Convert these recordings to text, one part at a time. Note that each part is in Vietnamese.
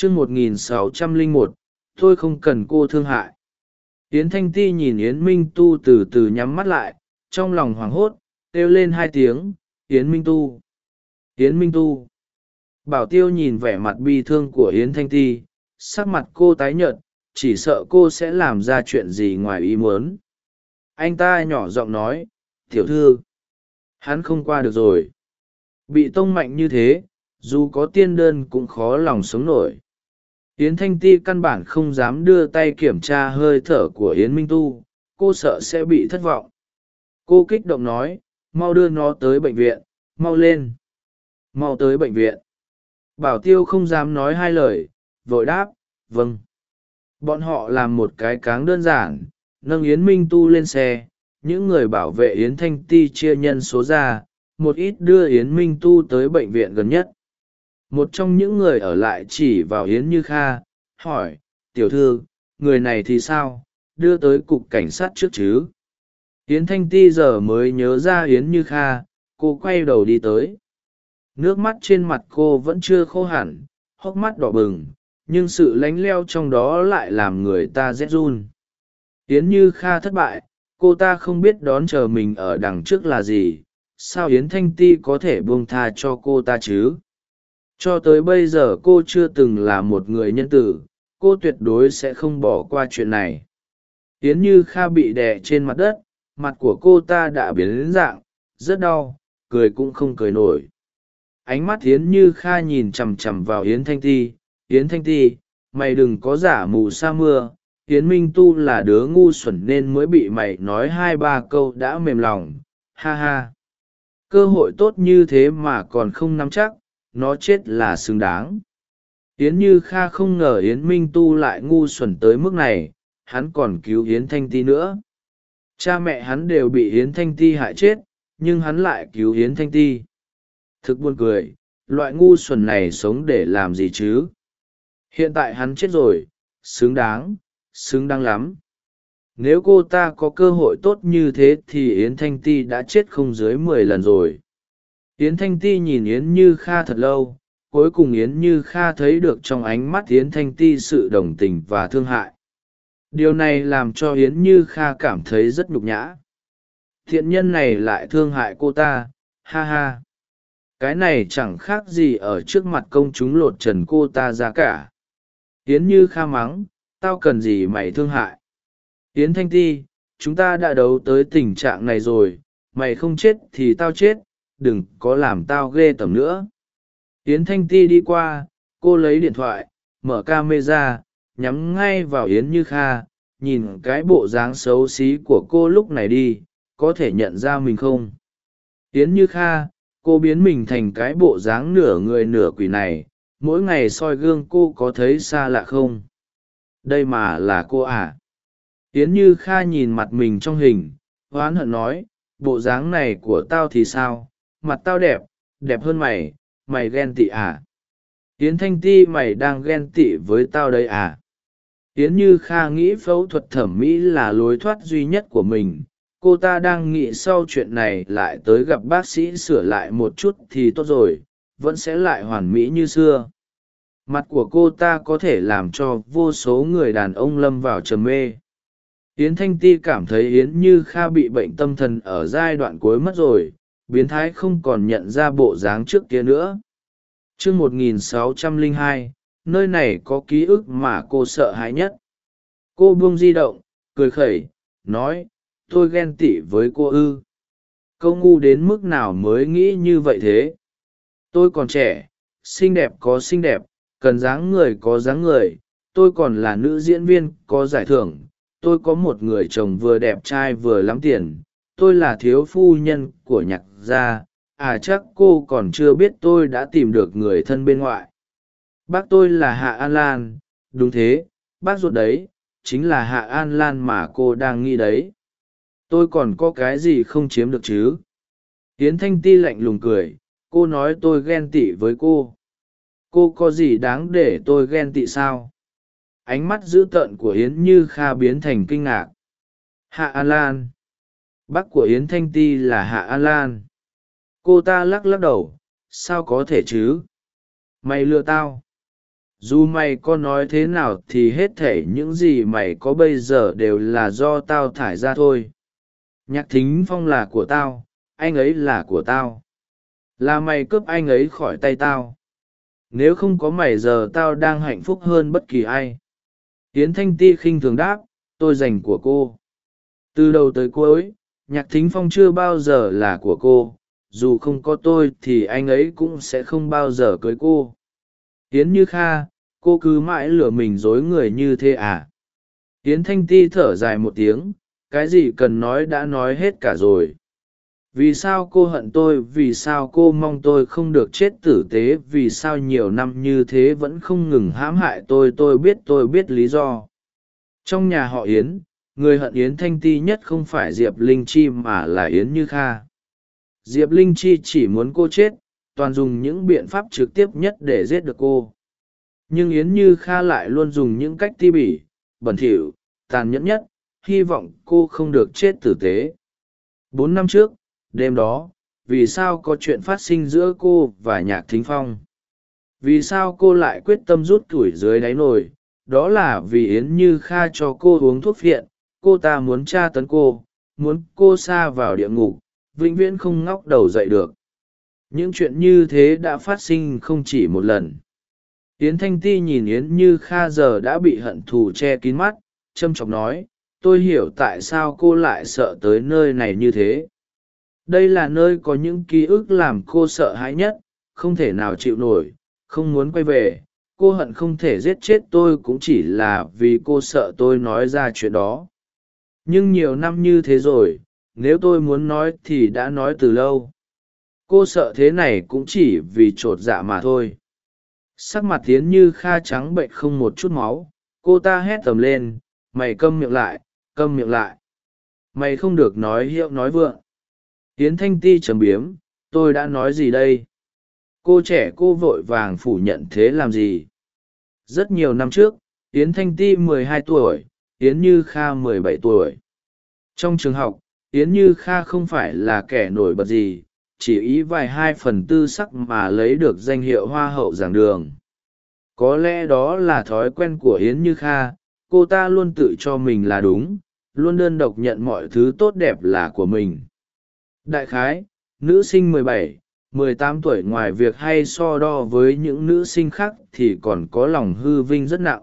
chương một nghìn sáu trăm lẻ một, tôi không cần cô thương hại. Yến thanh ti nhìn yến minh tu từ từ nhắm mắt lại, trong lòng hoảng hốt, kêu lên hai tiếng, yến minh tu, yến minh tu. Bảo tiêu nhìn vẻ mặt bi thương của yến thanh ti, sắc mặt cô tái nhợt, chỉ sợ cô sẽ làm ra chuyện gì ngoài ý muốn. Anh ta nhỏ giọng nói, tiểu thư, hắn không qua được rồi. Bị tông mạnh như thế, dù có tiên đơn cũng khó lòng sống nổi yến thanh ti căn bản không dám đưa tay kiểm tra hơi thở của yến minh tu, cô sợ sẽ bị thất vọng. Cô kích động nói, mau đưa nó tới bệnh viện, mau lên, mau tới bệnh viện. Bảo tiêu không dám nói hai lời, vội đáp vâng. Bọn họ làm một cái cáng đơn giản, nâng yến minh tu lên xe, những người bảo vệ yến thanh ti chia nhân số ra, một ít đưa yến minh tu tới bệnh viện gần nhất một trong những người ở lại chỉ vào yến như kha, hỏi, tiểu thư, người này thì sao? Đưa tới cục cảnh sát trước chứ? Yến thanh ti giờ mới nhớ ra yến như kha, cô quay đầu đi tới. Nước mắt trên mặt cô vẫn chưa khô hẳn, hốc mắt đỏ bừng, nhưng sự lánh leo trong đó lại làm người ta rét run. Yến như kha thất bại, cô ta không biết đón chờ mình ở đằng trước là gì, sao yến thanh ti có thể buông tha cho cô ta chứ? Cho tới bây giờ cô chưa từng là một người nhân tử, cô tuyệt đối sẽ không bỏ qua chuyện này. Tiến như kha bị đè trên mặt đất, mặt của cô ta đã biến đến dạng, rất đau, cười cũng không cười nổi. Ánh mắt tiến như kha nhìn chằm chằm vào yến thanh ti, yến thanh ti, mày đừng có giả mù sa mưa, yến minh tu là đứa ngu xuẩn nên mới bị mày nói hai ba câu đã mềm lòng, ha ha. Cơ hội tốt như thế mà còn không nắm chắc nó chết là xứng đáng. Yến như kha không ngờ yến minh tu lại ngu xuẩn tới mức này, hắn còn cứu yến thanh ti nữa. Cha mẹ hắn đều bị yến thanh ti hại chết, nhưng hắn lại cứu yến thanh ti. Thực buồn cười, loại ngu xuẩn này sống để làm gì chứ? Hiện tại hắn chết rồi, xứng đáng xứng đáng lắm. Nếu cô ta có cơ hội tốt như thế thì yến thanh ti đã chết không dưới mười lần rồi yến thanh ti nhìn yến như kha thật lâu, cuối cùng yến như kha thấy được trong ánh mắt yến thanh ti sự đồng tình và thương hại. Điều này làm cho yến như kha cảm thấy rất nhục nhã. Thiện nhân này lại thương hại cô ta, ha ha. Cái này chẳng khác gì ở trước mặt công chúng lột trần cô ta ra cả. Yến như kha mắng, tao cần gì mày thương hại? Yến thanh ti, chúng ta đã đấu tới tình trạng này rồi, mày không chết thì tao chết đừng có làm tao ghê tởm nữa. Yến thanh ti đi qua cô lấy điện thoại mở camera, nhắm ngay vào yến như kha nhìn cái bộ dáng xấu xí của cô lúc này đi có thể nhận ra mình không? Yến như kha cô biến mình thành cái bộ dáng nửa người nửa quỷ này mỗi ngày soi gương cô có thấy xa lạ không? Đây mà là cô à? Yến như kha nhìn mặt mình trong hình oán hận nói bộ dáng này của tao thì sao? Mặt tao đẹp đẹp hơn mày mày ghen tị à? Yến thanh ti, mày đang ghen tị với tao đây à? Yến như kha nghĩ phẫu thuật thẩm mỹ là lối thoát duy nhất của mình. Cô ta đang nghĩ sau chuyện này lại tới gặp bác sĩ sửa lại một chút thì tốt rồi, vẫn sẽ lại hoàn mỹ như xưa. Mặt của cô ta có thể làm cho vô số người đàn ông lâm vào trầm mê. Yến thanh ti cảm thấy yến như kha bị bệnh tâm thần ở giai đoạn cuối mất rồi biến thái không còn nhận ra bộ dáng trước kia nữa. Chương r một nghìn sáu trăm lẻ hai, nơi này có ký ức mà cô sợ hãi nhất. Cô buông di động, cười khẩy, nói, tôi ghen tị với cô ư. Câu ngu đến mức nào mới nghĩ như vậy thế? Tôi còn trẻ, xinh đẹp có xinh đẹp, cần dáng người có dáng người. Tôi còn là nữ diễn viên có giải thưởng. Tôi có một người chồng vừa đẹp trai vừa lắm tiền tôi là thiếu phu nhân của nhạc gia à chắc cô còn chưa biết tôi đã tìm được người thân bên ngoại. Bác tôi là hạ an lan, đúng thế, bác ruột đấy, chính là hạ an lan mà cô đang nghĩ đấy. Tôi còn có cái gì không chiếm được chứ? Hiến thanh ti lạnh lùng cười, cô nói tôi ghen tị với cô. Cô có gì đáng để tôi ghen tị sao? Ánh mắt dữ tợn của yến như kha biến thành kinh ngạc. Hạ an lan bác của yến thanh ti là hạ an lan. Cô ta lắc lắc đầu, sao có thể chứ? Mày lừa tao. Dù mày có nói thế nào thì hết thể những gì mày có bây giờ đều là do tao thải ra thôi. Nhạc thính phong là của tao, anh ấy là của tao. Là mày cướp anh ấy khỏi tay tao. Nếu không có mày giờ tao đang hạnh phúc hơn bất kỳ ai. Tiến thanh ti khinh thường đáp, tôi dành của cô. Từ đầu tới cuối nhạc thính phong chưa bao giờ là của cô, dù không có tôi thì anh ấy cũng sẽ không bao giờ cưới cô. Tiến như kha, cô cứ mãi lừa mình dối người như thế à? Tiến thanh ti thở dài một tiếng, cái gì cần nói đã nói hết cả rồi. Vì sao cô hận tôi, vì sao cô mong tôi không được chết tử tế, vì sao nhiều năm như thế vẫn không ngừng hãm hại tôi tôi biết tôi biết lý do. Trong nhà họ yến người hận yến thanh ti nhất không phải diệp linh chi mà là yến như kha. Diệp linh chi chỉ muốn cô chết, toàn dùng những biện pháp trực tiếp nhất để giết được cô. Nhưng yến như kha lại luôn dùng những cách ti bỉ, bẩn thỉu, tàn nhẫn nhất, hy vọng cô không được chết tử tế. Bốn năm trước, đêm đó, vì sao có chuyện phát sinh giữa cô và nhạc thính phong? Vì sao cô lại quyết tâm rút tuổi dưới đáy nồi? Đó là vì yến như kha cho cô uống thuốc phiện cô ta muốn tra tấn cô, muốn cô xa vào địa ngục, vĩnh viễn không ngóc đầu dậy được. Những chuyện như thế đã phát sinh không chỉ một lần. Yến thanh ti nhìn yến như kha giờ đã bị hận thù che kín mắt trâm chọc nói, tôi hiểu tại sao cô lại sợ tới nơi này như thế. Đây là nơi có những ký ức làm cô sợ hãi nhất, không thể nào chịu nổi, không muốn quay về. Cô hận không thể giết chết tôi cũng chỉ là vì cô sợ tôi nói ra chuyện đó nhưng nhiều năm như thế rồi, nếu tôi muốn nói thì đã nói từ lâu. Cô sợ thế này cũng chỉ vì t r ộ t dạ mà thôi. Sắc mặt tiến như kha trắng bệnh không một chút máu. Cô ta hét tầm lên, mày câm miệng lại, câm miệng lại. Mày không được nói hiệu nói vượng. Tiến thanh ti trầm biếm, tôi đã nói gì đây? Cô trẻ, cô vội vàng phủ nhận thế làm gì? Rất nhiều năm trước yến thanh ti mười hai tuổi yến như kha mười bảy tuổi. Trong trường học, yến như kha không phải là kẻ nổi bật gì, chỉ ý vài hai phần tư sắc mà lấy được danh hiệu hoa hậu giảng đường. Có lẽ đó là thói quen của yến như kha, cô ta luôn tự cho mình là đúng, luôn đơn độc nhận mọi thứ tốt đẹp là của mình. Đại khái, nữ sinh mười bảy, mười tám tuổi ngoài việc hay so đo với những nữ sinh khác thì còn có lòng hư vinh rất nặng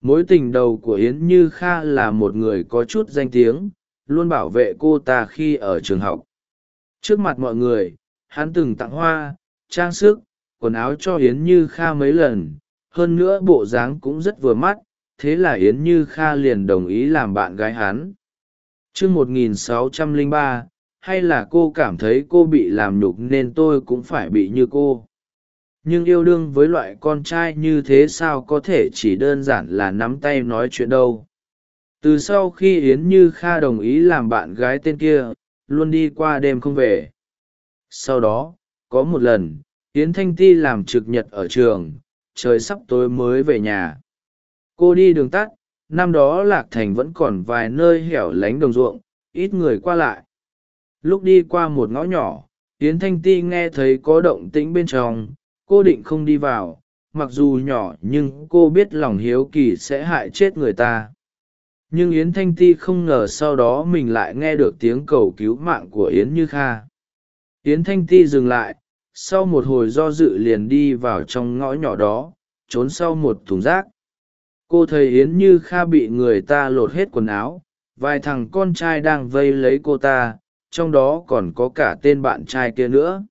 mối tình đầu của yến như kha là một người có chút danh tiếng, luôn bảo vệ cô ta khi ở trường học. Trước mặt mọi người, hắn từng tặng hoa, trang sức, quần áo cho yến như kha mấy lần, hơn nữa bộ dáng cũng rất vừa mắt, thế là yến như kha liền đồng ý làm bạn gái hắn. Chương một nghìn sáu trăm lẻ ba, hay là cô cảm thấy cô bị làm nhục nên tôi cũng phải bị như cô? Nhưng yêu đương với loại con trai như thế sao có thể chỉ đơn giản là nắm tay nói chuyện đâu? Từ sau khi yến như kha đồng ý làm bạn gái tên kia, luôn đi qua đêm không về. Sau đó, có một lần, yến thanh ti làm trực nhật ở trường, trời sắp tối mới về nhà. Cô đi đường tắt, năm đó lạc thành vẫn còn vài nơi hẻo lánh đồng ruộng, ít người qua lại. Lúc đi qua một ngõ nhỏ, yến thanh ti nghe thấy có động tĩnh bên trong cô định không đi vào, mặc dù nhỏ nhưng cô biết lòng hiếu kỳ sẽ hại chết người ta. Nhưng yến thanh ti không ngờ sau đó mình lại nghe được tiếng cầu cứu mạng của yến như kha. Yến thanh ti dừng lại, sau một hồi do dự liền đi vào trong ngõ nhỏ đó, trốn sau một thùng rác. Cô thấy yến như kha bị người ta lột hết quần áo, vài thằng con trai đang vây lấy cô ta, trong đó còn có cả tên bạn trai kia nữa.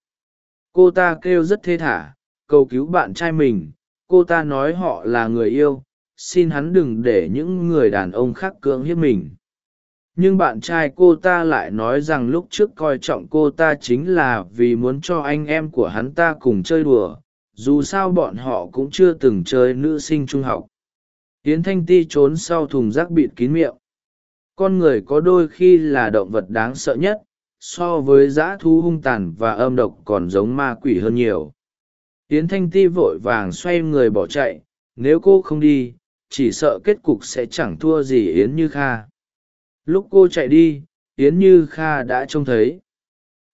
Cô ta kêu rất thê thả cầu cứu bạn trai mình, cô ta nói họ là người yêu, xin hắn đừng để những người đàn ông khác cưỡng hiếp mình. Nhưng bạn trai cô ta lại nói rằng lúc trước coi trọng cô ta chính là vì muốn cho anh em của hắn ta cùng chơi đùa, dù sao bọn họ cũng chưa từng chơi nữ sinh trung học. Tiến thanh ti trốn sau thùng rác bịt kín miệng. Con người có đôi khi là động vật đáng sợ nhất, so với dã thú hung tàn và âm độc còn giống ma quỷ hơn nhiều. Yến thanh ti vội vàng xoay người bỏ chạy, nếu cô không đi, chỉ sợ kết cục sẽ chẳng thua gì yến như kha. Lúc cô chạy đi, yến như kha đã trông thấy.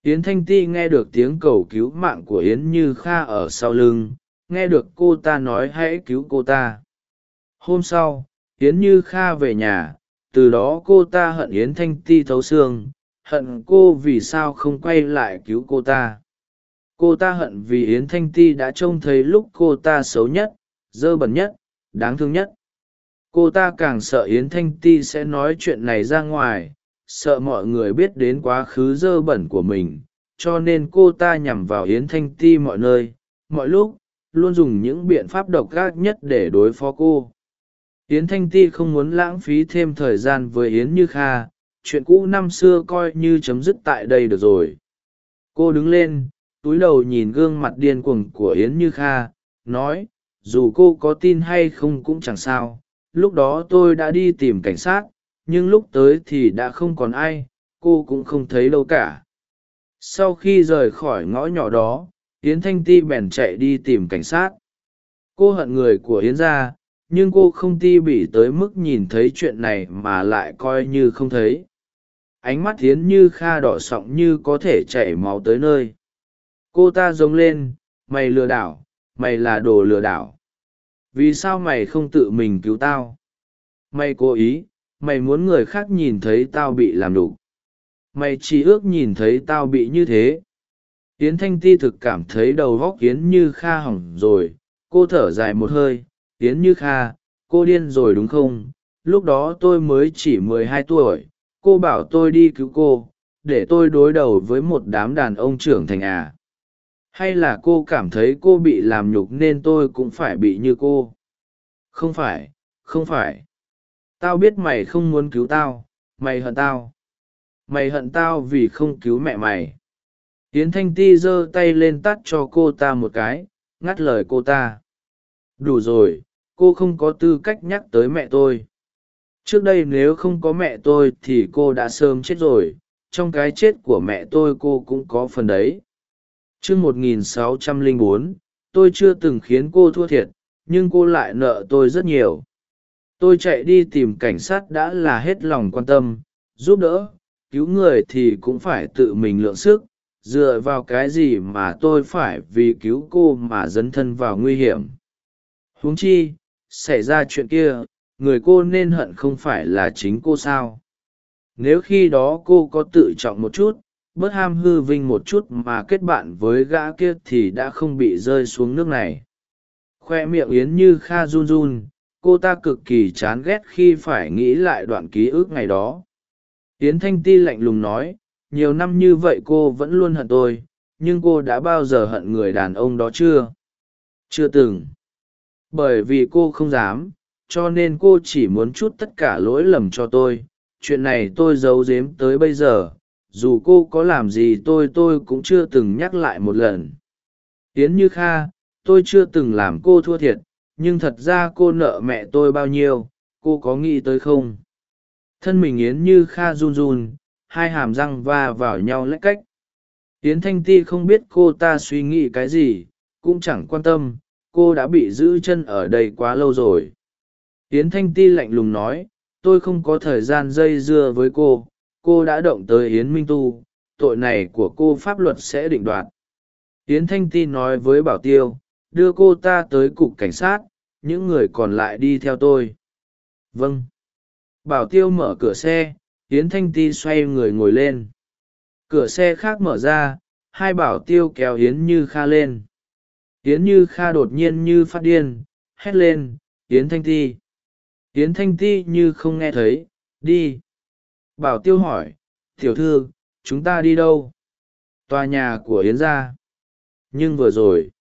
Yến thanh ti nghe được tiếng cầu cứu mạng của yến như kha ở sau lưng, nghe được cô ta nói hãy cứu cô ta. Hôm sau, yến như kha về nhà, từ đó cô ta hận yến thanh ti thấu xương, hận cô vì sao không quay lại cứu cô ta cô ta hận vì yến thanh ti đã trông thấy lúc cô ta xấu nhất, dơ bẩn nhất, đáng thương nhất. Cô ta càng sợ yến thanh ti sẽ nói chuyện này ra ngoài, sợ mọi người biết đến quá khứ dơ bẩn của mình, cho nên cô ta nhằm vào yến thanh ti mọi nơi, mọi lúc, luôn dùng những biện pháp độc ác nhất để đối phó cô. Yến thanh ti không muốn lãng phí thêm thời gian với yến như kha, chuyện cũ năm xưa coi như chấm dứt tại đây được rồi. Cô đứng lên túi đầu nhìn gương mặt điên cuồng của yến như kha, nói, dù cô có tin hay không cũng chẳng sao, lúc đó tôi đã đi tìm cảnh sát, nhưng lúc tới thì đã không còn ai, cô cũng không thấy đâu cả. Sau khi rời khỏi ngõ nhỏ đó, yến thanh ti bèn chạy đi tìm cảnh sát. Cô hận người của yến ra, nhưng cô không ti bỉ tới mức nhìn thấy chuyện này mà lại coi như không thấy. Ánh mắt yến như kha đỏ sọng như có thể chảy máu tới nơi cô ta giống lên, mày lừa đảo, mày là đồ lừa đảo. Vì sao mày không tự mình cứu tao? Mày cố ý, mày muốn người khác nhìn thấy tao bị làm đục. Mày chỉ ước nhìn thấy tao bị như thế. Yến thanh ti thực cảm thấy đầu góc yến như kha hỏng rồi. Cô thở dài một hơi. Yến như kha, cô điên rồi đúng không? Lúc đó tôi mới chỉ mười hai tuổi. Cô bảo tôi đi cứu cô. Để tôi đối đầu với một đám đàn ông trưởng thành à? Hay là cô cảm thấy cô bị làm nhục nên tôi cũng phải bị như cô? Không phải không phải. Tao biết mày không muốn cứu tao, mày hận tao. Mày hận tao vì không cứu mẹ mày. Tiến thanh ti giơ tay lên tắt cho cô ta một cái, ngắt lời cô ta. Đủ rồi, cô không có tư cách nhắc tới mẹ tôi. Trước đây nếu không có mẹ tôi thì cô đã sớm chết rồi. Trong cái chết của mẹ tôi cô cũng có phần đấy chương một nghìn sáu trăm lẻ bốn, tôi chưa từng khiến cô thua thiệt, nhưng cô lại nợ tôi rất nhiều. Tôi chạy đi tìm cảnh sát đã là hết lòng quan tâm, giúp đỡ, cứu người thì cũng phải tự mình lượng sức, dựa vào cái gì mà tôi phải vì cứu cô mà dấn thân vào nguy hiểm. Huống chi, xảy ra chuyện kia, người cô nên hận không phải là chính cô sao? Nếu khi đó cô có tự trọng một chút bớt ham hư vinh một chút mà kết bạn với gã kia thì đã không bị rơi xuống nước này. Khoe miệng yến như kha run run, cô ta cực kỳ chán ghét khi phải nghĩ lại đoạn ký ức ngày đó. Yến thanh ti lạnh lùng nói, nhiều năm như vậy cô vẫn luôn hận tôi, nhưng cô đã bao giờ hận người đàn ông đó chưa? Chưa từng. Bởi vì cô không dám, cho nên cô chỉ muốn chút tất cả lỗi lầm cho tôi. Chuyện này tôi giấu giếm tới bây giờ dù cô có làm gì tôi tôi cũng chưa từng nhắc lại một lần. Tiến như kha, tôi chưa từng làm cô thua thiệt, nhưng thật ra cô nợ mẹ tôi bao nhiêu, cô có nghĩ tới không? Thân mình yến như kha run run, hai hàm răng va vào nhau lách cách. Yến thanh ti không biết cô ta suy nghĩ cái gì, cũng chẳng quan tâm, cô đã bị giữ chân ở đây quá lâu rồi. Yến thanh ti lạnh lùng nói, tôi không có thời gian dây dưa với cô cô đã động tới yến minh tu, tội này của cô pháp luật sẽ định đoạt. Yến thanh ti nói với bảo tiêu, đưa cô ta tới cục cảnh sát, những người còn lại đi theo tôi. Vâng. Bảo tiêu mở cửa xe, yến thanh ti xoay người ngồi lên. Cửa xe khác mở ra, hai bảo tiêu kéo yến như kha lên. Yến như kha đột nhiên như phát điên, hét lên, yến thanh ti! Yến thanh ti như không nghe thấy, đi! Bảo tiêu hỏi, tiểu thư, chúng ta đi đâu? Tòa nhà của yến gia. Nhưng vừa rồi,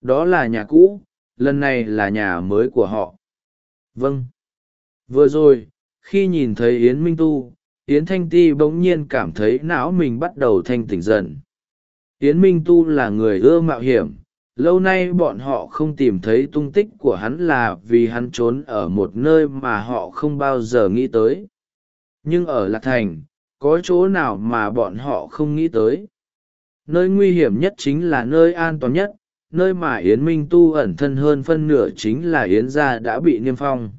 đó là nhà cũ, lần này là nhà mới của họ. Vâng. Vừa rồi, khi nhìn thấy yến minh tu, yến thanh ti bỗng nhiên cảm thấy não mình bắt đầu thanh tỉnh dần. Yến minh tu là người ưa mạo hiểm, lâu nay bọn họ không tìm thấy tung tích của hắn là vì hắn trốn ở một nơi mà họ không bao giờ nghĩ tới nhưng ở lạc thành, có chỗ nào mà bọn họ không nghĩ tới? Nơi nguy hiểm nhất chính là nơi an toàn nhất, nơi mà yến minh tu ẩn thân hơn phân nửa chính là yến gia đã bị niêm phong.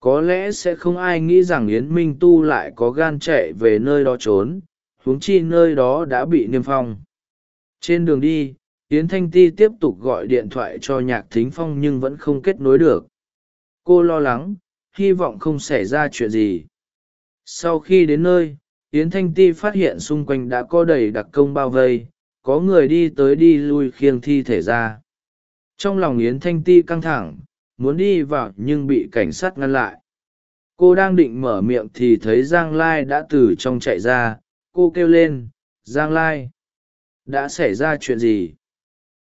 Có lẽ sẽ không ai nghĩ rằng yến minh tu lại có gan chạy về nơi đó trốn, huống chi nơi đó đã bị niêm phong. Trên đường đi, yến thanh ti tiếp tục gọi điện thoại cho nhạc thính phong nhưng vẫn không kết nối được. Cô lo lắng, hy vọng không xảy ra chuyện gì sau khi đến nơi, yến thanh ti phát hiện xung quanh đã có đầy đặc công bao vây, có người đi tới đi lui khiêng thi thể ra. Trong lòng yến thanh ti căng thẳng, muốn đi vào nhưng bị cảnh sát ngăn lại. Cô đang định mở miệng thì thấy giang lai đã từ trong chạy ra, cô kêu lên, giang lai, đã xảy ra chuyện gì?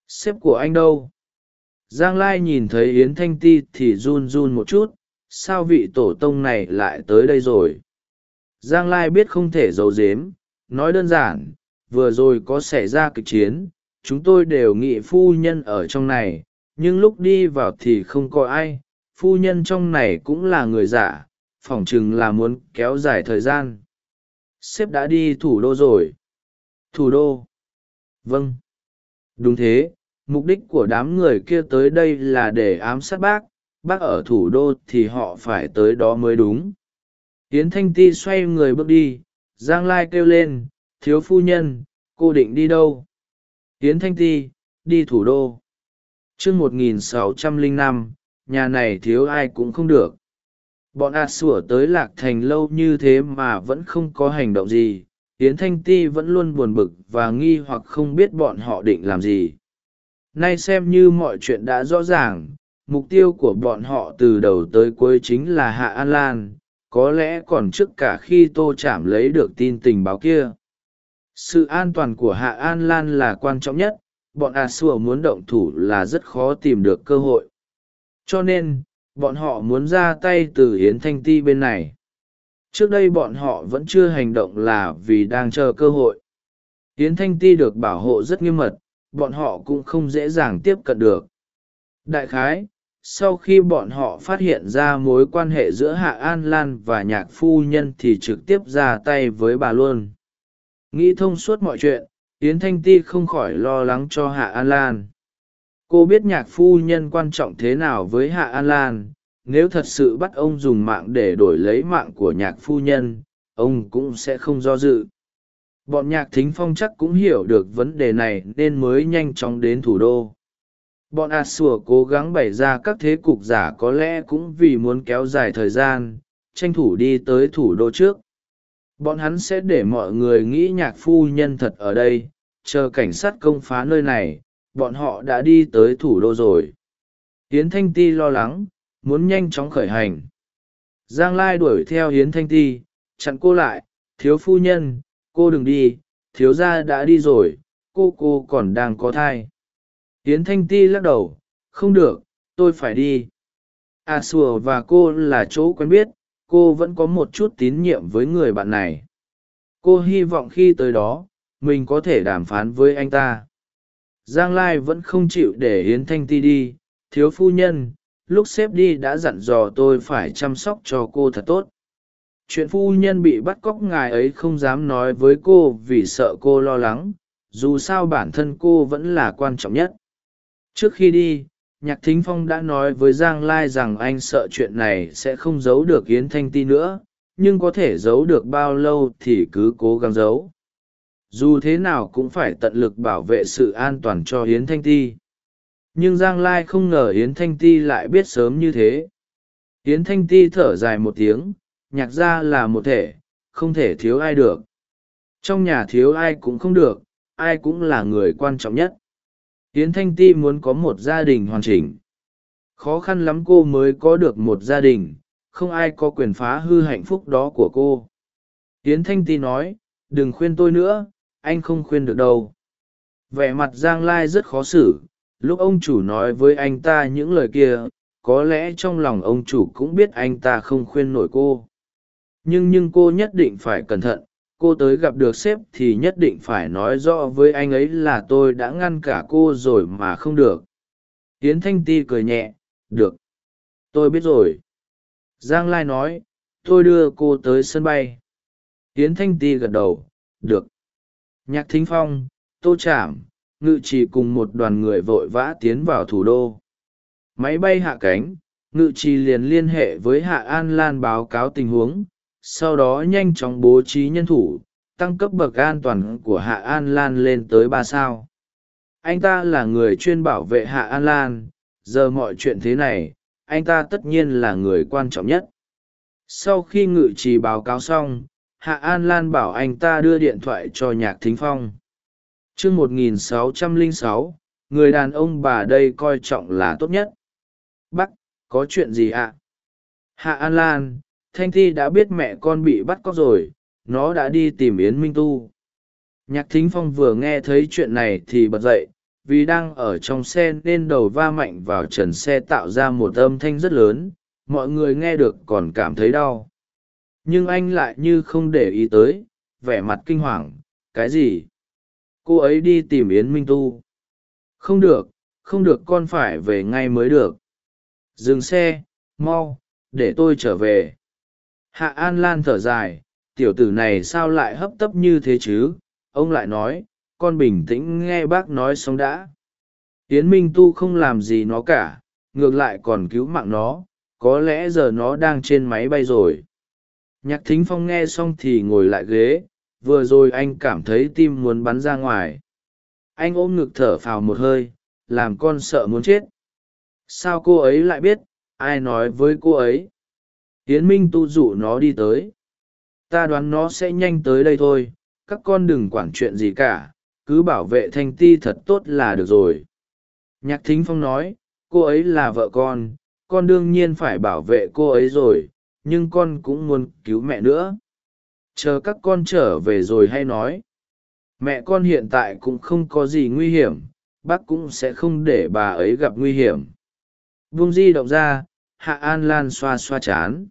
Sếp của anh đâu? Giang lai nhìn thấy yến thanh ti thì run run một chút, sao vị tổ tông này lại tới đây rồi? Giang lai biết không thể giấu giếm, nói đơn giản vừa rồi có xảy ra kịch chiến chúng tôi đều nghĩ phu nhân ở trong này nhưng lúc đi vào thì không có ai phu nhân trong này cũng là người giả phỏng chừng là muốn kéo dài thời gian. Sếp đã đi thủ đô rồi. Thủ đô. Vâng. Đúng thế mục đích của đám người kia tới đây là để ám sát bác bác ở thủ đô thì họ phải tới đó mới đúng. Yến thanh ti xoay người bước đi, giang lai kêu lên, thiếu phu nhân, cô định đi đâu? Yến thanh ti, đi thủ đô. Chương một nghìn sáu trăm lẻ năm, nhà này thiếu ai cũng không được. Bọn ạt sủa tới lạc thành lâu như thế mà vẫn không có hành động gì. Yến thanh ti vẫn luôn buồn bực và nghi hoặc không biết bọn họ định làm gì. Nay xem như mọi chuyện đã rõ ràng, mục tiêu của bọn họ từ đầu tới cuối chính là hạ an lan có lẽ còn trước cả khi tô chạm lấy được tin tình báo kia. Sự an toàn của hạ an lan là quan trọng nhất, bọn a xua muốn động thủ là rất khó tìm được cơ hội. Cho nên, bọn họ muốn ra tay từ hiến thanh ti bên này. Trước đây bọn họ vẫn chưa hành động là vì đang chờ cơ hội. Hiến thanh ti được bảo hộ rất nghiêm mật, bọn họ cũng không dễ dàng tiếp cận được. Đại khái sau khi bọn họ phát hiện ra mối quan hệ giữa hạ an lan và nhạc phu nhân thì trực tiếp ra tay với bà luôn. Nghĩ thông suốt mọi chuyện, yến thanh ti không khỏi lo lắng cho hạ an lan. Cô biết nhạc phu nhân quan trọng thế nào với hạ an lan, nếu thật sự bắt ông dùng mạng để đổi lấy mạng của nhạc phu nhân, ông cũng sẽ không do dự. Bọn nhạc thính phong chắc cũng hiểu được vấn đề này nên mới nhanh chóng đến thủ đô bọn a sủa cố gắng bày ra các thế cục giả có lẽ cũng vì muốn kéo dài thời gian, tranh thủ đi tới thủ đô trước. Bọn hắn sẽ để mọi người nghĩ nhạc phu nhân thật ở đây, chờ cảnh sát công phá nơi này, bọn họ đã đi tới thủ đô rồi. Hiến thanh ti lo lắng, muốn nhanh chóng khởi hành. Giang lai đuổi theo hiến thanh ti, chặn cô lại, thiếu phu nhân, cô đừng đi, thiếu gia đã đi rồi, cô cô còn đang có thai. Yến thanh ti lắc đầu không được tôi phải đi. A à, sùa và cô là chỗ quen biết cô vẫn có một chút tín nhiệm với người bạn này. Cô hy vọng khi tới đó mình có thể đàm phán với anh ta. Giang lai vẫn không chịu để yến thanh ti đi. Thiếu phu nhân lúc sếp đi đã dặn dò tôi phải chăm sóc cho cô thật tốt. Chuyện phu nhân bị bắt cóc ngài ấy không dám nói với cô vì sợ cô lo lắng dù sao bản thân cô vẫn là quan trọng nhất trước khi đi, nhạc thính phong đã nói với giang lai rằng anh sợ chuyện này sẽ không giấu được yến thanh ti nữa, nhưng có thể giấu được bao lâu thì cứ cố gắng giấu. Dù thế nào cũng phải tận lực bảo vệ sự an toàn cho yến thanh ti. Nhưng giang lai không ngờ yến thanh ti lại biết sớm như thế. Yến thanh ti thở dài một tiếng, nhạc gia là một thể, không thể thiếu ai được. Trong nhà thiếu ai cũng không được, ai cũng là người quan trọng nhất yến thanh ti muốn có một gia đình hoàn chỉnh. Khó khăn lắm cô mới có được một gia đình, không ai có quyền phá hư hạnh phúc đó của cô. Yến thanh ti nói, đừng khuyên tôi nữa, anh không khuyên được đâu. Vẻ mặt giang lai rất khó xử, lúc ông chủ nói với anh ta những lời kia, có lẽ trong lòng ông chủ cũng biết anh ta không khuyên nổi cô. Nhưng nhưng cô nhất định phải cẩn thận cô tới gặp được sếp thì nhất định phải nói rõ với anh ấy là tôi đã ngăn cả cô rồi mà không được. Tiến thanh ti cười nhẹ, được, tôi biết rồi. Giang lai nói, tôi đưa cô tới sân bay. Tiến thanh ti gật đầu, được. Nhạc thính phong, tô chảm ngự trì cùng một đoàn người vội vã tiến vào thủ đô. Máy bay hạ cánh, ngự trì liền liên hệ với hạ an lan báo cáo tình huống sau đó nhanh chóng bố trí nhân thủ, tăng cấp bậc an toàn của hạ an lan lên tới ba sao. Anh ta là người chuyên bảo vệ hạ an lan, giờ mọi chuyện thế này, anh ta tất nhiên là người quan trọng nhất. Sau khi ngự trì báo cáo xong, hạ an lan bảo anh ta đưa điện thoại cho nhạc thính phong. T r ư sáu trăm lẻ người đàn ông bà đây coi trọng là tốt nhất. Bắc có chuyện gì ạ? Hạ an lan thanh thi đã biết mẹ con bị bắt cóc rồi, nó đã đi tìm yến minh tu. Nhạc thính phong vừa nghe thấy chuyện này thì bật dậy, vì đang ở trong xe nên đầu va mạnh vào trần xe tạo ra một âm thanh rất lớn, mọi người nghe được còn cảm thấy đau. Nhưng anh lại như không để ý tới, vẻ mặt kinh hoàng, cái gì? Cô ấy đi tìm yến minh tu? Không được không được, con phải về ngay mới được. Dừng xe, mau, để tôi trở về hạ an lan thở dài, tiểu tử này sao lại hấp tấp như thế chứ? Ông lại nói, con bình tĩnh nghe bác nói xong đã. Yến minh tu không làm gì nó cả, ngược lại còn cứu mạng nó, có lẽ giờ nó đang trên máy bay rồi. Nhạc thính phong nghe xong thì ngồi lại ghế, vừa rồi anh cảm thấy tim muốn bắn ra ngoài. Anh ôm ngực thở phào một hơi, làm con sợ muốn chết. Sao cô ấy lại biết, ai nói với cô ấy? Tiến minh tu dụ nó đi tới. Ta đoán nó sẽ nhanh tới đây thôi, các con đừng quản chuyện gì cả, cứ bảo vệ thanh ti thật tốt là được rồi. Nhạc thính phong nói, cô ấy là vợ con con đương nhiên phải bảo vệ cô ấy rồi, nhưng con cũng muốn cứu mẹ nữa. Chờ các con trở về rồi hay nói. Mẹ con hiện tại cũng không có gì nguy hiểm, bác cũng sẽ không để bà ấy gặp nguy hiểm. Vung di động ra, hạ an lan xoa xoa chán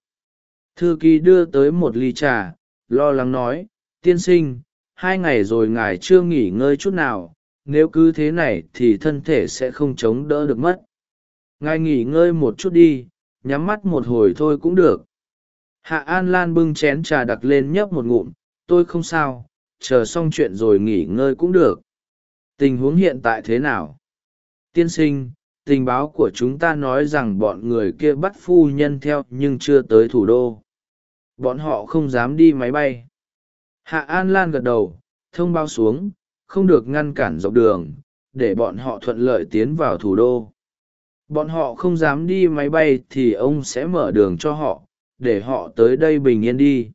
thư ký đưa tới một ly trà, lo lắng nói, tiên sinh, hai ngày rồi ngài chưa nghỉ ngơi chút nào, nếu cứ thế này thì thân thể sẽ không chống đỡ được mất. Ngài nghỉ ngơi một chút đi, nhắm mắt một hồi thôi cũng được. Hạ an lan bưng chén trà đặc lên nhấp một ngụm, tôi không sao, chờ xong chuyện rồi nghỉ ngơi cũng được. Tình huống hiện tại thế nào? Tiên sinh, tình báo của chúng ta nói rằng bọn người kia bắt phu nhân theo nhưng chưa tới thủ đô bọn họ không dám đi máy bay. Hạ an lan gật đầu, thông báo xuống, không được ngăn cản dọc đường, để bọn họ thuận lợi tiến vào thủ đô. Bọn họ không dám đi máy bay thì ông sẽ mở đường cho họ, để họ tới đây bình yên đi.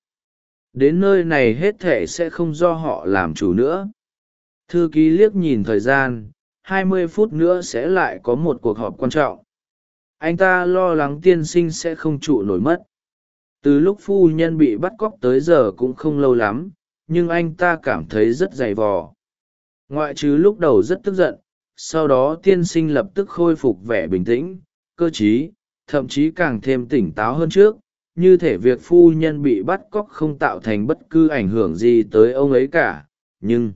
Đến nơi này hết thể sẽ không do họ làm chủ nữa. Thư ký liếc nhìn thời gian, hai mươi phút nữa sẽ lại có một cuộc họp quan trọng. Anh ta lo lắng tiên sinh sẽ không trụ nổi mất từ lúc phu nhân bị bắt cóc tới giờ cũng không lâu lắm, nhưng anh ta cảm thấy rất dày vò. Ngoại trừ lúc đầu rất tức giận, sau đó tiên sinh lập tức khôi phục vẻ bình tĩnh, cơ t r í thậm chí càng thêm tỉnh táo hơn trước. Như thể việc phu nhân bị bắt cóc không tạo thành bất cứ ảnh hưởng gì tới ông ấy cả, nhưng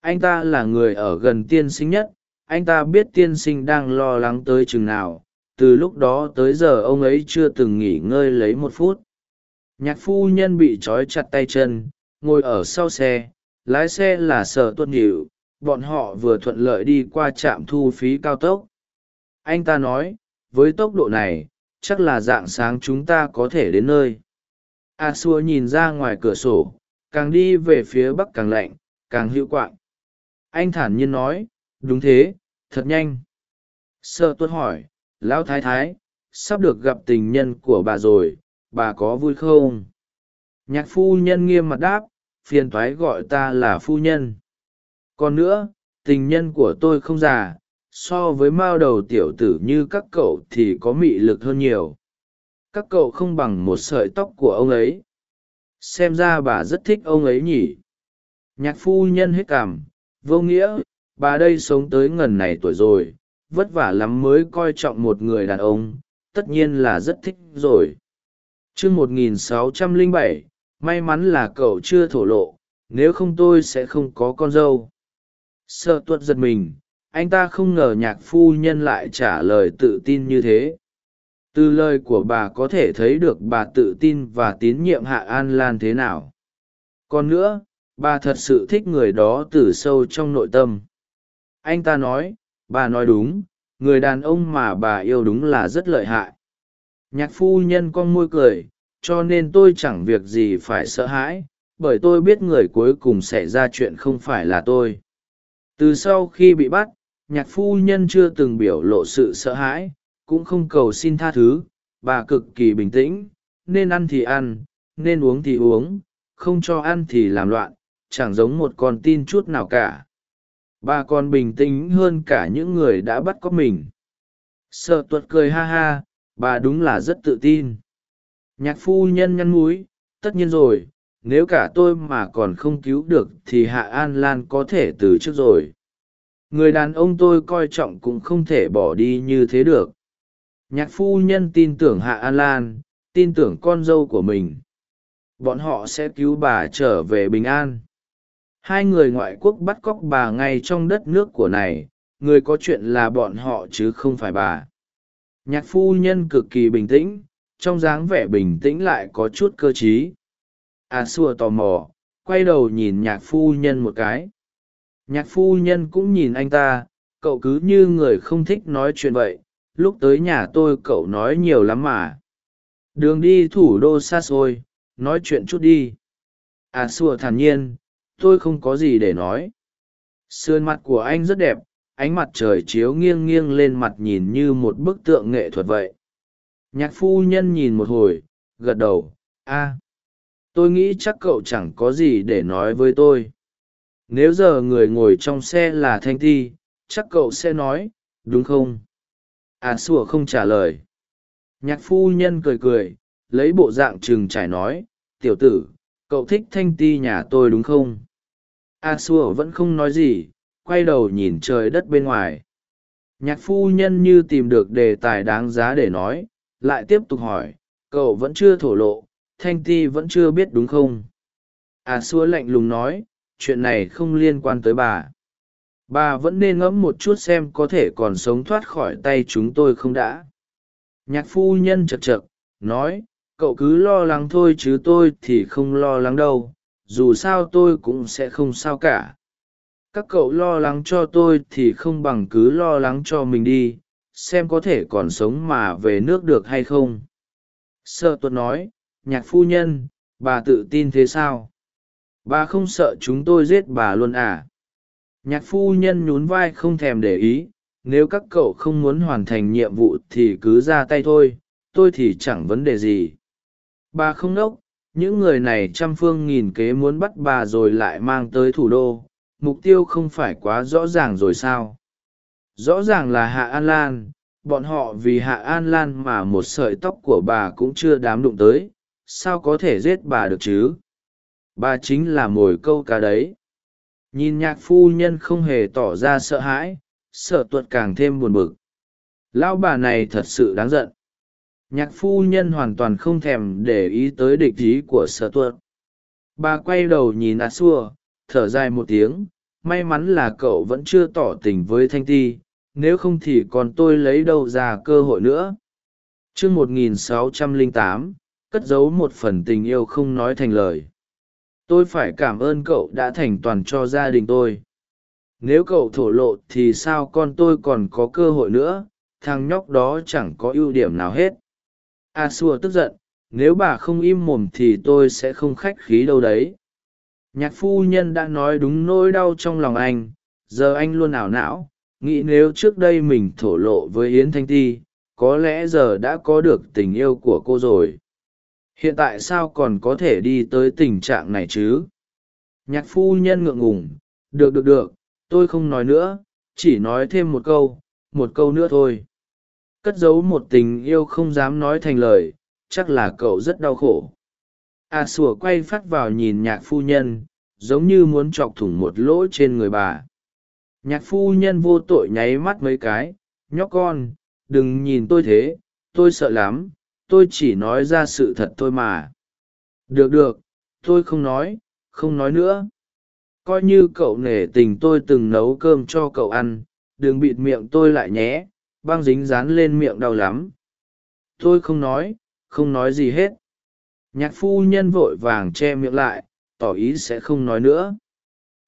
anh ta là người ở gần tiên sinh nhất. Anh ta biết tiên sinh đang lo lắng tới chừng nào từ lúc đó tới giờ ông ấy chưa từng nghỉ ngơi lấy một phút. Nhạc phu nhân bị trói chặt tay chân, ngồi ở sau xe, lái xe là sở tuân hiệu bọn họ vừa thuận lợi đi qua trạm thu phí cao tốc. Anh ta nói, với tốc độ này, chắc là dạng sáng chúng ta có thể đến nơi. A xua nhìn ra ngoài cửa sổ, càng đi về phía bắc càng lạnh, càng hữu quạng. Anh thản nhiên nói, đúng thế, thật nhanh. Sợ tuân hỏi lão thái thái, sắp được gặp tình nhân của bà rồi, bà có vui không? Nhạc phu nhân nghiêm mặt đáp, phiền thoái gọi ta là phu nhân. Còn nữa, tình nhân của tôi không già, so với mao đầu tiểu tử như các cậu thì có mị lực hơn nhiều. Các cậu không bằng một sợi tóc của ông ấy. Xem ra bà rất thích ông ấy nhỉ? Nhạc phu nhân hết cảm, vô nghĩa, bà đây sống tới ngần này tuổi rồi vất vả lắm mới coi trọng một người đàn ông, tất nhiên là rất thích rồi. T r ư một nghìn sáu trăm lẻ bảy, may mắn là cậu chưa thổ lộ, nếu không tôi sẽ không có con dâu. Sợ tuất giật mình, anh ta không ngờ nhạc phu nhân lại trả lời tự tin như thế. Từ lời của bà có thể thấy được bà tự tin và tín nhiệm hạ an lan thế nào. Còn nữa, bà thật sự thích người đó từ sâu trong nội tâm. Anh ta nói bà nói đúng, người đàn ông mà bà yêu đúng là rất lợi hại. Nhạc phu nhân con môi cười, cho nên tôi chẳng việc gì phải sợ hãi, bởi tôi biết người cuối cùng xảy ra chuyện không phải là tôi. Từ sau khi bị bắt, nhạc phu nhân chưa từng biểu lộ sự sợ hãi, cũng không cầu xin tha thứ. Bà cực kỳ bình tĩnh, nên ăn thì ăn, nên uống thì uống, không cho ăn thì làm loạn, chẳng giống một con tin chút nào cả bà còn bình tĩnh hơn cả những người đã bắt cóc mình. Sợ tuật cười ha ha, bà đúng là rất tự tin. Nhạc phu nhân nhăn múi tất nhiên rồi, nếu cả tôi mà còn không cứu được thì hạ an lan có thể từ trước rồi. Người đàn ông tôi coi trọng cũng không thể bỏ đi như thế được. Nhạc phu nhân tin tưởng hạ an lan, tin tưởng con dâu của mình. Bọn họ sẽ cứu bà trở về bình an hai người ngoại quốc bắt cóc bà ngay trong đất nước của này, người có chuyện là bọn họ chứ không phải bà. Nhạc phu nhân cực kỳ bình tĩnh, trong dáng vẻ bình tĩnh lại có chút cơ t r í à xua tò mò, quay đầu nhìn nhạc phu nhân một cái. Nhạc phu nhân cũng nhìn anh ta, cậu cứ như người không thích nói chuyện vậy, lúc tới nhà tôi cậu nói nhiều lắm mà. Đường đi thủ đô xa xôi, nói chuyện chút đi. À xua thản nhiên tôi không có gì để nói. Sườn mặt của anh rất đẹp, ánh mặt trời chiếu nghiêng nghiêng lên mặt nhìn như một bức tượng nghệ thuật vậy. Nhạc phu nhân nhìn một hồi, gật đầu, a, tôi nghĩ chắc cậu chẳng có gì để nói với tôi. Nếu giờ người ngồi trong xe là thanh ti, chắc cậu sẽ nói, đúng không? À sủa không trả lời. Nhạc phu nhân cười cười, lấy bộ dạng trừng trải nói, tiểu tử, cậu thích thanh ti nhà tôi đúng không? A xua vẫn không nói gì, quay đầu nhìn trời đất bên ngoài. Nhạc phu nhân như tìm được đề tài đáng giá để nói, lại tiếp tục hỏi, cậu vẫn chưa thổ lộ, thanh ti vẫn chưa biết đúng không? A xua lạnh lùng nói, chuyện này không liên quan tới bà. Bà vẫn nên ngẫm một chút xem có thể còn sống thoát khỏi tay chúng tôi không đã. Nhạc phu nhân chật chật, nói, cậu cứ lo lắng thôi chứ tôi thì không lo lắng đâu dù sao tôi cũng sẽ không sao cả. Các cậu lo lắng cho tôi thì không bằng cứ lo lắng cho mình đi, xem có thể còn sống mà về nước được hay không. Sợ tuấn nói, nhạc phu nhân, bà tự tin thế sao? Bà không sợ chúng tôi giết bà luôn à? Nhạc phu nhân nhún vai không thèm để ý, nếu các cậu không muốn hoàn thành nhiệm vụ thì cứ ra tay thôi, tôi thì chẳng vấn đề gì. Bà không nốc những người này trăm phương nghìn kế muốn bắt bà rồi lại mang tới thủ đô, mục tiêu không phải quá rõ ràng rồi sao? Rõ ràng là hạ an lan, bọn họ vì hạ an lan mà một sợi tóc của bà cũng chưa đám đụng tới, sao có thể giết bà được chứ? Bà chính là mồi câu cá đấy. Nhìn nhạc phu nhân không hề tỏ ra sợ hãi, sợ tuột càng thêm buồn bực. Lão bà này thật sự đáng giận nhạc phu nhân hoàn toàn không thèm để ý tới địch ý của sở tuật bà quay đầu nhìn a xua thở dài một tiếng may mắn là cậu vẫn chưa tỏ tình với thanh ti nếu không thì còn tôi lấy đâu ra cơ hội nữa. T r ư ớ c 1608, cất giấu một phần tình yêu không nói thành lời. Tôi phải cảm ơn cậu đã thành toàn cho gia đình tôi. Nếu cậu thổ lộ thì sao con tôi còn có cơ hội nữa? Thằng nhóc đó chẳng có ưu điểm nào hết a xua tức giận, nếu bà không im mồm thì tôi sẽ không khách khí đâu đấy. Nhạc phu nhân đã nói đúng nỗi đau trong lòng anh, giờ anh luôn ảo não, nghĩ nếu trước đây mình thổ lộ với yến thanh ti, có lẽ giờ đã có được tình yêu của cô rồi. Hiện tại sao còn có thể đi tới tình trạng này chứ? Nhạc phu nhân ngượng ngùng, được được được, tôi không nói nữa, chỉ nói thêm một câu một câu nữa thôi cất giấu một tình yêu không dám nói thành lời, chắc là cậu rất đau khổ. A à sủa quay phát vào nhìn nhạc phu nhân, giống như muốn chọc thủng một lỗ trên người bà. Nhạc phu nhân vô tội nháy mắt mấy cái, nhóc con, đừng nhìn tôi thế, tôi sợ lắm, tôi chỉ nói ra sự thật thôi mà. Được được, tôi không nói không nói nữa. Coi như cậu nể tình tôi từng nấu cơm cho cậu ăn, đừng bịt miệng tôi lại nhé băng dính dán lên miệng đau lắm. Tôi không nói không nói gì hết. Nhạc phu nhân vội vàng che miệng lại, tỏ ý sẽ không nói nữa.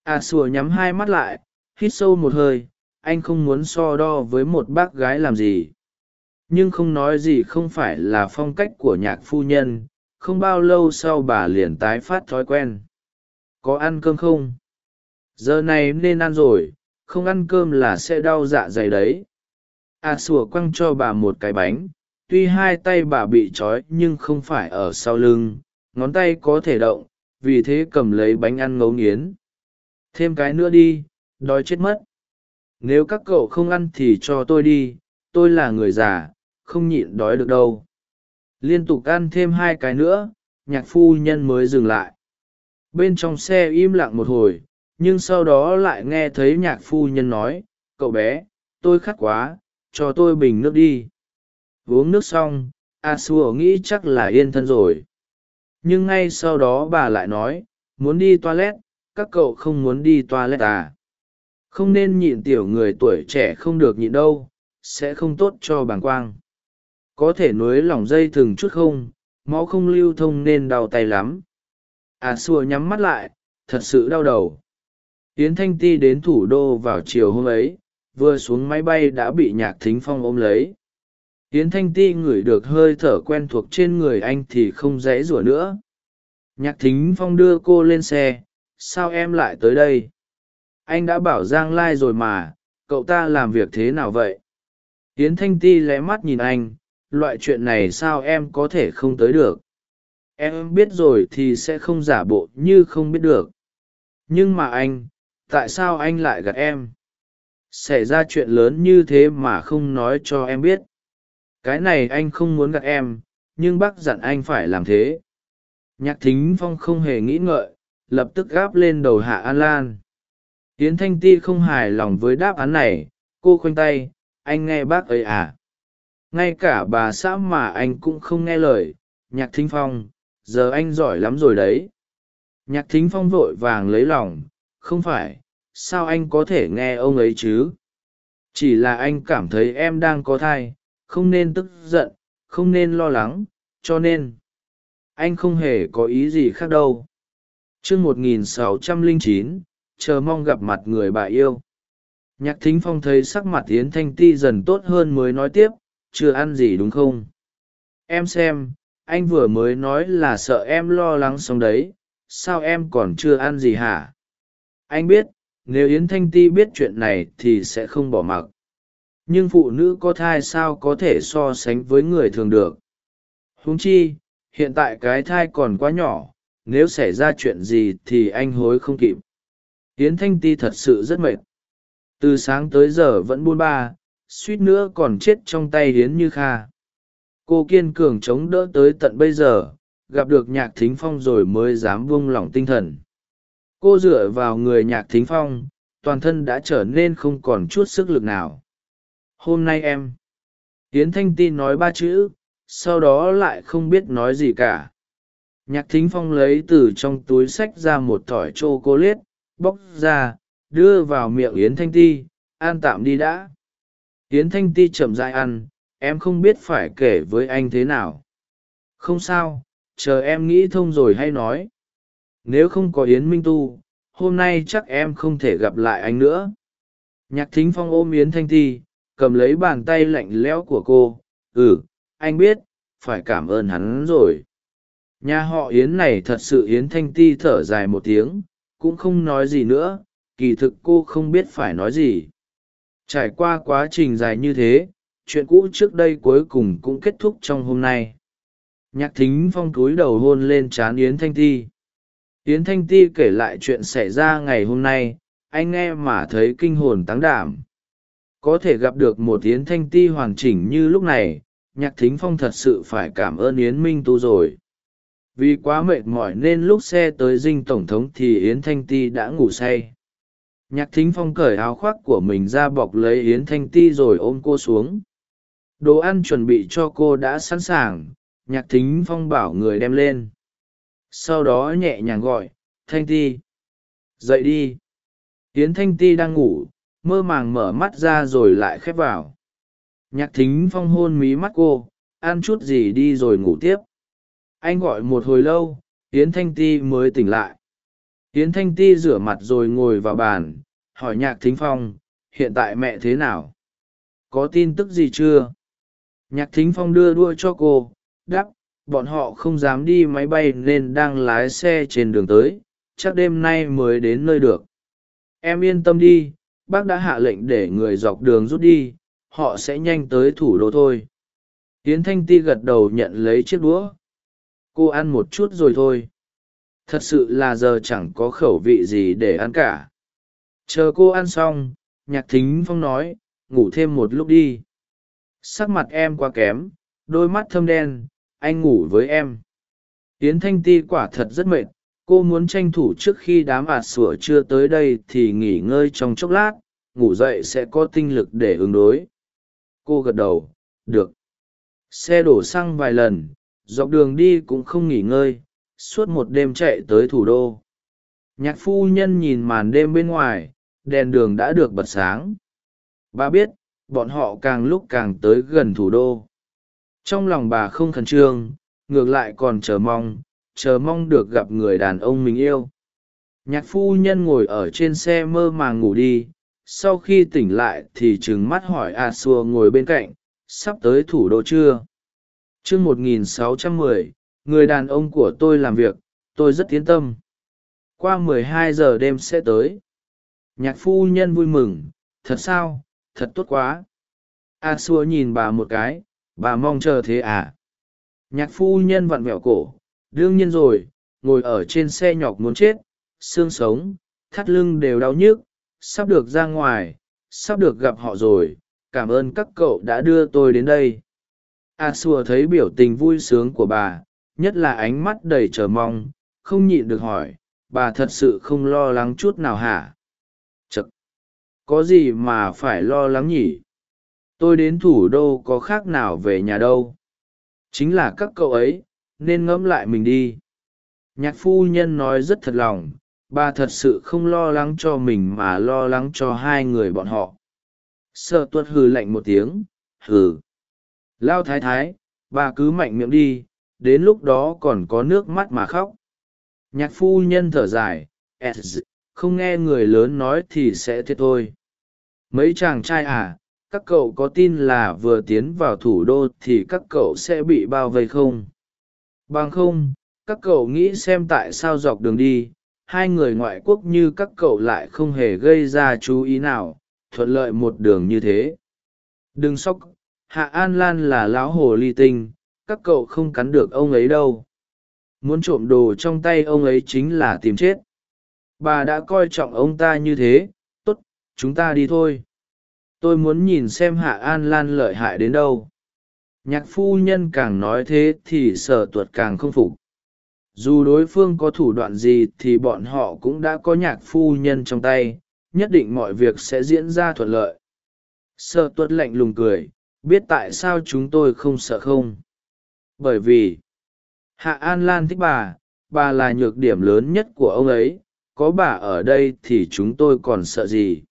À sùa nhắm hai mắt lại, hít sâu một hơi, anh không muốn so đo với một bác gái làm gì. Nhưng không nói gì không phải là phong cách của nhạc phu nhân, không bao lâu sau bà liền tái phát thói quen. Có ăn cơm không? Giờ này nên ăn rồi, không ăn cơm là sẽ đau dạ dày đấy a à, sủa quăng cho bà một cái bánh. Tuy hai tay bà bị trói nhưng không phải ở sau lưng. Ngón tay có thể động vì thế cầm lấy bánh ăn ngấu nghiến. Thêm cái nữa đi đói chết mất. Nếu các cậu không ăn thì cho tôi đi tôi là người già không nhịn đói được đâu. Liên tục ăn thêm hai cái nữa nhạc phu nhân mới dừng lại. Bên trong xe im lặng một hồi nhưng sau đó lại nghe thấy nhạc phu nhân nói cậu bé tôi khát quá cho tôi bình nước đi. Uống nước xong, a xua nghĩ chắc là yên thân rồi. Nhưng ngay sau đó bà lại nói, muốn đi toilet, các cậu không muốn đi toilet à? Không nên nhịn tiểu người tuổi trẻ không được nhịn đâu, sẽ không tốt cho bàng quang. Có thể nối lỏng dây thừng chút không, máu không lưu thông nên đau tay lắm. A xua nhắm mắt lại, thật sự đau đầu. Yến thanh ti đến thủ đô vào chiều hôm ấy vừa xuống máy bay đã bị nhạc thính phong ôm lấy. Yến thanh ti ngửi được hơi thở quen thuộc trên người anh thì không dãy rủa nữa. Nhạc thính phong đưa cô lên xe, sao em lại tới đây? Anh đã bảo giang lai rồi mà, cậu ta làm việc thế nào vậy? Yến thanh ti lé mắt nhìn anh, loại chuyện này sao em có thể không tới được? Em biết rồi thì sẽ không giả bộ như không biết được. Nhưng mà anh, tại sao anh lại gạt em? Xảy ra chuyện lớn như thế mà không nói cho em biết. Cái này anh không muốn gặp em, nhưng bác dặn anh phải làm thế. Nhạc thính phong không hề nghĩ ngợi, lập tức gáp lên đầu hạ an lan. Yến thanh ti không hài lòng với đáp án này, cô khoanh tay, anh nghe bác ấy à? Ngay cả bà xã mà anh cũng không nghe lời, nhạc thính phong, giờ anh giỏi lắm rồi đấy. Nhạc thính phong vội vàng lấy lòng, không phải sao anh có thể nghe ông ấy chứ? Chỉ là anh cảm thấy em đang có thai, không nên tức giận, không nên lo lắng, cho nên anh không hề có ý gì khác đâu. T r ư ơ n g một nghìn sáu trăm lẻ chín, chờ mong gặp mặt người bà yêu. Nhạc thính phong thấy sắc mặt yến thanh ti dần tốt hơn mới nói tiếp, chưa ăn gì đúng không? Em xem, anh vừa mới nói là sợ em lo lắng xong đấy, sao em còn chưa ăn gì hả? Anh biết nếu yến thanh ti biết chuyện này thì sẽ không bỏ mặc. Nhưng phụ nữ có thai sao có thể so sánh với người thường được? Huống chi, hiện tại cái thai còn quá nhỏ, nếu xảy ra chuyện gì thì anh hối không kịp. Yến thanh ti thật sự rất mệt. Từ sáng tới giờ vẫn buôn ba, suýt nữa còn chết trong tay hiến như kha. Cô kiên cường chống đỡ tới tận bây giờ, gặp được nhạc thính phong rồi mới dám vung lòng tinh thần cô dựa vào người nhạc thính phong, toàn thân đã trở nên không còn chút sức lực nào. Hôm nay em tiến thanh ti nói ba chữ, sau đó lại không biết nói gì cả. Nhạc thính phong lấy từ trong túi sách ra một thỏi c h ô cô liết bóc ra, đưa vào miệng yến thanh ti, an tạm đi đã. Yến thanh ti chậm dại ăn, em không biết phải kể với anh thế nào. Không sao, chờ em nghĩ thông rồi hay nói nếu không có yến minh tu, hôm nay chắc em không thể gặp lại anh nữa. Nhạc thính phong ôm yến thanh ti cầm lấy bàn tay lạnh lẽo của cô. Ừ anh biết, phải cảm ơn hắn rồi. Nhà họ yến này thật sự yến thanh ti thở dài một tiếng, cũng không nói gì nữa, kỳ thực cô không biết phải nói gì. Trải qua quá trình dài như thế, chuyện cũ trước đây cuối cùng cũng kết thúc trong hôm nay. Nhạc thính phong cúi đầu hôn lên trán yến thanh ti yến thanh ti kể lại chuyện xảy ra ngày hôm nay, anh nghe mà thấy kinh hồn táng đảm. Có thể gặp được một yến thanh ti hoàn chỉnh như lúc này, nhạc thính phong thật sự phải cảm ơn yến minh tu rồi. Vì quá mệt mỏi nên lúc xe tới dinh tổng thống thì yến thanh ti đã ngủ say. Nhạc thính phong cởi áo khoác của mình ra bọc lấy yến thanh ti rồi ôm cô xuống. Đồ ăn chuẩn bị cho cô đã sẵn sàng, nhạc thính phong bảo người đem lên sau đó nhẹ nhàng gọi, thanh ti, dậy đi. Tiến thanh ti đang ngủ, mơ màng mở mắt ra rồi lại khép vào. Nhạc thính phong hôn mí mắt cô, ăn chút gì đi rồi ngủ tiếp. Anh gọi một hồi lâu tiến thanh ti mới tỉnh lại. Tiến thanh ti rửa mặt rồi ngồi vào bàn, hỏi nhạc thính phong, hiện tại mẹ thế nào? Có tin tức gì chưa? Nhạc thính phong đưa đua cho cô đắp bọn họ không dám đi máy bay nên đang lái xe trên đường tới, chắc đêm nay mới đến nơi được. Em yên tâm đi, bác đã hạ lệnh để người dọc đường rút đi, họ sẽ nhanh tới thủ đô thôi. Tiến thanh ti gật đầu nhận lấy chiếc đũa. Cô ăn một chút rồi thôi. Thật sự là giờ chẳng có khẩu vị gì để ăn cả. Chờ cô ăn xong, nhạc thính phong nói, ngủ thêm một lúc đi. Sắc mặt em quá kém, đôi mắt thâm đen anh ngủ với em. Yến thanh ti quả thật rất mệt, cô muốn tranh thủ trước khi đám ạt sủa chưa tới đây thì nghỉ ngơi trong chốc lát, ngủ dậy sẽ có tinh lực để ứng đối. Cô gật đầu, được. Xe đổ xăng vài lần, dọc đường đi cũng không nghỉ ngơi, suốt một đêm chạy tới thủ đô. Nhạc phu nhân nhìn màn đêm bên ngoài, đèn đường đã được bật sáng. Bà biết, bọn họ càng lúc càng tới gần thủ đô trong lòng bà không khẩn trương, ngược lại còn chờ mong chờ mong được gặp người đàn ông mình yêu. Nhạc phu nhân ngồi ở trên xe mơ màng ngủ đi, sau khi tỉnh lại thì trừng mắt hỏi a xua ngồi bên cạnh, sắp tới thủ đô chưa? Chương một nghìn sáu trăm mười, người đàn ông của tôi làm việc, tôi rất tiến tâm. Qua mười hai giờ đêm sẽ tới. Nhạc phu nhân vui mừng, thật sao? Thật tốt quá. A xua nhìn bà một cái bà mong chờ thế à? Nhạc phu nhân vặn vẹo cổ. Đương nhiên rồi, ngồi ở trên xe nhọc muốn chết. Xương sống, thắt lưng đều đau nhức. Sắp được ra ngoài, sắp được gặp họ rồi. Cảm ơn các cậu đã đưa tôi đến đây. A xua thấy biểu tình vui sướng của bà, nhất là ánh mắt đầy chờ mong, không nhịn được hỏi, bà thật sự không lo lắng chút nào hả? Chật. Có gì mà phải lo lắng nhỉ? Tôi đến thủ đô có khác nào về nhà đâu? Chính là các cậu ấy, nên ngẫm lại mình đi. Nhạc phu nhân nói rất thật lòng, bà thật sự không lo lắng cho mình mà lo lắng cho hai người bọn họ. Sợ tuất hừ lạnh một tiếng, hừ. Lao thái thái, bà cứ mạnh miệng đi, đến lúc đó còn có nước mắt mà khóc. Nhạc phu nhân thở dài không nghe người lớn nói thì sẽ thế thôi. Mấy chàng trai à các cậu có tin là vừa tiến vào thủ đô thì các cậu sẽ bị bao vây không? Bằng không, các cậu nghĩ xem tại sao dọc đường đi, hai người ngoại quốc như các cậu lại không hề gây ra chú ý nào, thuận lợi một đường như thế. Đừng sốc, hạ an lan là lão hồ ly tinh, các cậu không cắn được ông ấy đâu. Muốn trộm đồ trong tay ông ấy chính là tìm chết. Bà đã coi trọng ông ta như thế t ố t chúng ta đi thôi tôi muốn nhìn xem hạ an lan lợi hại đến đâu. Nhạc phu nhân càng nói thế thì sở tuật càng không phục. Dù đối phương có thủ đoạn gì thì bọn họ cũng đã có nhạc phu nhân trong tay, nhất định mọi việc sẽ diễn ra thuận lợi. Sở tuật lạnh lùng cười, biết tại sao chúng tôi không sợ không? Bởi vì, hạ an lan thích bà bà là nhược điểm lớn nhất của ông ấy, có bà ở đây thì chúng tôi còn sợ gì?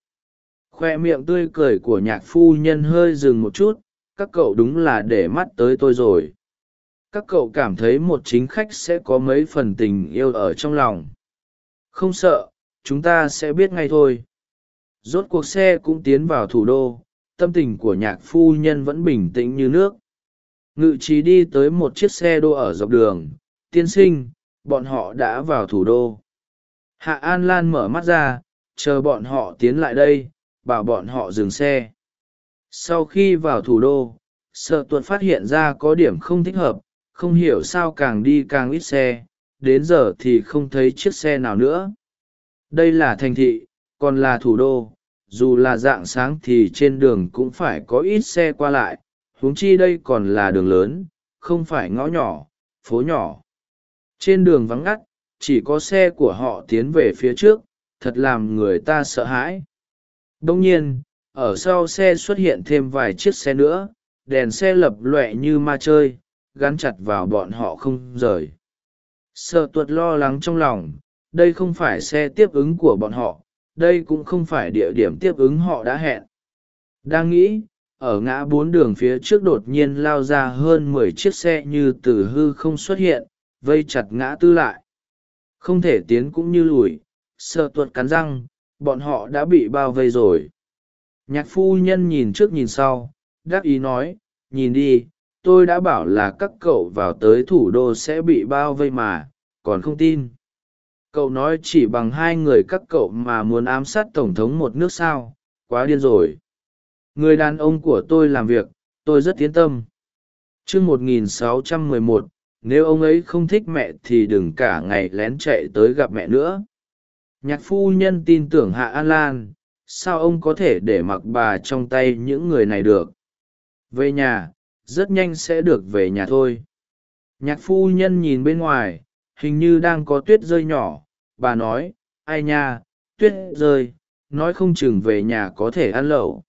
Khoe miệng tươi cười của nhạc phu nhân hơi dừng một chút, các cậu đúng là để mắt tới tôi rồi. Các cậu cảm thấy một chính khách sẽ có mấy phần tình yêu ở trong lòng. Không sợ, chúng ta sẽ biết ngay thôi. Rốt cuộc xe cũng tiến vào thủ đô, tâm tình của nhạc phu nhân vẫn bình tĩnh như nước. Ngự trí đi tới một chiếc xe đô ở dọc đường. Tiên sinh, bọn họ đã vào thủ đô. Hạ an lan mở mắt ra, chờ bọn họ tiến lại đây bảo bọn họ dừng xe. Sau khi vào thủ đô, sợ tuột phát hiện ra có điểm không thích hợp, không hiểu sao càng đi càng ít xe, đến giờ thì không thấy chiếc xe nào nữa. Đây là thành thị, còn là thủ đô, dù là dạng sáng thì trên đường cũng phải có ít xe qua lại, huống chi đây còn là đường lớn, không phải ngõ nhỏ, phố nhỏ. Trên đường vắng ngắt, chỉ có xe của họ tiến về phía trước, thật làm người ta sợ hãi đông nhiên, ở sau xe xuất hiện thêm vài chiếc xe nữa, đèn xe lập loẹ như ma chơi, gắn chặt vào bọn họ không rời. Sợ tuột lo lắng trong lòng, đây không phải xe tiếp ứng của bọn họ, đây cũng không phải địa điểm tiếp ứng họ đã hẹn. Đang nghĩ, ở ngã bốn đường phía trước đột nhiên lao ra hơn mười chiếc xe như từ hư không xuất hiện, vây chặt ngã tư lại. Không thể tiến cũng như lùi, sợ tuột cắn răng bọn họ đã bị bao vây rồi. Nhạc phu nhân nhìn trước nhìn sau đắc ý nói nhìn đi tôi đã bảo là các cậu vào tới thủ đô sẽ bị bao vây mà còn không tin. Cậu nói chỉ bằng hai người các cậu mà muốn ám sát tổng thống một nước sao quá điên rồi. Người đàn ông của tôi làm việc tôi rất tiến tâm. T r ư ớ c 1611, nếu ông ấy không thích mẹ thì đừng cả ngày lén chạy tới gặp mẹ nữa nhạc phu nhân tin tưởng hạ an lan, sao ông có thể để mặc bà trong tay những người này được? Về nhà, rất nhanh sẽ được về nhà thôi. Nhạc phu nhân nhìn bên ngoài, hình như đang có tuyết rơi nhỏ. Bà nói, ai nha, tuyết rơi, nói không chừng về nhà có thể ăn lẩu.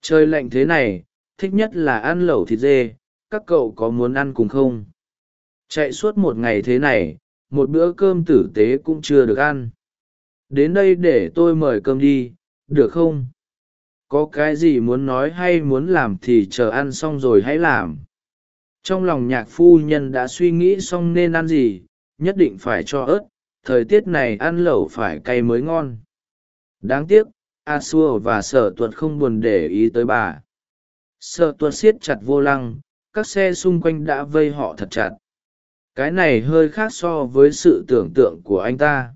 Trời lạnh thế này, thích nhất là ăn lẩu thịt dê, các cậu có muốn ăn cùng không? Chạy suốt một ngày thế này, một bữa cơm tử tế cũng chưa được ăn đến đây để tôi mời cơm đi, được không? Có cái gì muốn nói hay muốn làm thì chờ ăn xong rồi hãy làm. Trong lòng nhạc phu nhân đã suy nghĩ xong nên ăn gì, nhất định phải cho ớt, thời tiết này ăn lẩu phải cay mới ngon. Đáng tiếc, a xua và sở tuật không buồn để ý tới bà. Sở tuật siết chặt vô lăng, các xe xung quanh đã vây họ thật chặt. Cái này hơi khác so với sự tưởng tượng của anh ta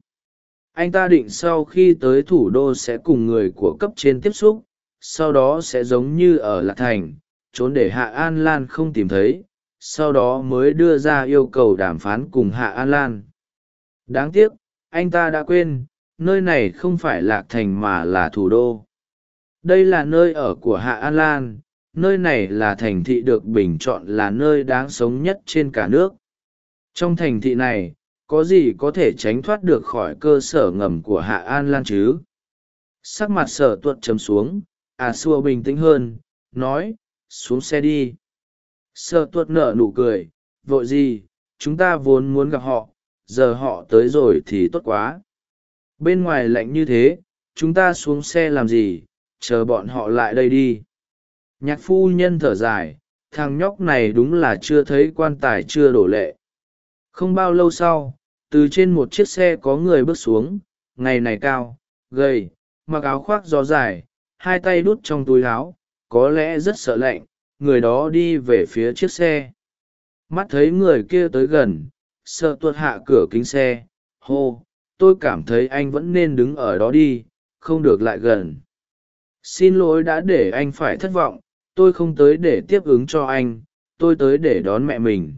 anh ta định sau khi tới thủ đô sẽ cùng người của cấp trên tiếp xúc, sau đó sẽ giống như ở lạc thành, trốn để hạ an lan không tìm thấy, sau đó mới đưa ra yêu cầu đàm phán cùng hạ an lan. Đáng tiếc, anh ta đã quên, nơi này không phải lạc thành mà là thủ đô. Đây là nơi ở của hạ an lan, nơi này là thành thị được bình chọn là nơi đáng sống nhất trên cả nước. Trong thành thị này có gì có thể tránh thoát được khỏi cơ sở ngầm của hạ an lan chứ? Sắc mặt sở tuật chấm xuống à xua bình tĩnh hơn, nói, xuống xe đi. Sở tuật nở nụ cười, vội gì, chúng ta vốn muốn gặp họ, giờ họ tới rồi thì tốt quá. Bên ngoài lạnh như thế, chúng ta xuống xe làm gì, chờ bọn họ lại đây đi. Nhạc phu nhân thở dài, thằng nhóc này đúng là chưa thấy quan tài chưa đổ lệ. Không bao lâu sau từ trên một chiếc xe có người bước xuống, ngày này cao, gầy, mặc áo khoác gió dài, hai tay đút trong túi áo, có lẽ rất sợ lạnh, người đó đi về phía chiếc xe. Mắt thấy người kia tới gần, sợ tuột hạ cửa kính xe, hô, tôi cảm thấy anh vẫn nên đứng ở đó đi, không được lại gần. Xin lỗi đã để anh phải thất vọng, tôi không tới để tiếp ứng cho anh, tôi tới để đón mẹ mình.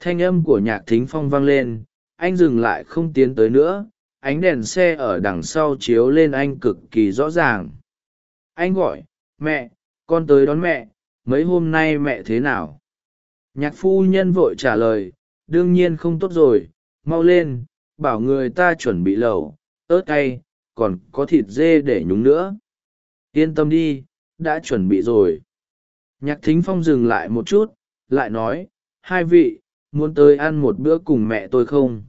Thanh âm của nhạc thính phong vang lên anh dừng lại không tiến tới nữa, ánh đèn xe ở đằng sau chiếu lên anh cực kỳ rõ ràng. Anh gọi, mẹ, con tới đón mẹ, mấy hôm nay mẹ thế nào? Nhạc phu nhân vội trả lời, đương nhiên không tốt rồi, mau lên, bảo người ta chuẩn bị lẩu, ớt cay, còn có thịt dê để nhúng nữa. Yên tâm đi, đã chuẩn bị rồi. Nhạc thính phong dừng lại một chút, lại nói, hai vị muốn tới ăn một bữa cùng mẹ tôi không?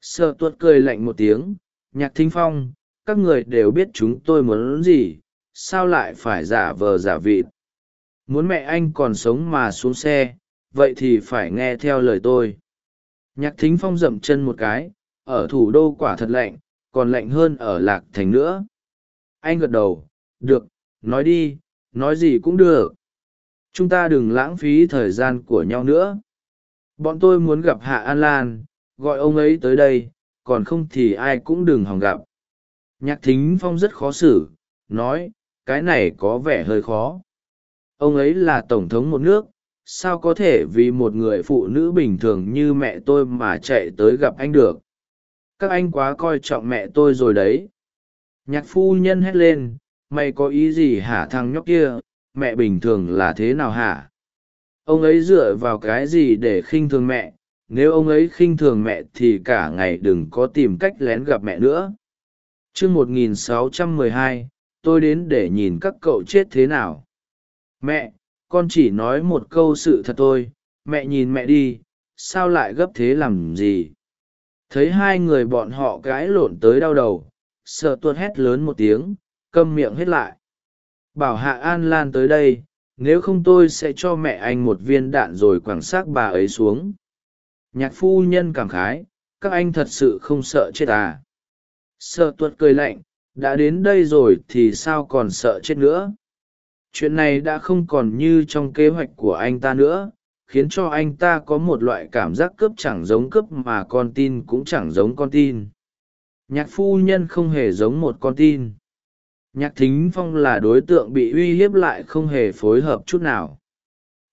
Sợ tuột cười lạnh một tiếng, nhạc thính phong, các người đều biết chúng tôi muốn gì, sao lại phải giả vờ giả vịt? Muốn mẹ anh còn sống mà xuống xe, vậy thì phải nghe theo lời tôi. Nhạc thính phong dậm chân một cái, ở thủ đô quả thật lạnh, còn lạnh hơn ở lạc thành nữa. Anh gật đầu, được, nói đi, nói gì cũng được. Chúng ta đừng lãng phí thời gian của nhau nữa bọn tôi muốn gặp hạ an lan, gọi ông ấy tới đây, còn không thì ai cũng đừng hòng gặp. Nhạc thính phong rất khó xử, nói, cái này có vẻ hơi khó. Ông ấy là tổng thống một nước, sao có thể vì một người phụ nữ bình thường như mẹ tôi mà chạy tới gặp anh được? Các anh quá coi trọng mẹ tôi rồi đấy. Nhạc phu nhân hét lên, mày có ý gì hả thằng nhóc kia? Mẹ bình thường là thế nào hả? Ông ấy dựa vào cái gì để khinh thường mẹ? Nếu ông ấy khinh thường mẹ thì cả ngày đừng có tìm cách lén gặp mẹ nữa. Chương một nghìn sáu trăm mười hai, tôi đến để nhìn các cậu chết thế nào. Mẹ, con chỉ nói một câu sự thật thôi. Mẹ nhìn mẹ đi, sao lại gấp thế làm gì? Thấy hai người bọn họ cãi lộn tới đau đầu, sợ tuột hét lớn một tiếng, câm miệng hết lại. Bảo hạ an lan tới đây nếu không tôi sẽ cho mẹ anh một viên đạn rồi quẳng xác bà ấy xuống. Nhạc phu nhân cảm khái, các anh thật sự không sợ chết à? Sợ tuột cười lạnh, đã đến đây rồi thì sao còn sợ chết nữa? Chuyện này đã không còn như trong kế hoạch của anh ta nữa, khiến cho anh ta có một loại cảm giác cướp chẳng giống cướp mà con tin cũng chẳng giống con tin. Nhạc phu nhân không hề giống một con tin nhạc thính phong là đối tượng bị uy hiếp lại không hề phối hợp chút nào.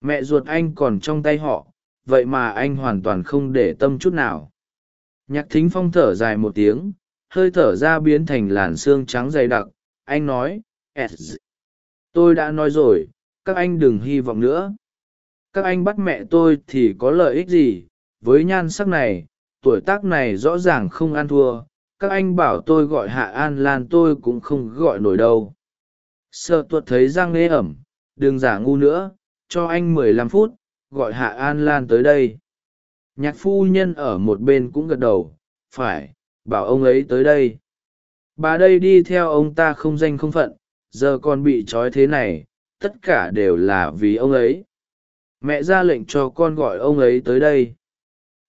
Mẹ ruột anh còn trong tay họ, vậy mà anh hoàn toàn không để tâm chút nào. Nhạc thính phong thở dài một tiếng, hơi thở ra biến thành làn xương trắng dày đặc. Anh nói tôi đã nói rồi, các anh đừng hy vọng nữa. Các anh bắt mẹ tôi thì có lợi ích gì? Với nhan sắc này, tuổi tác này rõ ràng không ăn thua các anh bảo tôi gọi hạ an lan tôi cũng không gọi nổi đâu. Sợ tuột thấy Giang Lê ẩm, đừng giả ngu nữa, cho anh mười lăm phút, gọi hạ an lan tới đây. Nhạc phu nhân ở một bên cũng gật đầu, phải, bảo ông ấy tới đây. Bà đây đi theo ông ta không danh không phận, giờ còn bị trói thế này, tất cả đều là vì ông ấy. Mẹ ra lệnh cho con gọi ông ấy tới đây.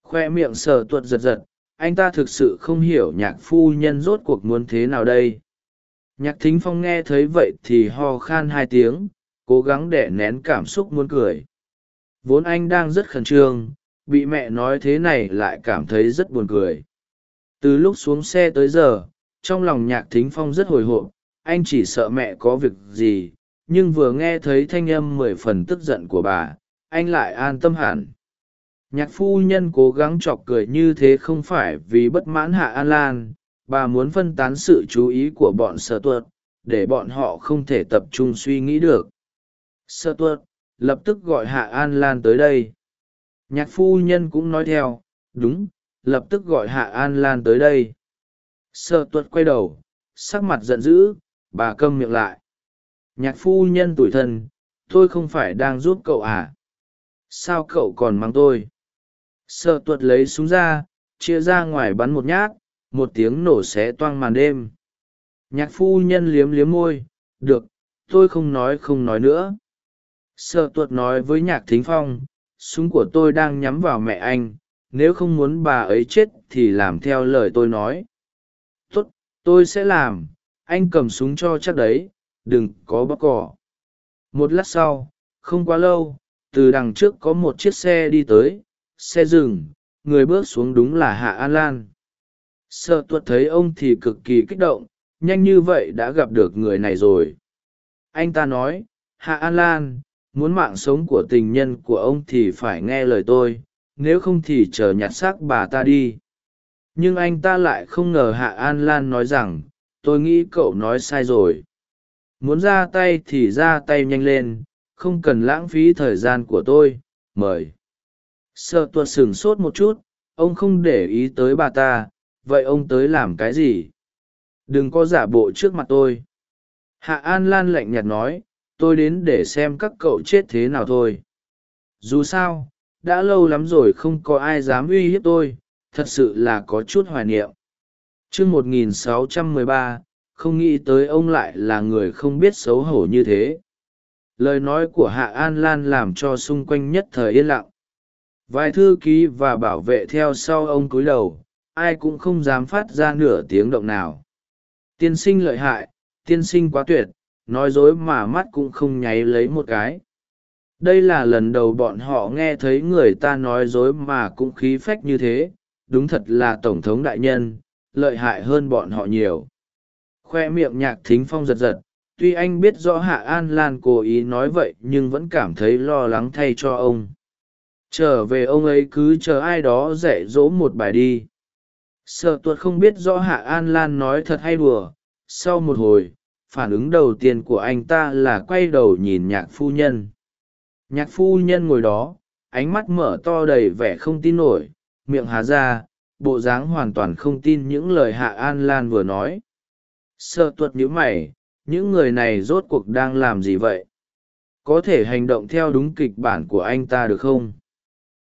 Khoe miệng sờ tuột giật giật anh ta thực sự không hiểu nhạc phu nhân rốt cuộc muốn thế nào đây. Nhạc thính phong nghe thấy vậy thì ho khan hai tiếng, cố gắng để nén cảm xúc muốn cười. Vốn anh đang rất khẩn trương, bị mẹ nói thế này lại cảm thấy rất buồn cười. Từ lúc xuống xe tới giờ, trong lòng nhạc thính phong rất hồi hộp, anh chỉ sợ mẹ có việc gì, nhưng vừa nghe thấy thanh âm mười phần tức giận của bà, anh lại an tâm hẳn nhạc phu nhân cố gắng chọc cười như thế không phải vì bất mãn hạ an lan, bà muốn phân tán sự chú ý của bọn sợ tuột, để bọn họ không thể tập trung suy nghĩ được. Sơ tuột lập tức gọi hạ an lan tới đây. Nhạc phu nhân cũng nói theo, đúng, lập tức gọi hạ an lan tới đây. Sơ tuột quay đầu, sắc mặt giận dữ, bà câm miệng lại. Nhạc phu nhân tủi thân, tôi không phải đang giúp cậu à? Sao cậu còn mắng tôi? Sợ tuột lấy súng ra, chia ra ngoài bắn một nhát, một tiếng nổ xé toang màn đêm. Nhạc phu nhân liếm liếm môi, được, tôi không nói không nói nữa. Sợ tuột nói với nhạc thính phong, súng của tôi đang nhắm vào mẹ anh, nếu không muốn bà ấy chết thì làm theo lời tôi nói. Tốt, tôi sẽ làm, anh cầm súng cho chắc đấy, đừng có bóc cỏ. Một lát sau, không quá lâu, từ đằng trước có một chiếc xe đi tới xe dừng, người bước xuống đúng là hạ an lan. Sợ tuột thấy ông thì cực kỳ kích động, nhanh như vậy đã gặp được người này rồi. Anh ta nói, hạ an lan, muốn mạng sống của tình nhân của ông thì phải nghe lời tôi, nếu không thì chờ nhặt xác bà ta đi. Nhưng anh ta lại không ngờ hạ an lan nói rằng, tôi nghĩ cậu nói sai rồi. Muốn ra tay thì ra tay nhanh lên, không cần lãng phí thời gian của tôi, mời sợ tuột sửng sốt một chút, ông không để ý tới bà ta, vậy ông tới làm cái gì? Đừng có giả bộ trước mặt tôi. Hạ an lan lạnh nhạt nói, tôi đến để xem các cậu chết thế nào thôi. Dù sao, đã lâu lắm rồi không có ai dám uy hiếp tôi, thật sự là có chút hoài niệm. Chương một nghìn sáu trăm mười ba, không nghĩ tới ông lại là người không biết xấu hổ như thế. Lời nói của hạ an lan làm cho xung quanh nhất thời yên lặng vài thư ký và bảo vệ theo sau ông cúi đầu, ai cũng không dám phát ra nửa tiếng động nào. Tiên sinh lợi hại, tiên sinh quá tuyệt, nói dối mà mắt cũng không nháy lấy một cái. Đây là lần đầu bọn họ nghe thấy người ta nói dối mà cũng khí phách như thế, đúng thật là tổng thống đại nhân, lợi hại hơn bọn họ nhiều. Khoe miệng nhạc thính phong giật giật, tuy anh biết rõ hạ an lan cố ý nói vậy nhưng vẫn cảm thấy lo lắng thay cho ông trở về ông ấy cứ chờ ai đó dạy dỗ một bài đi. Sợ tuột không biết rõ hạ an lan nói thật hay đùa. Sau một hồi, phản ứng đầu tiên của anh ta là quay đầu nhìn nhạc phu nhân. Nhạc phu nhân ngồi đó, ánh mắt mở to đầy vẻ không tin nổi, miệng hà ra, bộ dáng hoàn toàn không tin những lời hạ an lan vừa nói. Sợ tuật nhíu mày, những người này rốt cuộc đang làm gì vậy? Có thể hành động theo đúng kịch bản của anh ta được không?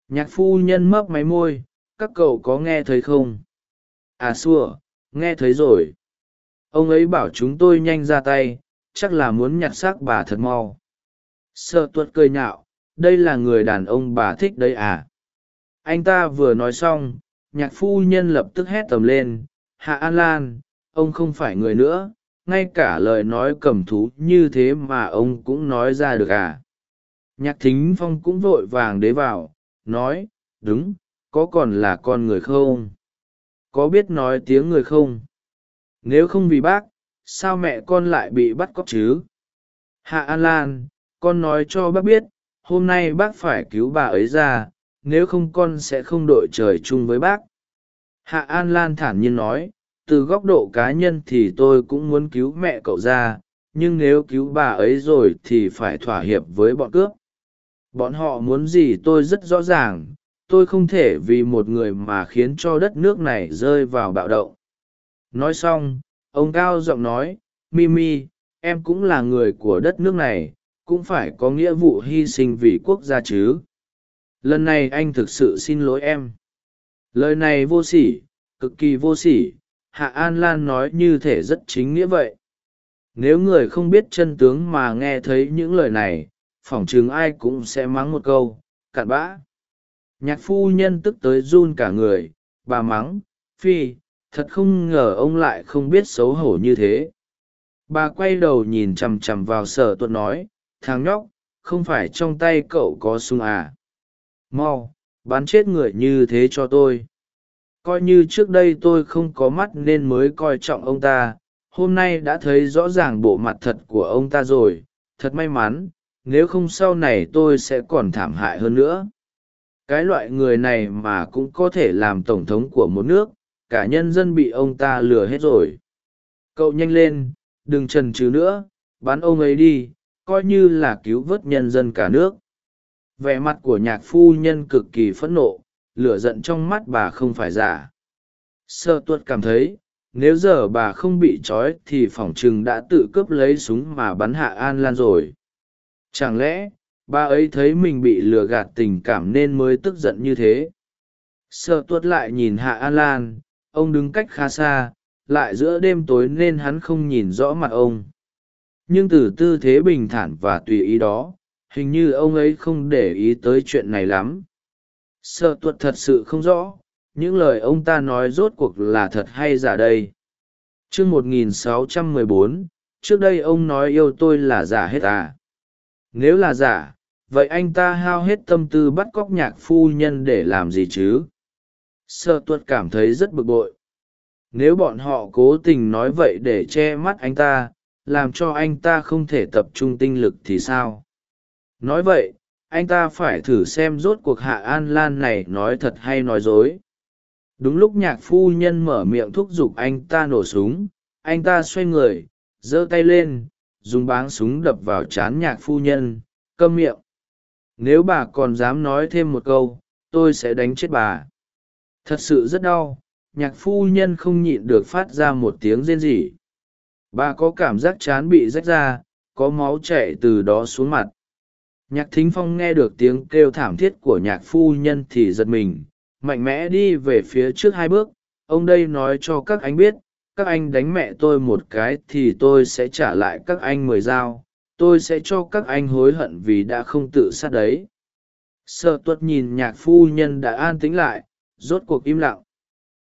Nhạc phu nhân mấp máy môi, các cậu có nghe thấy không? À xua, nghe thấy rồi. Ông ấy bảo chúng tôi nhanh ra tay, chắc là muốn nhặt xác bà thật mau. Sợ tuất cười nhạo, đây là người đàn ông bà thích đấy à. Anh ta vừa nói xong, nhạc phu nhân lập tức hét tầm lên. Hạ an lan, ông không phải người nữa, ngay cả lời nói cầm thú như thế mà ông cũng nói ra được à. Nhạc thính phong cũng vội vàng đế vào nói, đúng, có còn là con người không? Có biết nói tiếng người không? Nếu không vì bác, sao mẹ con lại bị bắt cóc chứ? Hạ an lan, con nói cho bác biết, hôm nay bác phải cứu bà ấy ra, nếu không con sẽ không đội trời chung với bác. Hạ an lan thản nhiên nói, từ góc độ cá nhân thì tôi cũng muốn cứu mẹ cậu ra, nhưng nếu cứu bà ấy rồi thì phải thỏa hiệp với bọn cướp bọn họ muốn gì tôi rất rõ ràng, tôi không thể vì một người mà khiến cho đất nước này rơi vào bạo động. Nói xong, ông cao giọng nói mimi em cũng là người của đất nước này, cũng phải có nghĩa vụ hy sinh vì quốc gia chứ. Lần này anh thực sự xin lỗi em. Lời này vô sỉ, cực kỳ vô sỉ, hạ an lan nói như thể rất chính nghĩa vậy. Nếu người không biết chân tướng mà nghe thấy những lời này phỏng chừng ai cũng sẽ mắng một câu, cặn bã. Nhạc phu nhân tức tới run cả người, bà mắng, phi, thật không ngờ ông lại không biết xấu hổ như thế. Bà quay đầu nhìn chằm chằm vào sở tuấn nói, thằng nhóc, không phải trong tay cậu có súng à? Mau, bắn chết người như thế cho tôi. Coi như trước đây tôi không có mắt nên mới coi trọng ông ta, hôm nay đã thấy rõ ràng bộ mặt thật của ông ta rồi, thật may mắn nếu không sau này tôi sẽ còn thảm hại hơn nữa. Cái loại người này mà cũng có thể làm tổng thống của một nước, cả nhân dân bị ông ta lừa hết rồi. Cậu nhanh lên, đừng trần trừ nữa, bắn ông ấy đi, coi như là cứu vớt nhân dân cả nước. Vẻ mặt của nhạc phu nhân cực kỳ phẫn nộ, lửa giận trong mắt bà không phải giả. Sơ tuất cảm thấy, nếu giờ bà không bị trói thì phỏng chừng đã tự cướp lấy súng mà bắn hạ an lan rồi chẳng lẽ, bà ấy thấy mình bị lừa gạt tình cảm nên mới tức giận như thế? Sợ tuất lại nhìn hạ an lan, ông đứng cách khá xa, lại giữa đêm tối nên hắn không nhìn rõ mặt ông. Nhưng từ tư thế bình thản và tùy ý đó, hình như ông ấy không để ý tới chuyện này lắm. Sợ tuột thật sự không rõ, những lời ông ta nói rốt cuộc là thật hay giả đây? T một nghìn sáu trăm mười bốn, trước đây ông nói yêu tôi là giả hết à? Nếu là giả, vậy anh ta hao hết tâm tư bắt cóc nhạc phu nhân để làm gì chứ? Sợ Tuất cảm thấy rất bực bội. Nếu bọn họ cố tình nói vậy để che mắt anh ta, làm cho anh ta không thể tập trung tinh lực thì sao? Nói vậy, anh ta phải thử xem rốt cuộc hạ an lan này nói thật hay nói dối. Đúng lúc nhạc phu nhân mở miệng thúc giục anh ta nổ súng, anh ta xoay người, giơ tay lên dùng báng súng đập vào c h á n nhạc phu nhân, câm miệng. Nếu bà còn dám nói thêm một câu, tôi sẽ đánh chết bà. Thật sự rất đau, nhạc phu nhân không nhịn được phát ra một tiếng rên rỉ. Bà có cảm giác chán bị rách ra, có máu chảy từ đó xuống mặt. Nhạc thính phong nghe được tiếng kêu thảm thiết của nhạc phu nhân thì giật mình, mạnh mẽ đi về phía trước hai bước. Ông đây nói cho các anh biết các anh đánh mẹ tôi một cái thì tôi sẽ trả lại các anh mười dao. Tôi sẽ cho các anh hối hận vì đã không tự sát đấy. Sợ tuất nhìn nhạc phu nhân đã an tĩnh lại, rốt cuộc im lặng.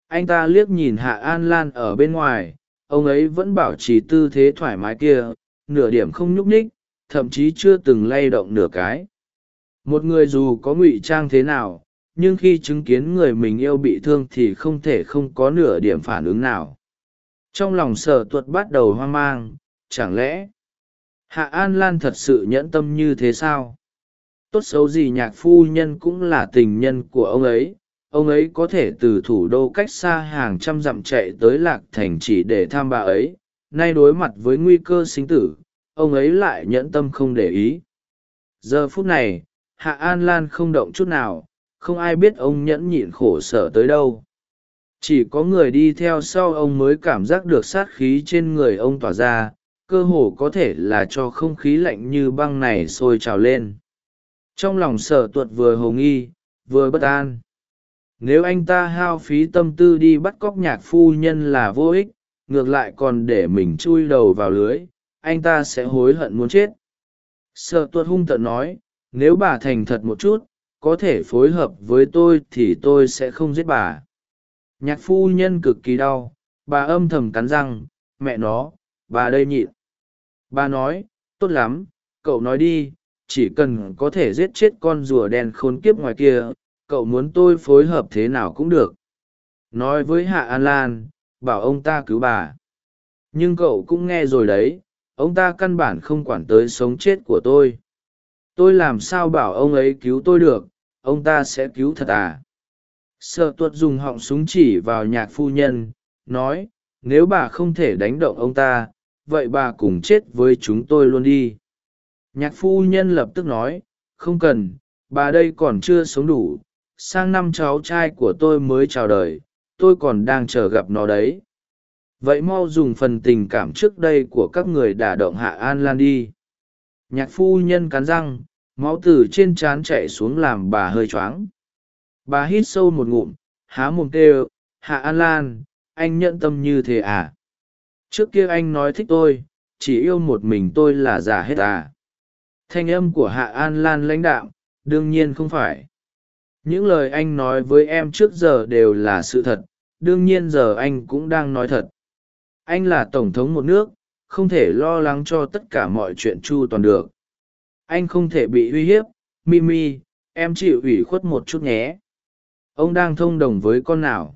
Anh ta liếc nhìn hạ an lan ở bên ngoài, ông ấy vẫn bảo trì tư thế thoải mái kia, nửa điểm không nhúc nhích, thậm chí chưa từng lay động nửa cái. Một người dù có ngụy trang thế nào, nhưng khi chứng kiến người mình yêu bị thương thì không thể không có nửa điểm phản ứng nào trong lòng sở tuật bắt đầu hoang mang, chẳng lẽ hạ an lan thật sự nhẫn tâm như thế sao? Tốt xấu gì nhạc phu nhân cũng là tình nhân của ông ấy ông ấy có thể từ thủ đô cách xa hàng trăm dặm chạy tới lạc thành chỉ để thăm bà ấy, nay đối mặt với nguy cơ sinh tử, ông ấy lại nhẫn tâm không để ý. Giờ phút này, hạ an lan không động chút nào, không ai biết ông nhẫn nhịn khổ sở tới đâu chỉ có người đi theo sau ông mới cảm giác được sát khí trên người ông tỏa ra, cơ hồ có thể là cho không khí lạnh như băng này sôi trào lên. Trong lòng sở tuật vừa hồ nghi, vừa bất an. Nếu anh ta hao phí tâm tư đi bắt cóc nhạc phu nhân là vô ích, ngược lại còn để mình chui đầu vào lưới, anh ta sẽ hối hận muốn chết. Sợ tuật hung tợn nói, nếu bà thành thật một chút, có thể phối hợp với tôi thì tôi sẽ không giết bà nhạc phu nhân cực kỳ đau, bà âm thầm cắn răng, mẹ nó, bà đây nhịn. Bà nói, tốt lắm, cậu nói đi, chỉ cần có thể giết chết con rùa đen khốn kiếp ngoài kia, cậu muốn tôi phối hợp thế nào cũng được. Nói với hạ an lan, bảo ông ta cứu bà. Nhưng cậu cũng nghe rồi đấy, ông ta căn bản không quản tới sống chết của tôi. Tôi làm sao bảo ông ấy cứu tôi được? Ông ta sẽ cứu thật à? Sợ tuột dùng họng súng chỉ vào nhạc phu nhân, nói, nếu bà không thể đánh động ông ta, vậy bà cùng chết với chúng tôi luôn đi. Nhạc phu nhân lập tức nói, không cần, bà đây còn chưa sống đủ, sang năm cháu trai của tôi mới chào đời, tôi còn đang chờ gặp nó đấy. Vậy mau dùng phần tình cảm trước đây của các người đả động hạ an lan đi. Nhạc phu nhân cắn răng, máu từ trên trán chạy xuống làm bà hơi choáng bà hít sâu một ngụm, há mồm tê hạ an lan, anh nhận tâm như thế à? Trước kia anh nói thích tôi, chỉ yêu một mình tôi là giả hết à? Thanh âm của hạ an lan lãnh đạo đương nhiên không phải. Những lời anh nói với em trước giờ đều là sự thật, đương nhiên giờ anh cũng đang nói thật. Anh là tổng thống một nước, không thể lo lắng cho tất cả mọi chuyện chu toàn được. Anh không thể bị uy hiếp, mimi, em chịu ủy khuất một chút nhé ông đang thông đồng với con nào?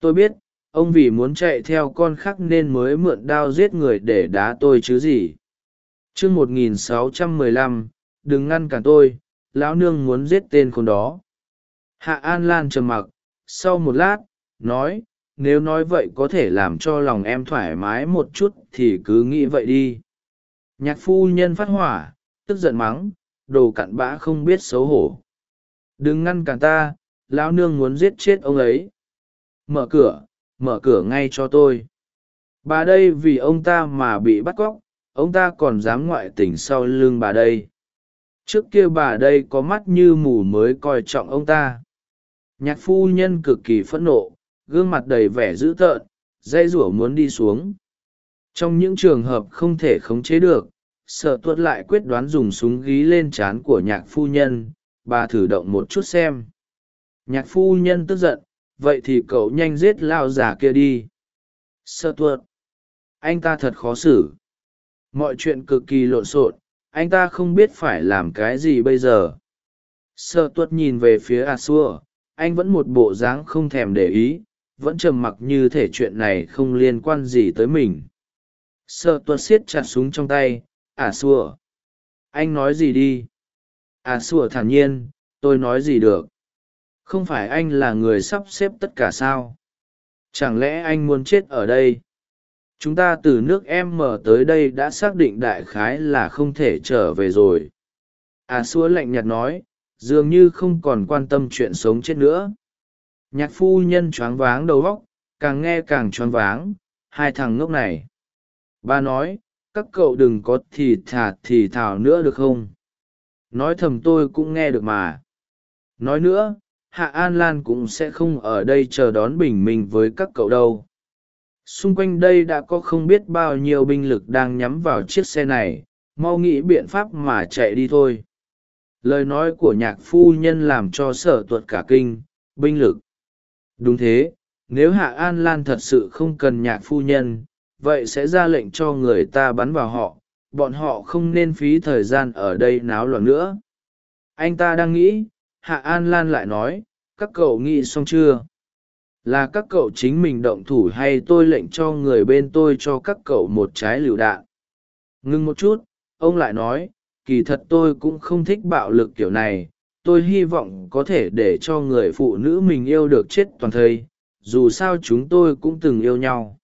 Tôi biết, ông vì muốn chạy theo con khác nên mới mượn đao giết người để đá tôi chứ gì. T r ư ơ n g một nghìn sáu trăm mười lăm, đừng ngăn cản tôi, lão nương muốn giết tên con đó. Hạ an lan trầm mặc, sau một lát, nói, nếu nói vậy có thể làm cho lòng em thoải mái một chút thì cứ nghĩ vậy đi. Nhạc phu nhân phát hỏa, tức giận mắng, đồ cặn bã không biết xấu hổ. Đừng ngăn cản ta lão nương muốn giết chết ông ấy. Mở cửa mở cửa ngay cho tôi. Bà đây vì ông ta mà bị bắt cóc, ông ta còn dám ngoại tình sau lưng bà đây. Trước kia bà đây có mắt như mù mới coi trọng ông ta. Nhạc phu nhân cực kỳ phẫn nộ, gương mặt đầy vẻ dữ tợn, dây rủa muốn đi xuống. Trong những trường hợp không thể khống chế được, sợ tuất lại quyết đoán dùng súng gí lên trán của nhạc phu nhân, bà thử động một chút xem nhạc phu nhân tức giận, vậy thì cậu nhanh giết lao già kia đi. Sơ tuột. Anh ta thật khó xử. Mọi chuyện cực kỳ lộn xộn, anh ta không biết phải làm cái gì bây giờ. Sơ tuột nhìn về phía a xua, anh vẫn một bộ dáng không thèm để ý, vẫn trầm mặc như thể chuyện này không liên quan gì tới mình. Sơ tuột siết chặt súng trong tay à xua, anh nói gì đi? À xua thản nhiên, tôi nói gì được? Không phải anh là người sắp xếp tất cả sao? Chẳng lẽ anh muốn chết ở đây? Chúng ta từ nước em mở tới đây đã xác định đại khái là không thể trở về rồi. À xua lạnh nhạt nói, dường như không còn quan tâm chuyện sống chết nữa. Nhạc phu nhân choáng váng đầu óc, càng nghe càng choáng váng, hai thằng ngốc này. Ba nói, các cậu đừng có thì thả thì thào nữa được không? Nói thầm tôi cũng nghe được mà. Nói nữa hạ an lan cũng sẽ không ở đây chờ đón bình minh với các cậu đâu. Xung quanh đây đã có không biết bao nhiêu binh lực đang nhắm vào chiếc xe này, mau nghĩ biện pháp mà chạy đi thôi. Lời nói của nhạc phu nhân làm cho sở tuột cả kinh, binh lực. Đúng thế, nếu hạ an lan thật sự không cần nhạc phu nhân, vậy sẽ ra lệnh cho người ta bắn vào họ, bọn họ không nên phí thời gian ở đây náo loạn nữa. Anh ta đang nghĩ hạ an lan lại nói, các cậu nghĩ xong chưa? Là các cậu chính mình động thủ hay tôi lệnh cho người bên tôi cho các cậu một trái lựu đạn? Ngưng một chút, ông lại nói, kỳ thật tôi cũng không thích bạo lực kiểu này. Tôi hy vọng có thể để cho người phụ nữ mình yêu được chết toàn thây dù sao chúng tôi cũng từng yêu nhau.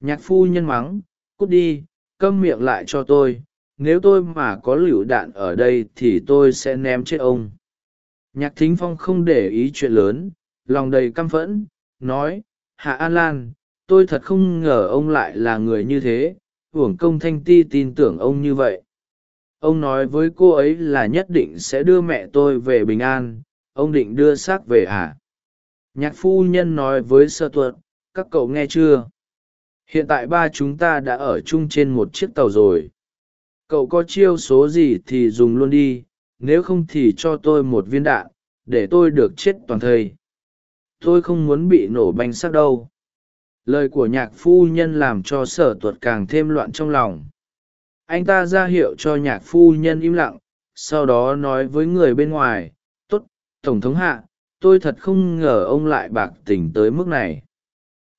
Nhạc phu nhân mắng, cút đi, câm miệng lại cho tôi. Nếu tôi mà có lựu đạn ở đây thì tôi sẽ ném chết ông nhạc thính phong không để ý chuyện lớn, lòng đầy căm phẫn, nói, hạ an lan, tôi thật không ngờ ông lại là người như thế, hưởng công thanh ti tin tưởng ông như vậy. Ông nói với cô ấy là nhất định sẽ đưa mẹ tôi về bình an, ông định đưa xác về à? Nhạc phu nhân nói với sơ tuật, các cậu nghe chưa? Hiện tại ba chúng ta đã ở chung trên một chiếc tàu rồi. Cậu có chiêu số gì thì dùng luôn đi nếu không thì cho tôi một viên đạn, để tôi được chết toàn thây. Tôi không muốn bị nổ banh sắc đâu. Lời của nhạc phu nhân làm cho sở tuật càng thêm loạn trong lòng. Anh ta ra hiệu cho nhạc phu nhân im lặng, sau đó nói với người bên ngoài t ố t tổng thống hạ, tôi thật không ngờ ông lại bạc tình tới mức này.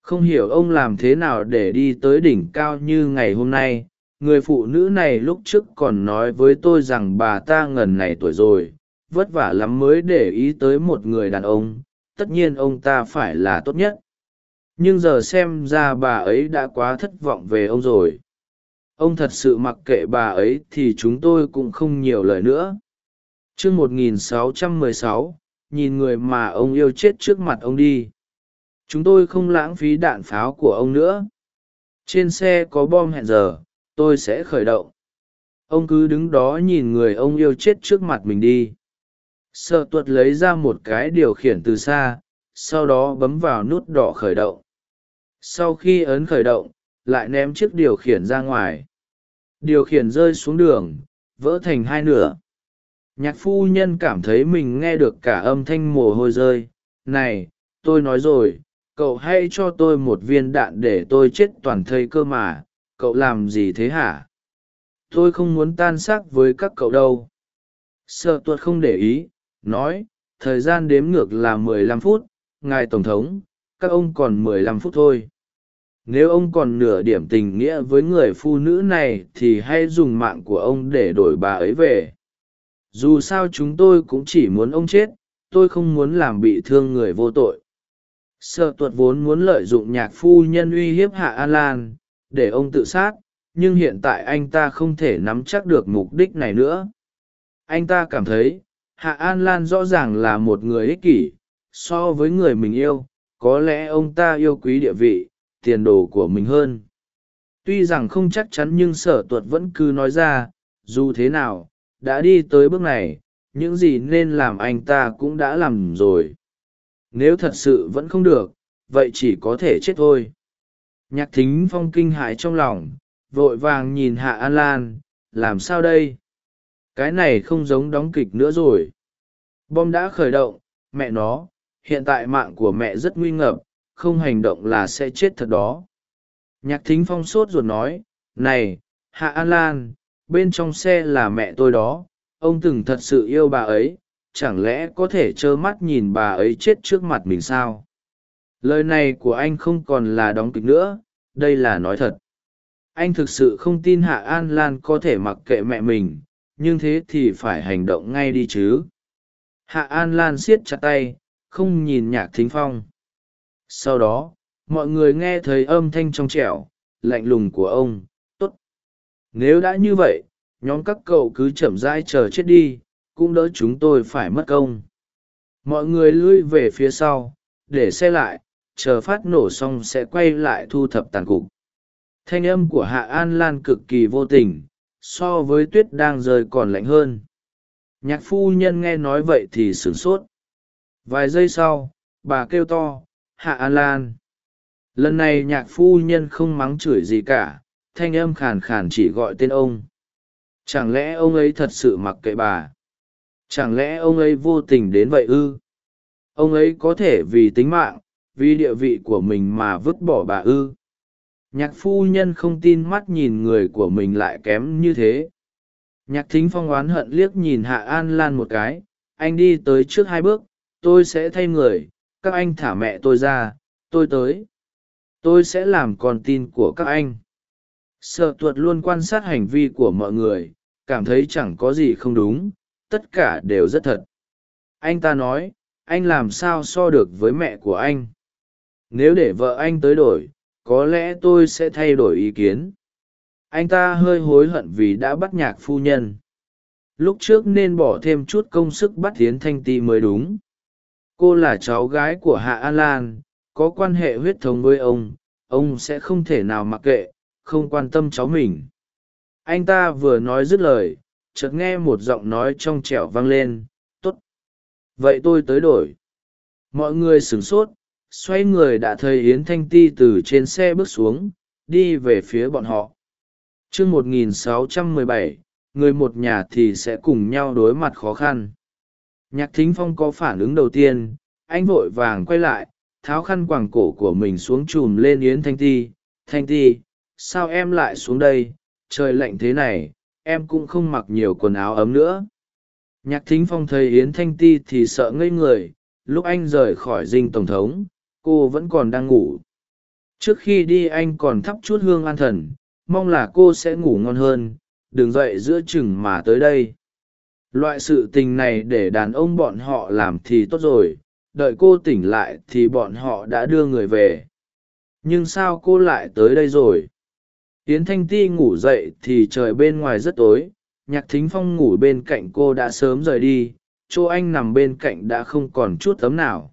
Không hiểu ông làm thế nào để đi tới đỉnh cao như ngày hôm nay người phụ nữ này lúc trước còn nói với tôi rằng bà ta ngần này tuổi rồi, vất vả lắm mới để ý tới một người đàn ông, tất nhiên ông ta phải là tốt nhất. Nhưng giờ xem ra bà ấy đã quá thất vọng về ông rồi. Ông thật sự mặc kệ bà ấy thì chúng tôi cũng không nhiều lời nữa. T r ư ơ n g một nghìn sáu trăm mười sáu, nhìn người mà ông yêu chết trước mặt ông đi. Chúng tôi không lãng phí đạn pháo của ông nữa. Trên xe có bom hẹn giờ tôi sẽ khởi động. Ông cứ đứng đó nhìn người ông yêu chết trước mặt mình đi. Sợ tuật lấy ra một cái điều khiển từ xa, sau đó bấm vào nút đỏ khởi động. Sau khi ấn khởi động, lại ném chiếc điều khiển ra ngoài. Điều khiển rơi xuống đường, vỡ thành hai nửa. Nhạc phu nhân cảm thấy mình nghe được cả âm thanh mồ hôi rơi. Này, tôi nói rồi, cậu hãy cho tôi một viên đạn để tôi chết toàn thây cơ mà cậu làm gì thế hả? Tôi không muốn tan xác với các cậu đâu. Sợ tuột không để ý, nói, thời gian đếm ngược là mười lăm phút, ngài tổng thống, các ông còn mười lăm phút thôi. Nếu ông còn nửa điểm tình nghĩa với người phụ nữ này thì hãy dùng mạng của ông để đổi bà ấy về. Dù sao chúng tôi cũng chỉ muốn ông chết, tôi không muốn làm bị thương người vô tội. Sợ tuật vốn muốn lợi dụng nhạc phu nhân uy hiếp hạ an lan để ông tự sát, nhưng hiện tại anh ta không thể nắm chắc được mục đích này nữa. Anh ta cảm thấy, hạ an lan rõ ràng là một người ích kỷ, so với người mình yêu, có lẽ ông ta yêu quý địa vị, tiền đồ của mình hơn. Tuy rằng không chắc chắn nhưng sở tuật vẫn cứ nói ra, dù thế nào, đã đi tới bước này, những gì nên làm anh ta cũng đã làm rồi. Nếu thật sự vẫn không được, vậy chỉ có thể chết thôi nhạc thính phong kinh hại trong lòng, vội vàng nhìn hạ an lan, làm sao đây? Cái này không giống đóng kịch nữa rồi. Bom đã khởi động, mẹ nó, hiện tại mạng của mẹ rất nguy ngập, không hành động là sẽ chết thật đó. Nhạc thính phong sốt ruột nói, này, hạ an lan, bên trong xe là mẹ tôi đó, ông từng thật sự yêu bà ấy, chẳng lẽ có thể trơ mắt nhìn bà ấy chết trước mặt mình sao? Lời này của anh không còn là đóng kịch nữa, đây là nói thật. Anh thực sự không tin hạ an lan có thể mặc kệ mẹ mình, nhưng thế thì phải hành động ngay đi chứ. Hạ an lan siết chặt tay, không nhìn nhạc thính phong. Sau đó, mọi người nghe thấy âm thanh trong trẻo, lạnh lùng của ông t ố t nếu đã như vậy, nhóm các cậu cứ chậm rãi chờ chết đi, cũng đỡ chúng tôi phải mất công. Mọi người lui về phía sau, để xe lại chờ phát nổ xong sẽ quay lại thu thập tàn cục. Thanh âm của hạ an lan cực kỳ vô tình, so với tuyết đang rơi còn lạnh hơn. Nhạc phu nhân nghe nói vậy thì sửng sốt. Vài giây sau, bà kêu to, hạ an lan. Lần này nhạc phu nhân không mắng chửi gì cả, thanh âm khàn khàn chỉ gọi tên ông. Chẳng lẽ ông ấy thật sự mặc kệ bà? Chẳng lẽ ông ấy vô tình đến vậy ư? Ông ấy có thể vì tính mạng vì địa vị của mình mà vứt bỏ bà ư. Nhạc phu nhân không tin mắt nhìn người của mình lại kém như thế. Nhạc thính phong oán hận liếc nhìn hạ an lan một cái, anh đi tới trước hai bước, tôi sẽ thay người, các anh thả mẹ tôi ra, tôi tới. Tôi sẽ làm con tin của các anh. Sợ tuột luôn quan sát hành vi của mọi người, cảm thấy chẳng có gì không đúng, tất cả đều rất thật. Anh ta nói, anh làm sao so được với mẹ của anh? Nếu để vợ anh tới đổi, có lẽ tôi sẽ thay đổi ý kiến. Anh ta hơi hối hận vì đã bắt nhạc phu nhân. Lúc trước nên bỏ thêm chút công sức bắt tiến thanh ti mới đúng. Cô là cháu gái của hạ an lan, có quan hệ huyết thống với ông ông sẽ không thể nào mặc kệ, không quan tâm cháu mình. Anh ta vừa nói dứt lời, chợt nghe một giọng nói trong trẻo vang lên t ố t vậy tôi tới đổi. Mọi người sửng sốt xoay người đã thấy yến thanh ti từ trên xe bước xuống đi về phía bọn họ. T r ư ơ n 1617, người một nhà thì sẽ cùng nhau đối mặt khó khăn. Nhạc thính phong có phản ứng đầu tiên anh vội vàng quay lại tháo khăn quàng cổ của mình xuống chùm lên yến thanh ti. Thanh ti sao em lại xuống đây? Trời lạnh thế này em cũng không mặc nhiều quần áo ấm nữa. Nhạc thính phong thấy yến thanh ti thì sợ ngây người lúc anh rời khỏi dinh tổng thống cô vẫn còn đang ngủ. Trước khi đi anh còn thắp chút hương an thần, mong là cô sẽ ngủ ngon hơn, đừng dậy giữa chừng mà tới đây. Loại sự tình này để đàn ông bọn họ làm thì tốt rồi, đợi cô tỉnh lại thì bọn họ đã đưa người về. Nhưng sao cô lại tới đây rồi? Yến thanh ti ngủ dậy thì trời bên ngoài rất tối, nhạc thính phong ngủ bên cạnh cô đã sớm rời đi, chỗ anh nằm bên cạnh đã không còn chút tấm nào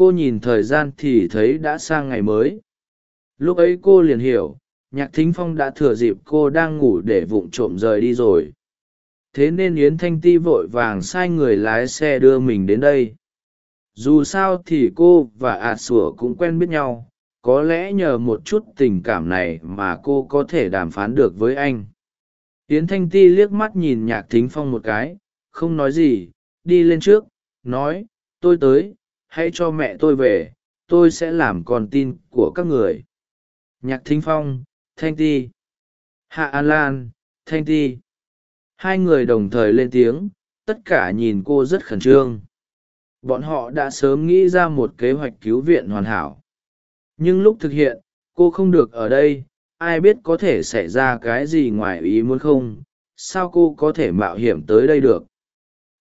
cô nhìn thời gian thì thấy đã sang ngày mới. Lúc ấy cô liền hiểu, nhạc thính phong đã thừa dịp cô đang ngủ để vụng trộm rời đi rồi. Thế nên yến thanh ti vội vàng sai người lái xe đưa mình đến đây. Dù sao thì cô và ạt à sủa cũng quen biết nhau, có lẽ nhờ một chút tình cảm này mà cô có thể đàm phán được với anh. Yến thanh ti liếc mắt nhìn nhạc thính phong một cái, không nói gì, đi lên trước, nói, tôi tới hãy cho mẹ tôi về, tôi sẽ làm con tin của các người. Nhạc thính phong, thanh ti. Hạ an lan, thanh ti. Hai người đồng thời lên tiếng, tất cả nhìn cô rất khẩn trương. Bọn họ đã sớm nghĩ ra một kế hoạch cứu viện hoàn hảo. Nhưng lúc thực hiện, cô không được ở đây, ai biết có thể xảy ra cái gì ngoài ý muốn không? Sao cô có thể mạo hiểm tới đây được?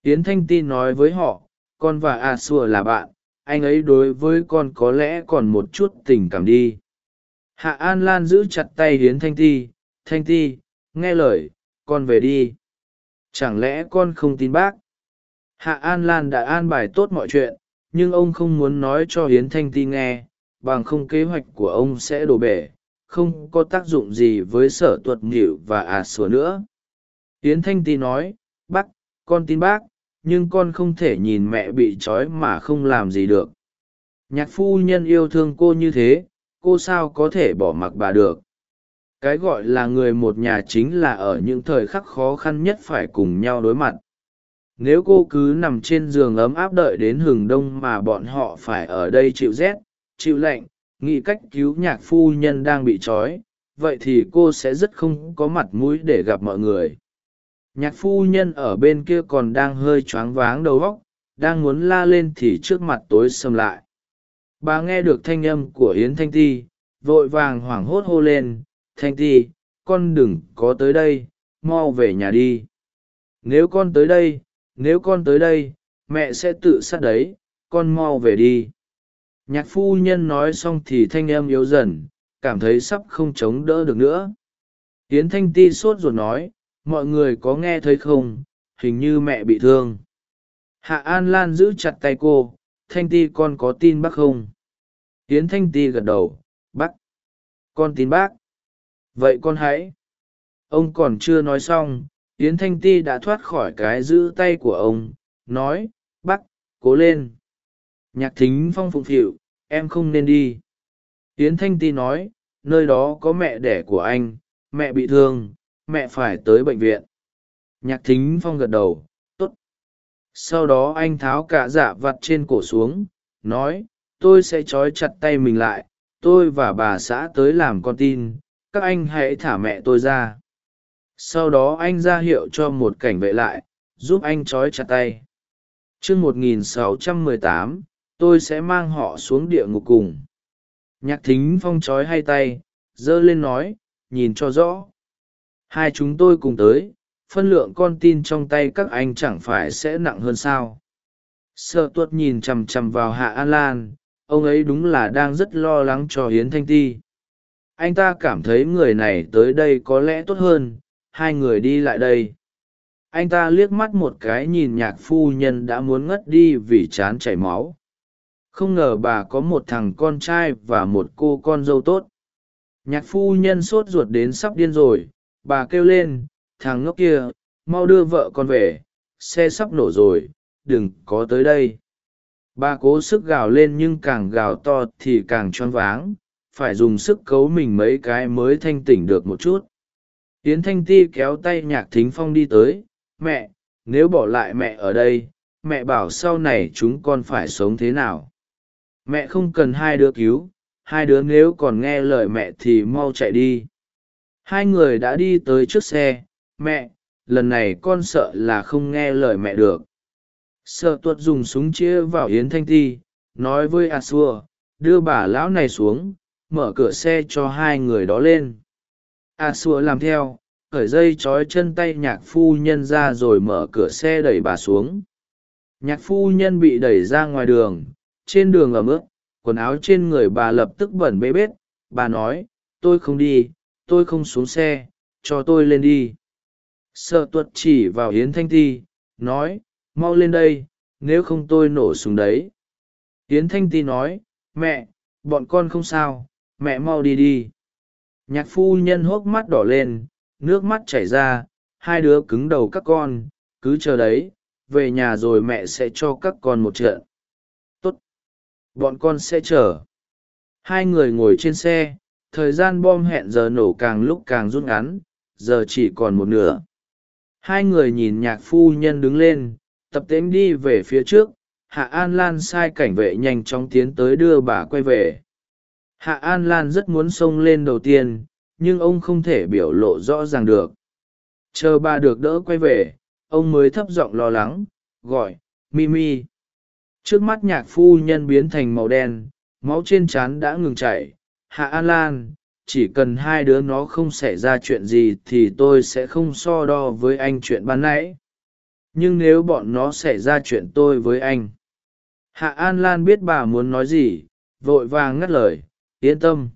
Tiến thanh ti nói với họ, con và a xua là bạn anh ấy đối với con có lẽ còn một chút tình cảm đi. Hạ an lan giữ chặt tay hiến thanh ti thanh ti, nghe lời, con về đi. Chẳng lẽ con không tin bác? Hạ an lan đã an bài tốt mọi chuyện, nhưng ông không muốn nói cho hiến thanh ti nghe, bằng không kế hoạch của ông sẽ đổ bể, không có tác dụng gì với sở tuật nghịu và ả à sủa nữa. Hiến thanh ti nói, bác, con tin bác nhưng con không thể nhìn mẹ bị trói mà không làm gì được. Nhạc phu nhân yêu thương cô như thế, cô sao có thể bỏ mặc bà được? Cái gọi là người một nhà chính là ở những thời khắc khó khăn nhất phải cùng nhau đối mặt. Nếu cô cứ nằm trên giường ấm áp đợi đến hừng đông mà bọn họ phải ở đây chịu rét, chịu lạnh, nghĩ cách cứu nhạc phu nhân đang bị trói, vậy thì cô sẽ rất không có mặt mũi để gặp mọi người nhạc phu nhân ở bên kia còn đang hơi choáng váng đầu óc, đang muốn la lên thì trước mặt tối sầm lại. Bà nghe được thanh âm của yến thanh ti, vội vàng hoảng hốt hô lên, thanh ti, con đừng có tới đây, mau về nhà đi. Nếu con tới đây, nếu con tới đây, mẹ sẽ tự sát đấy, con mau về đi. Nhạc phu nhân nói xong thì thanh âm yếu dần, cảm thấy sắp không chống đỡ được nữa. Yến thanh ti sốt ruột nói mọi người có nghe thấy không? Hình như mẹ bị thương. Hạ an lan giữ chặt tay cô, thanh ti, con có tin bác không? Tiến thanh ti gật đầu, bác. Con tin bác. Vậy con hãy. Ông còn chưa nói xong, yến thanh ti đã thoát khỏi cái giữ tay của ông, nói, bác, cố lên. Nhạc thính phong phụng phịu, em không nên đi. Yến thanh ti nói, nơi đó có mẹ đẻ của anh, mẹ bị thương mẹ phải tới bệnh viện. Nhạc thính phong gật đầu t ố t sau đó anh tháo cả dạ vặt trên cổ xuống, nói, tôi sẽ trói chặt tay mình lại, tôi và bà xã tới làm con tin, các anh hãy thả mẹ tôi ra. Sau đó anh ra hiệu cho một cảnh vệ lại, giúp anh trói chặt tay. Chương một nghìn sáu trăm mười tám, tôi sẽ mang họ xuống địa ngục cùng. Nhạc thính phong trói hai tay, giơ lên nói, nhìn cho rõ hai chúng tôi cùng tới, phân lượng con tin trong tay các anh chẳng phải sẽ nặng hơn sao. Sợ tuất nhìn chằm chằm vào hạ an lan, ông ấy đúng là đang rất lo lắng cho hiến thanh ti. Anh ta cảm thấy người này tới đây có lẽ tốt hơn, hai người đi lại đây. Anh ta liếc mắt một cái nhìn nhạc phu nhân đã muốn ngất đi vì chán chảy máu. Không ngờ bà có một thằng con trai và một cô con dâu tốt. Nhạc phu nhân sốt ruột đến sắp điên rồi bà kêu lên, thằng ngốc kia, mau đưa vợ con về, xe sắp nổ rồi, đừng có tới đây. Bà cố sức gào lên nhưng càng gào to thì càng choáng váng, phải dùng sức cấu mình mấy cái mới thanh tỉnh được một chút. Tiến thanh ti kéo tay nhạc thính phong đi tới, mẹ, nếu bỏ lại mẹ ở đây, mẹ bảo sau này chúng con phải sống thế nào? Mẹ không cần hai đứa cứu, hai đứa nếu còn nghe lời mẹ thì mau chạy đi hai người đã đi tới trước xe. Mẹ, lần này con sợ là không nghe lời mẹ được. Sợ tuột dùng súng chia vào yến thanh ti, nói với a xua, đưa bà lão này xuống, mở cửa xe cho hai người đó lên. A xua làm theo khởi dây trói chân tay nhạc phu nhân ra rồi mở cửa xe đẩy bà xuống. Nhạc phu nhân bị đẩy ra ngoài đường, trên đường ẩm ướt quần áo trên người bà lập tức bẩn bê bết. Bà nói, tôi không đi tôi không xuống xe, cho tôi lên đi. Sợ tuật chỉ vào yến thanh ti, nói, mau lên đây, nếu không tôi nổ súng đấy. Yến thanh ti nói, mẹ, bọn con không sao, mẹ mau đi đi. Nhạc phu nhân hốc mắt đỏ lên, nước mắt chảy ra, hai đứa cứng đầu các con, cứ chờ đấy, về nhà rồi mẹ sẽ cho các con một trận. Tốt, bọn con sẽ chờ. Hai người ngồi trên xe thời gian bom hẹn giờ nổ càng lúc càng rút ngắn, giờ chỉ còn một nửa. Hai người nhìn nhạc phu nhân đứng lên, tập tễnh đi về phía trước, hạ an lan sai cảnh vệ nhanh chóng tiến tới đưa bà quay về. Hạ an lan rất muốn xông lên đầu tiên, nhưng ông không thể biểu lộ rõ ràng được. Chờ bà được đỡ quay về, ông mới thấp giọng lo lắng, gọi, mimi. Trước mắt nhạc phu nhân biến thành màu đen, máu trên trán đã ngừng chảy hạ an lan, chỉ cần hai đứa nó không xảy ra chuyện gì thì tôi sẽ không so đo với anh chuyện ban nãy. Nhưng nếu bọn nó xảy ra chuyện tôi với anh. Hạ an lan biết bà muốn nói gì, vội vàng ngắt lời, yên tâm.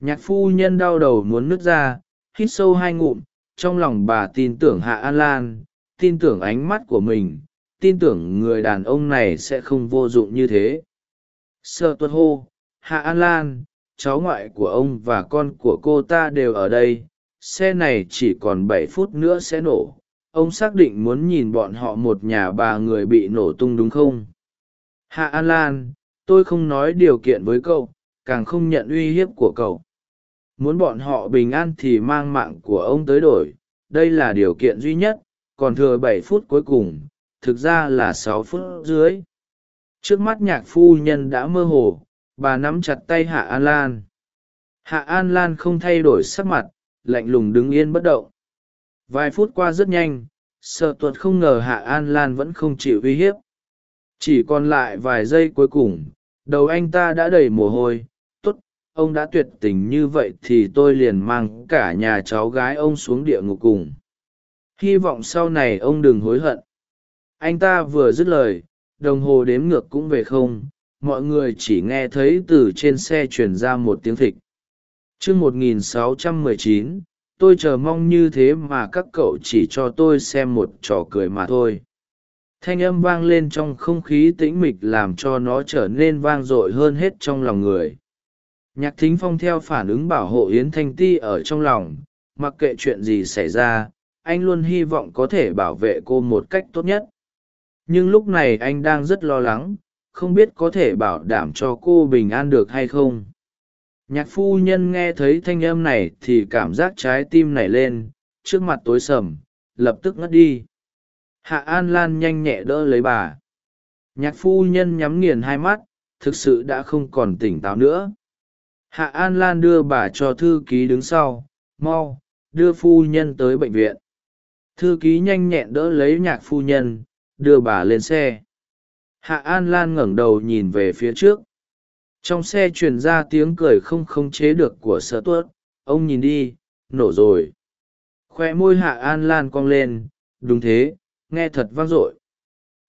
Nhạc phu nhân đau đầu muốn nứt ra, hít sâu hai ngụm, trong lòng bà tin tưởng hạ an lan, tin tưởng ánh mắt của mình, tin tưởng người đàn ông này sẽ không vô dụng như thế. Sợ tuất hô, hạ an lan cháu ngoại của ông và con của cô ta đều ở đây, xe này chỉ còn bảy phút nữa sẽ nổ. Ông xác định muốn nhìn bọn họ một nhà ba người bị nổ tung đúng không? Hạ an lan, tôi không nói điều kiện với cậu, càng không nhận uy hiếp của cậu. Muốn bọn họ bình an thì mang mạng của ông tới đổi, đây là điều kiện duy nhất, còn thừa bảy phút cuối cùng, thực ra là sáu phút dưới trước mắt nhạc phu nhân đã mơ hồ bà nắm chặt tay hạ an lan. Hạ an lan không thay đổi sắc mặt, lạnh lùng đứng yên bất động. Vài phút qua rất nhanh, sợ tuột không ngờ hạ an lan vẫn không chịu uy hiếp. Chỉ còn lại vài giây cuối cùng, đầu anh ta đã đầy mồ hôi. T ố t ông đã tuyệt tình như vậy thì tôi liền mang cả nhà cháu gái ông xuống địa ngục cùng. Hy vọng sau này ông đừng hối hận. Anh ta vừa dứt lời, đồng hồ đếm ngược cũng về không mọi người chỉ nghe thấy từ trên xe truyền ra một tiếng thịch chương một nghìn sáu trăm mười chín, tôi chờ mong như thế mà các cậu chỉ cho tôi xem một trò cười mà thôi. Thanh âm vang lên trong không khí tĩnh mịch làm cho nó trở nên vang dội hơn hết trong lòng người. Nhạc thính phong theo phản ứng bảo hộ yến thanh ti ở trong lòng, mặc kệ chuyện gì xảy ra, anh luôn hy vọng có thể bảo vệ cô một cách tốt nhất. Nhưng lúc này anh đang rất lo lắng không biết có thể bảo đảm cho cô bình an được hay không. Nhạc phu nhân nghe thấy thanh âm này thì cảm giác trái tim nảy lên, trước mặt tối sầm, lập tức ngất đi. Hạ an lan nhanh nhẹ đỡ lấy bà. Nhạc phu nhân nhắm nghiền hai mắt, thực sự đã không còn tỉnh táo nữa. Hạ an lan đưa bà cho thư ký đứng sau, mau, đưa phu nhân tới bệnh viện. Thư ký nhanh nhẹn đỡ lấy nhạc phu nhân, đưa bà lên xe hạ an lan ngẩng đầu nhìn về phía trước. Trong xe truyền ra tiếng cười không khống chế được của sợ tuất. Ông nhìn đi, nổ rồi. Khoe môi hạ an lan cong lên. Đúng thế, nghe thật vang dội.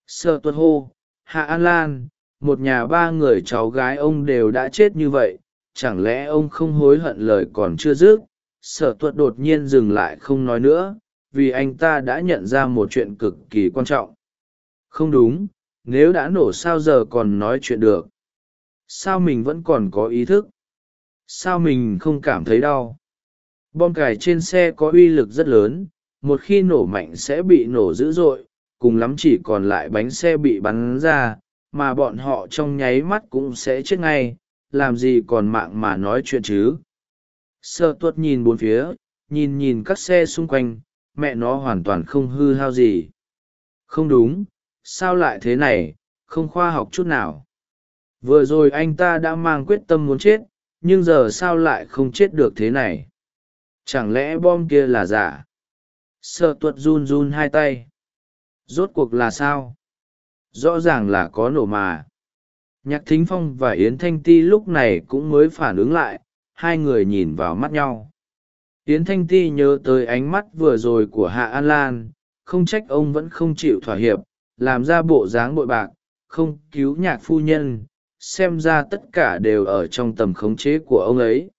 Sợ tuất hô, hạ an lan, một nhà ba người cháu gái ông đều đã chết như vậy. Chẳng lẽ ông không hối hận lời còn chưa dứt? Sở tuất đột nhiên dừng lại không nói nữa, vì anh ta đã nhận ra một chuyện cực kỳ quan trọng. Không đúng nếu đã nổ sao giờ còn nói chuyện được? Sao mình vẫn còn có ý thức? Sao mình không cảm thấy đau? Bom cải trên xe có uy lực rất lớn, một khi nổ mạnh sẽ bị nổ dữ dội, cùng lắm chỉ còn lại bánh xe bị bắn ra, mà bọn họ trong nháy mắt cũng sẽ chết ngay, làm gì còn mạng mà nói chuyện chứ? Sợ tuất nhìn bốn phía, nhìn nhìn các xe xung quanh, mẹ nó hoàn toàn không hư hao gì. Không đúng sao lại thế này, không khoa học chút nào. Vừa rồi anh ta đã mang quyết tâm muốn chết, nhưng giờ sao lại không chết được thế này? Chẳng lẽ bom kia là giả? Sợ tuật run run hai tay. Rốt cuộc là sao? Rõ ràng là có nổ mà. Nhạc thính phong và yến thanh ti lúc này cũng mới phản ứng lại, hai người nhìn vào mắt nhau. Yến thanh ti nhớ tới ánh mắt vừa rồi của hạ an lan, không trách ông vẫn không chịu thỏa hiệp làm ra bộ dáng bội bạc, không cứu nhạc phu nhân, xem ra tất cả đều ở trong tầm khống chế của ông ấy.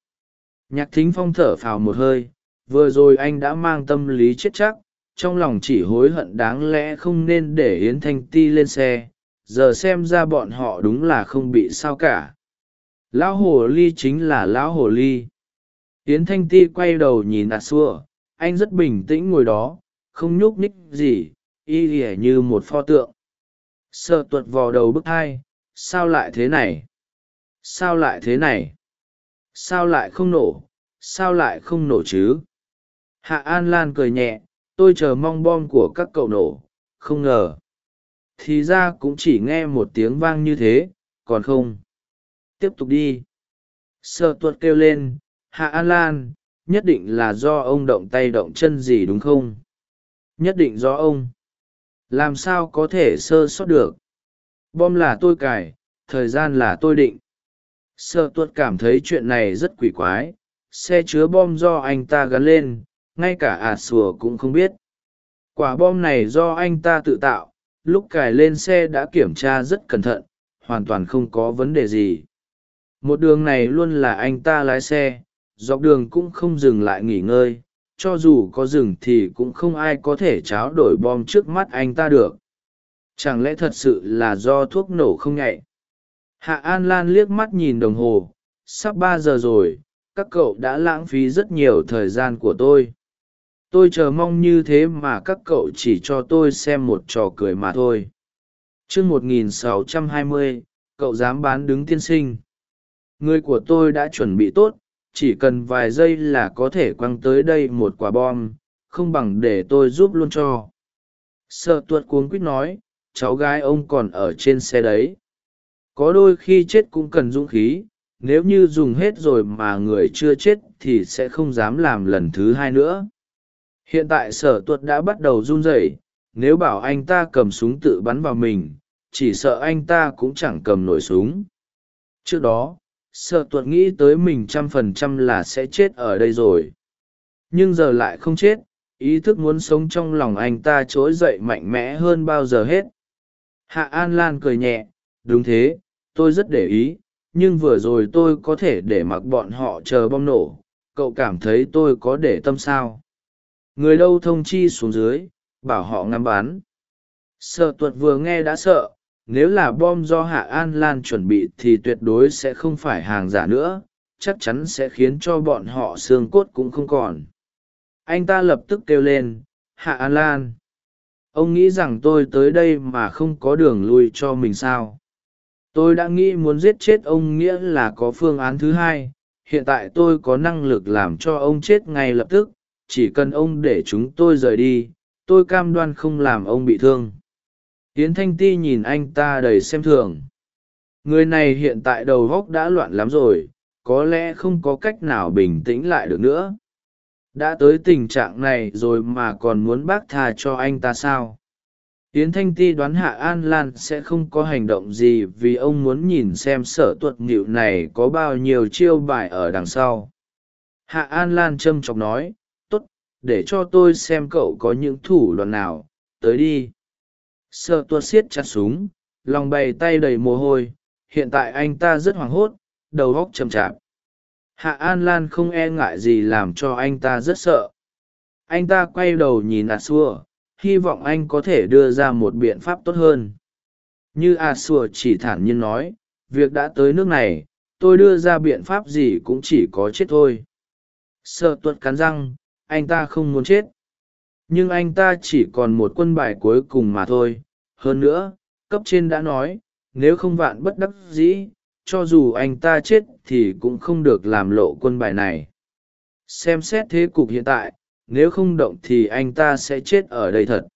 Nhạc thính phong thở phào một hơi, vừa rồi anh đã mang tâm lý chết chắc, trong lòng chỉ hối hận đáng lẽ không nên để yến thanh ti lên xe, giờ xem ra bọn họ đúng là không bị sao cả. Lão hồ ly chính là lão hồ ly. Yến thanh ti quay đầu nhìn ạt xua, anh rất bình tĩnh ngồi đó, không nhúc nhích gì y ỉa như một pho tượng. Sợ tuột vò đầu bức hai sao lại thế này? Sao lại thế này? Sao lại không nổ? Sao lại không nổ chứ? Hạ an lan cười nhẹ, tôi chờ mong bom của các cậu nổ, không ngờ. Thì ra cũng chỉ nghe một tiếng vang như thế, còn không? Tiếp tục đi. Sợ tuột kêu lên, hạ an lan, nhất định là do ông động tay động chân gì đúng không? Nhất định do ông làm sao có thể sơ sót được? Bom là tôi cài, thời gian là tôi định. Sợ tuột cảm thấy chuyện này rất quỷ quái, xe chứa bom do anh ta gắn lên, ngay cả ả sùa cũng không biết. Quả bom này do anh ta tự tạo, lúc cài lên xe đã kiểm tra rất cẩn thận, hoàn toàn không có vấn đề gì. Một đường này luôn là anh ta lái xe, dọc đường cũng không dừng lại nghỉ ngơi cho dù có dừng thì cũng không ai có thể tráo đổi bom trước mắt anh ta được. Chẳng lẽ thật sự là do thuốc nổ không nhạy? Hạ an lan liếc mắt nhìn đồng hồ. Sắp ba giờ rồi các cậu đã lãng phí rất nhiều thời gian của tôi. Tôi chờ mong như thế mà các cậu chỉ cho tôi xem một trò cười mà thôi. T r ư ớ c 1620, cậu dám bán đứng tiên sinh. Người của tôi đã chuẩn bị tốt chỉ cần vài giây là có thể quăng tới đây một quả bom, không bằng để tôi giúp luôn cho. Sợ tuột cuống quýt nói, cháu gái ông còn ở trên xe đấy. Có đôi khi chết cũng cần dũng khí, nếu như dùng hết rồi mà người chưa chết thì sẽ không dám làm lần thứ hai nữa. Hiện tại sở tuật đã bắt đầu run rẩy, nếu bảo anh ta cầm súng tự bắn vào mình, chỉ sợ anh ta cũng chẳng cầm nổi súng. Trước đó sở tuật nghĩ tới mình trăm phần trăm là sẽ chết ở đây rồi. Nhưng giờ lại không chết, ý thức muốn sống trong lòng anh ta trỗi dậy mạnh mẽ hơn bao giờ hết. Hạ an lan cười nhẹ, đúng thế, tôi rất để ý, nhưng vừa rồi tôi có thể để mặc bọn họ chờ bom nổ, cậu cảm thấy tôi có để tâm sao? Người đâu thông chi xuống dưới, bảo họ ngắm bắn. Sợ tuật vừa nghe đã sợ nếu là bom do hạ an lan chuẩn bị thì tuyệt đối sẽ không phải hàng giả nữa, chắc chắn sẽ khiến cho bọn họ xương cốt cũng không còn. Anh ta lập tức kêu lên, hạ an lan, ông nghĩ rằng tôi tới đây mà không có đường lui cho mình sao? Tôi đã nghĩ muốn giết chết ông nghĩa là có phương án thứ hai, hiện tại tôi có năng lực làm cho ông chết ngay lập tức, chỉ cần ông để chúng tôi rời đi, tôi cam đoan không làm ông bị thương tiến thanh ti nhìn anh ta đầy xem thường. Người này hiện tại đầu góc đã loạn lắm rồi, có lẽ không có cách nào bình tĩnh lại được nữa. Đã tới tình trạng này rồi mà còn muốn bác tha cho anh ta sao? Yến thanh ti đoán hạ an lan sẽ không có hành động gì vì ông muốn nhìn xem sở tuật nghịu này có bao nhiêu chiêu bài ở đằng sau. Hạ an lan châm chọc nói t ố t để cho tôi xem cậu có những thủ đoạn nào, tới đi sợ tuột siết chặt súng, lòng bày tay đầy mồ hôi, hiện tại anh ta rất hoảng hốt, đầu góc chậm chạp. Hạ an lan không e ngại gì làm cho anh ta rất sợ. Anh ta quay đầu nhìn ạt xua hy vọng anh có thể đưa ra một biện pháp tốt hơn. Như a xua chỉ thản nhiên nói, việc đã tới nước này, tôi đưa ra biện pháp gì cũng chỉ có chết thôi. Sợ tuột cắn răng, anh ta không muốn chết nhưng anh ta chỉ còn một quân bài cuối cùng mà thôi. Hơn nữa, cấp trên đã nói, nếu không vạn bất đắc dĩ, cho dù anh ta chết thì cũng không được làm lộ quân bài này. Xem xét thế cục hiện tại, nếu không động thì anh ta sẽ chết ở đây thật.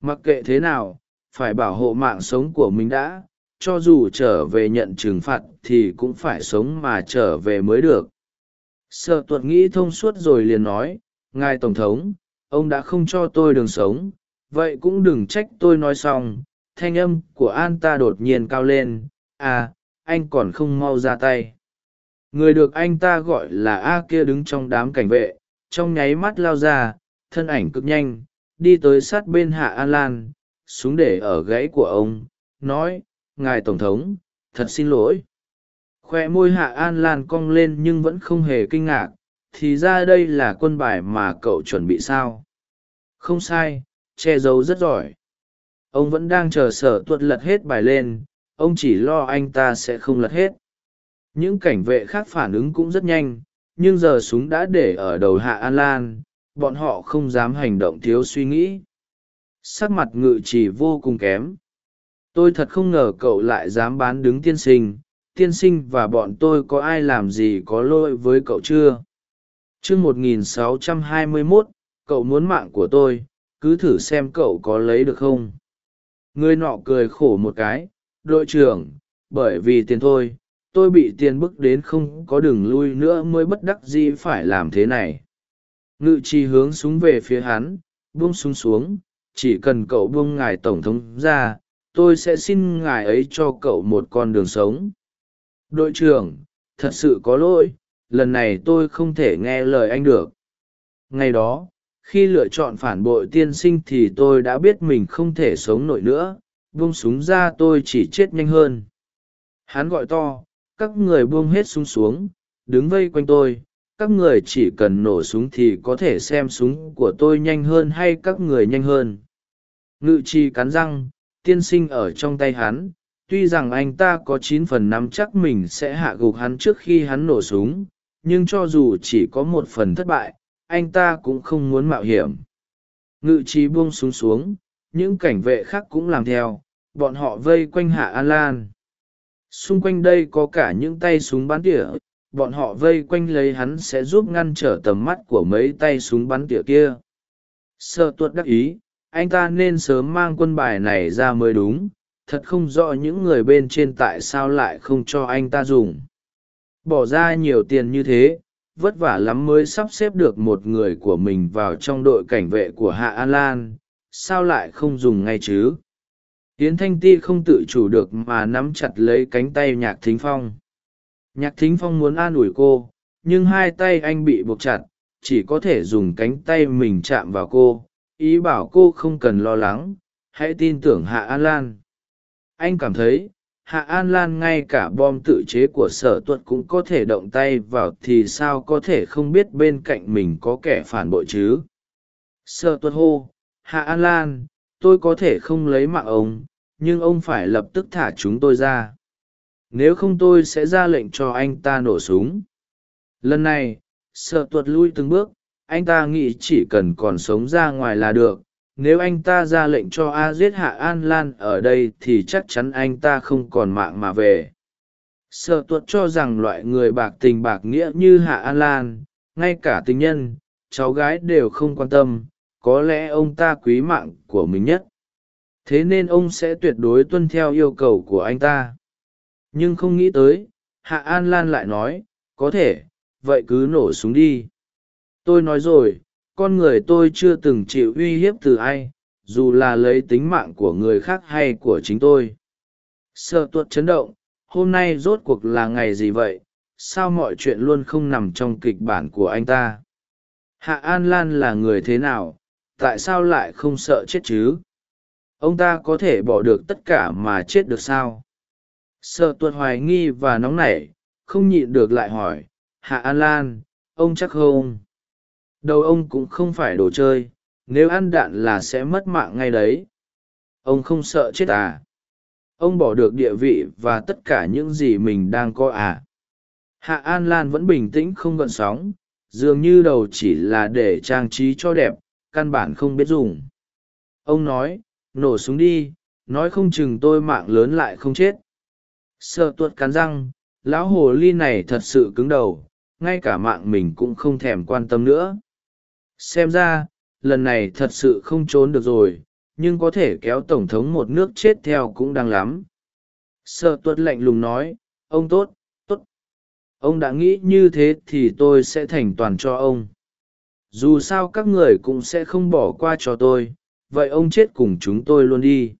Mặc kệ thế nào, phải bảo hộ mạng sống của mình đã, cho dù trở về nhận trừng phạt thì cũng phải sống mà trở về mới được. Sợ tuật nghĩ thông suốt rồi liền nói, ngài tổng thống ông đã không cho tôi đường sống, vậy cũng đừng trách tôi nói xong. Thanh âm của an ta đột nhiên cao lên à anh còn không mau ra tay. Người được anh ta gọi là a kia đứng trong đám cảnh vệ, trong nháy mắt lao ra, thân ảnh cực nhanh, đi tới sát bên hạ an lan, súng để ở gãy của ông, nói, ngài tổng thống, thật xin lỗi. Khoe môi hạ an lan cong lên nhưng vẫn không hề kinh ngạc thì ra đây là quân bài mà cậu chuẩn bị sao? Không sai, che giấu rất giỏi. Ông vẫn đang chờ sở tuật lật hết bài lên, ông chỉ lo anh ta sẽ không lật hết. Những cảnh vệ khác phản ứng cũng rất nhanh, nhưng giờ súng đã để ở đầu hạ an lan, bọn họ không dám hành động thiếu suy nghĩ. Sắc mặt ngự chỉ vô cùng kém. Tôi thật không ngờ cậu lại dám bán đứng tiên sinh tiên sinh và bọn tôi có ai làm gì có lỗi với cậu chưa? Chương một nghìn sáu trăm hai mươi mốt, cậu muốn mạng của tôi, cứ thử xem cậu có lấy được không. Người nọ cười khổ một cái, đội trưởng, bởi vì tiền thôi, tôi bị tiền bức đến không có đường lui nữa mới bất đắc dĩ phải làm thế này. Ngự trì hướng súng về phía hắn, buông súng xuống, chỉ cần cậu buông ngài tổng thống ra, tôi sẽ xin ngài ấy cho cậu một con đường sống. Đội trưởng, thật sự có lỗi lần này tôi không thể nghe lời anh được. Ngày đó, khi lựa chọn phản bội tiên sinh thì tôi đã biết mình không thể sống nổi nữa, buông súng ra tôi chỉ chết nhanh hơn. Hắn gọi to, các người buông hết súng xuống, đứng vây quanh tôi, các người chỉ cần nổ súng thì có thể xem súng của tôi nhanh hơn hay các người nhanh hơn. Ngự trì cắn răng, tiên sinh ở trong tay hắn, tuy rằng anh ta có chín phần năm chắc mình sẽ hạ gục hắn trước khi hắn nổ súng nhưng cho dù chỉ có một phần thất bại, anh ta cũng không muốn mạo hiểm. Ngự trí buông súng xuống, những cảnh vệ khác cũng làm theo, bọn họ vây quanh hạ an lan. Xung quanh đây có cả những tay súng bắn tỉa, bọn họ vây quanh lấy hắn sẽ giúp ngăn trở tầm mắt của mấy tay súng bắn tỉa kia. Sợ tuất đắc ý, anh ta nên sớm mang quân bài này ra mới đúng, thật không rõ những người bên trên tại sao lại không cho anh ta dùng bỏ ra nhiều tiền như thế, vất vả lắm mới sắp xếp được một người của mình vào trong đội cảnh vệ của hạ an lan, sao lại không dùng ngay chứ? Yến thanh ti không tự chủ được mà nắm chặt lấy cánh tay nhạc thính phong. Nhạc thính phong muốn an ủi cô, nhưng hai tay anh bị buộc chặt, chỉ có thể dùng cánh tay mình chạm vào cô. Ý bảo cô không cần lo lắng, hãy tin tưởng hạ an lan. Anh cảm thấy hạ an lan ngay cả bom tự chế của sở tuật cũng có thể động tay vào thì sao có thể không biết bên cạnh mình có kẻ phản bội chứ? Sở tuật hô, hạ an lan, tôi có thể không lấy mạng ông, nhưng ông phải lập tức thả chúng tôi ra. Nếu không tôi sẽ ra lệnh cho anh ta nổ súng. Lần này, sở tuật lui từng bước, anh ta nghĩ chỉ cần còn sống ra ngoài là được nếu anh ta ra lệnh cho a giết hạ an lan ở đây thì chắc chắn anh ta không còn mạng mà về. Sợ tuột cho rằng loại người bạc tình bạc nghĩa như hạ an lan, ngay cả tình nhân, cháu gái đều không quan tâm, có lẽ ông ta quý mạng của mình nhất. Thế nên ông sẽ tuyệt đối tuân theo yêu cầu của anh ta. Nhưng không nghĩ tới, hạ an lan lại nói, có thể, vậy cứ nổ súng đi. Tôi nói rồi con người tôi chưa từng chịu uy hiếp từ ai, dù là lấy tính mạng của người khác hay của chính tôi. Sợ tuột chấn động, hôm nay rốt cuộc là ngày gì vậy? Sao mọi chuyện luôn không nằm trong kịch bản của anh ta? Hạ an lan là người thế nào? Tại sao lại không sợ chết chứ? Ông ta có thể bỏ được tất cả mà chết được sao? Sợ tuột hoài nghi và nóng nảy, không nhịn được lại hỏi, hạ an lan, ông chắc không? Đầu ông cũng không phải đồ chơi, nếu ăn đạn là sẽ mất mạng ngay đấy. Ông không sợ chết à? Ông bỏ được địa vị và tất cả những gì mình đang có à? Hạ an lan vẫn bình tĩnh không gợn sóng, dường như đầu chỉ là để trang trí cho đẹp, căn bản không biết dùng. Ông nói, nổ súng đi, nói không chừng tôi mạng lớn lại không chết. Sợ tuột cắn răng, lão hồ ly này thật sự cứng đầu, ngay cả mạng mình cũng không thèm quan tâm nữa xem ra, lần này thật sự không trốn được rồi, nhưng có thể kéo tổng thống một nước chết theo cũng đang lắm. Sợ tuất lạnh lùng nói, ông tốt tốt. Ông đã nghĩ như thế thì tôi sẽ thành toàn cho ông. Dù sao các người cũng sẽ không bỏ qua cho tôi, vậy ông chết cùng chúng tôi luôn đi.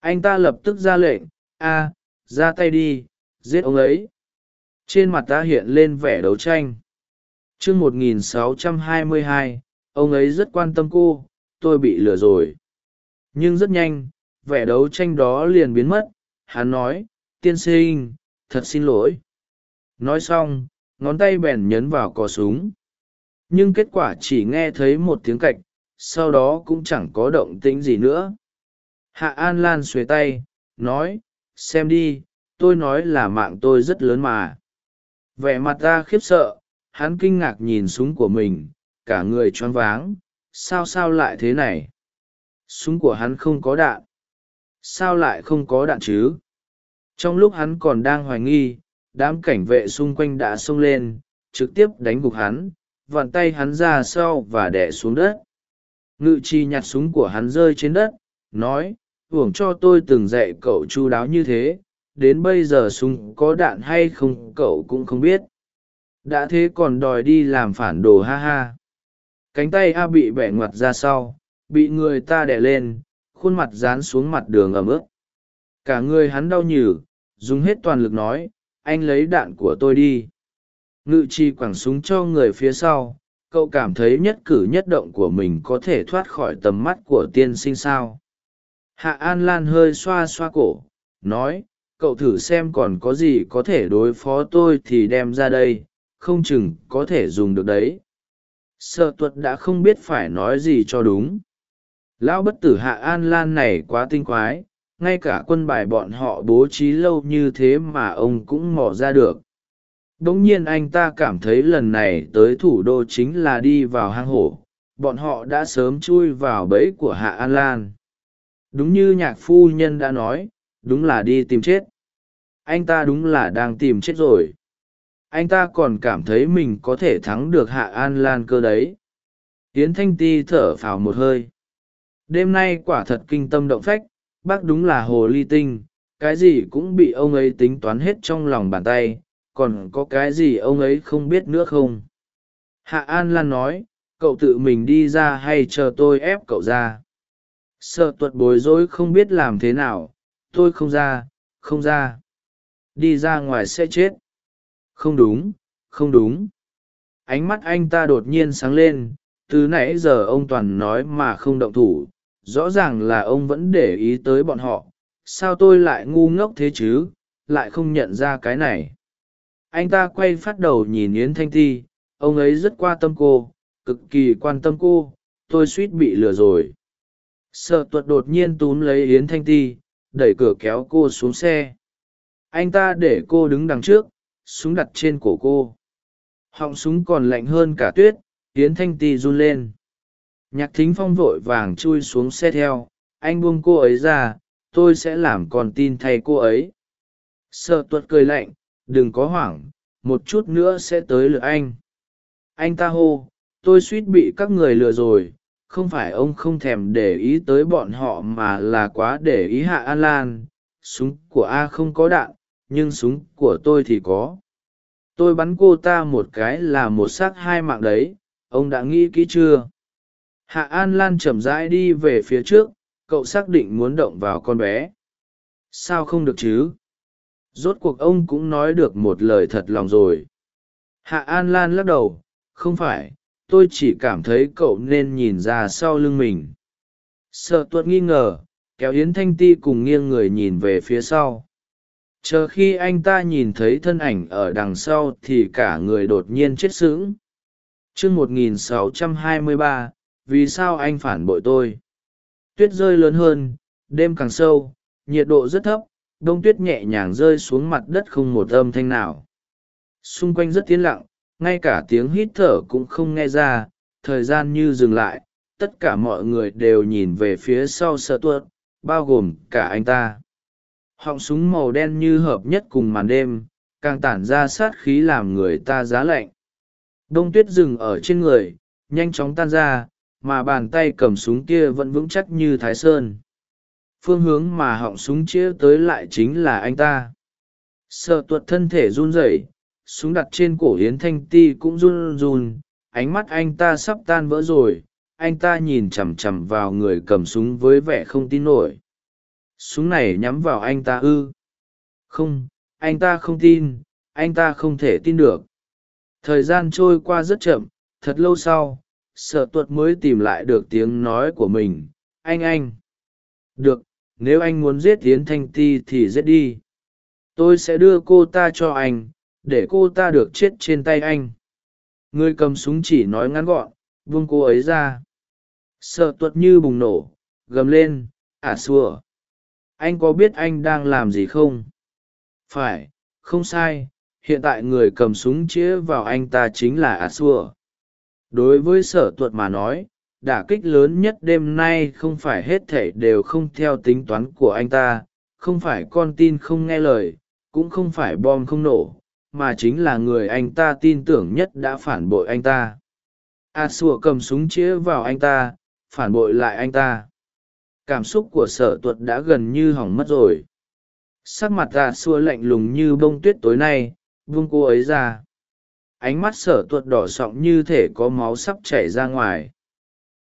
Anh ta lập tức ra lệnh, a, ra tay đi, giết ông ấy. Trên mặt ta hiện lên vẻ đấu tranh chương một nghìn sáu trăm hai mươi hai, ông ấy rất quan tâm cô, tôi bị lừa rồi. Nhưng rất nhanh, vẻ đấu tranh đó liền biến mất, hắn nói, tiên sinh, thật xin lỗi. Nói xong, ngón tay bèn nhấn vào cò súng. Nhưng kết quả chỉ nghe thấy một tiếng cạch, sau đó cũng chẳng có động tĩnh gì nữa. Hạ an lan xuề tay, nói, xem đi, tôi nói là mạng tôi rất lớn mà. Vẻ mặt ta khiếp sợ hắn kinh ngạc nhìn súng của mình, cả người choáng váng, sao sao lại thế này? Súng của hắn không có đạn. Sao lại không có đạn chứ? Trong lúc hắn còn đang hoài nghi, đám cảnh vệ xung quanh đã xông lên, trực tiếp đánh gục hắn, vặn tay hắn ra sau và đẻ xuống đất. Ngự chi nhặt súng của hắn rơi trên đất, nói, hưởng cho tôi từng dạy cậu chu đáo như thế, đến bây giờ súng có đạn hay không cậu cũng không biết đã thế còn đòi đi làm phản đồ ha ha. Cánh tay a bị bẻ ngoặt ra sau, bị người ta đẻ lên, khuôn mặt dán xuống mặt đường ẩm ướt. Cả người hắn đau nhừ, dùng hết toàn lực nói, anh lấy đạn của tôi đi. Ngự chi quẳng súng cho người phía sau, cậu cảm thấy nhất cử nhất động của mình có thể thoát khỏi tầm mắt của tiên sinh sao? Hạ an lan hơi xoa xoa cổ, nói, cậu thử xem còn có gì có thể đối phó tôi thì đem ra đây không chừng có thể dùng được đấy. Sợ tuật đã không biết phải nói gì cho đúng. Lão bất tử hạ an lan này quá tinh quái, ngay cả quân bài bọn họ bố trí lâu như thế mà ông cũng mò ra được. Đ ỗ n g nhiên anh ta cảm thấy lần này tới thủ đô chính là đi vào hang hổ, bọn họ đã sớm chui vào bẫy của hạ an lan. Đúng như nhạc phu nhân đã nói, đúng là đi tìm chết. Anh ta đúng là đang tìm chết rồi anh ta còn cảm thấy mình có thể thắng được hạ an lan cơ đấy. Yến thanh ti thở phào một hơi. Đêm nay quả thật kinh tâm động phách, bác đúng là hồ ly tinh, cái gì cũng bị ông ấy tính toán hết trong lòng bàn tay, còn có cái gì ông ấy không biết nữa không? Hạ an lan nói, cậu tự mình đi ra hay chờ tôi ép cậu ra? Sợ tuật bối rối không biết làm thế nào, tôi không ra không ra. Đi ra ngoài sẽ chết không đúng không đúng. Ánh mắt anh ta đột nhiên sáng lên, từ nãy giờ ông toàn nói mà không động thủ. Rõ ràng là ông vẫn để ý tới bọn họ. Sao tôi lại ngu ngốc thế chứ? Lại không nhận ra cái này. Anh ta quay phát đầu nhìn yến thanh ti. Ông ấy rất quan tâm cô, cực kỳ quan tâm cô. Tôi suýt bị lừa rồi. Sợ tuật đột nhiên túm lấy yến thanh ti, đẩy cửa kéo cô xuống xe. Anh ta để cô đứng đằng trước súng đặt trên cổ cô. Họng súng còn lạnh hơn cả tuyết, yến thanh ti run lên. Nhạc thính phong vội vàng chui xuống xe theo, anh buông cô ấy ra, tôi sẽ làm con tin thay cô ấy. Sợ tuật cười lạnh, đừng có hoảng, một chút nữa sẽ tới lượt anh. Anh ta hô, tôi suýt bị các người lừa rồi, không phải ông không thèm để ý tới bọn họ mà là quá để ý hạ an lan. Súng của a không có đạn nhưng súng của tôi thì có. Tôi bắn cô ta một cái là một xác hai mạng đấy, ông đã nghĩ kỹ chưa? Hạ an lan chậm rãi đi về phía trước, cậu xác định muốn động vào con bé. Sao không được chứ? Rốt cuộc ông cũng nói được một lời thật lòng rồi. Hạ an lan lắc đầu, không phải, tôi chỉ cảm thấy cậu nên nhìn ra sau lưng mình. Sợ tuất nghi ngờ, kéo yến thanh ti cùng nghiêng người nhìn về phía sau chờ khi anh ta nhìn thấy thân ảnh ở đằng sau thì cả người đột nhiên chết sững. T r ư ơ n g 1623, vì sao anh phản bội tôi? Tuyết rơi lớn hơn đêm càng sâu nhiệt độ rất thấp đông tuyết nhẹ nhàng rơi xuống mặt đất không một âm thanh nào. Xung quanh rất yên lặng ngay cả tiếng hít thở cũng không nghe ra thời gian như dừng lại tất cả mọi người đều nhìn về phía sau sợ tuột bao gồm cả anh ta họng súng màu đen như hợp nhất cùng màn đêm, càng tản ra sát khí làm người ta giá lạnh. Đông tuyết dừng ở trên người, nhanh chóng tan ra, mà bàn tay cầm súng kia vẫn vững chắc như thái sơn. Phương hướng mà họng súng chĩa tới lại chính là anh ta. Sợ tuật thân thể run rẩy, súng đặt trên cổ hiến thanh ti cũng run run, ánh mắt anh ta sắp tan vỡ rồi, anh ta nhìn chằm chằm vào người cầm súng với vẻ không tin nổi súng này nhắm vào anh ta ư? Không, anh ta không tin, anh ta không thể tin được. Thời gian trôi qua rất chậm, thật lâu sau, sợ tuật mới tìm lại được tiếng nói của mình. Anh anh. Được, nếu anh muốn giết tiến thanh ti thì giết đi. Tôi sẽ đưa cô ta cho anh, để cô ta được chết trên tay anh. Người cầm súng chỉ nói ngắn gọn vung cô ấy ra. Sợ tuật như bùng nổ, gầm lên à ả xua anh có biết anh đang làm gì không? Phải, không sai. Hiện tại người cầm súng chĩa vào anh ta chính là a xua đối với sở tuật mà nói, đả kích lớn nhất đêm nay không phải hết thảy đều không theo tính toán của anh ta. Không phải con tin không nghe lời, cũng không phải bom không nổ, mà chính là người anh ta tin tưởng nhất đã phản bội anh ta. A xua cầm súng chĩa vào anh ta, phản bội lại anh ta cảm xúc của sở tuật đã gần như hỏng mất rồi. Sắc mặt a xua lạnh lùng như bông tuyết tối nay, vung cô ấy ra. Ánh mắt sở tuật đỏ sọng như thể có máu sắp chảy ra ngoài.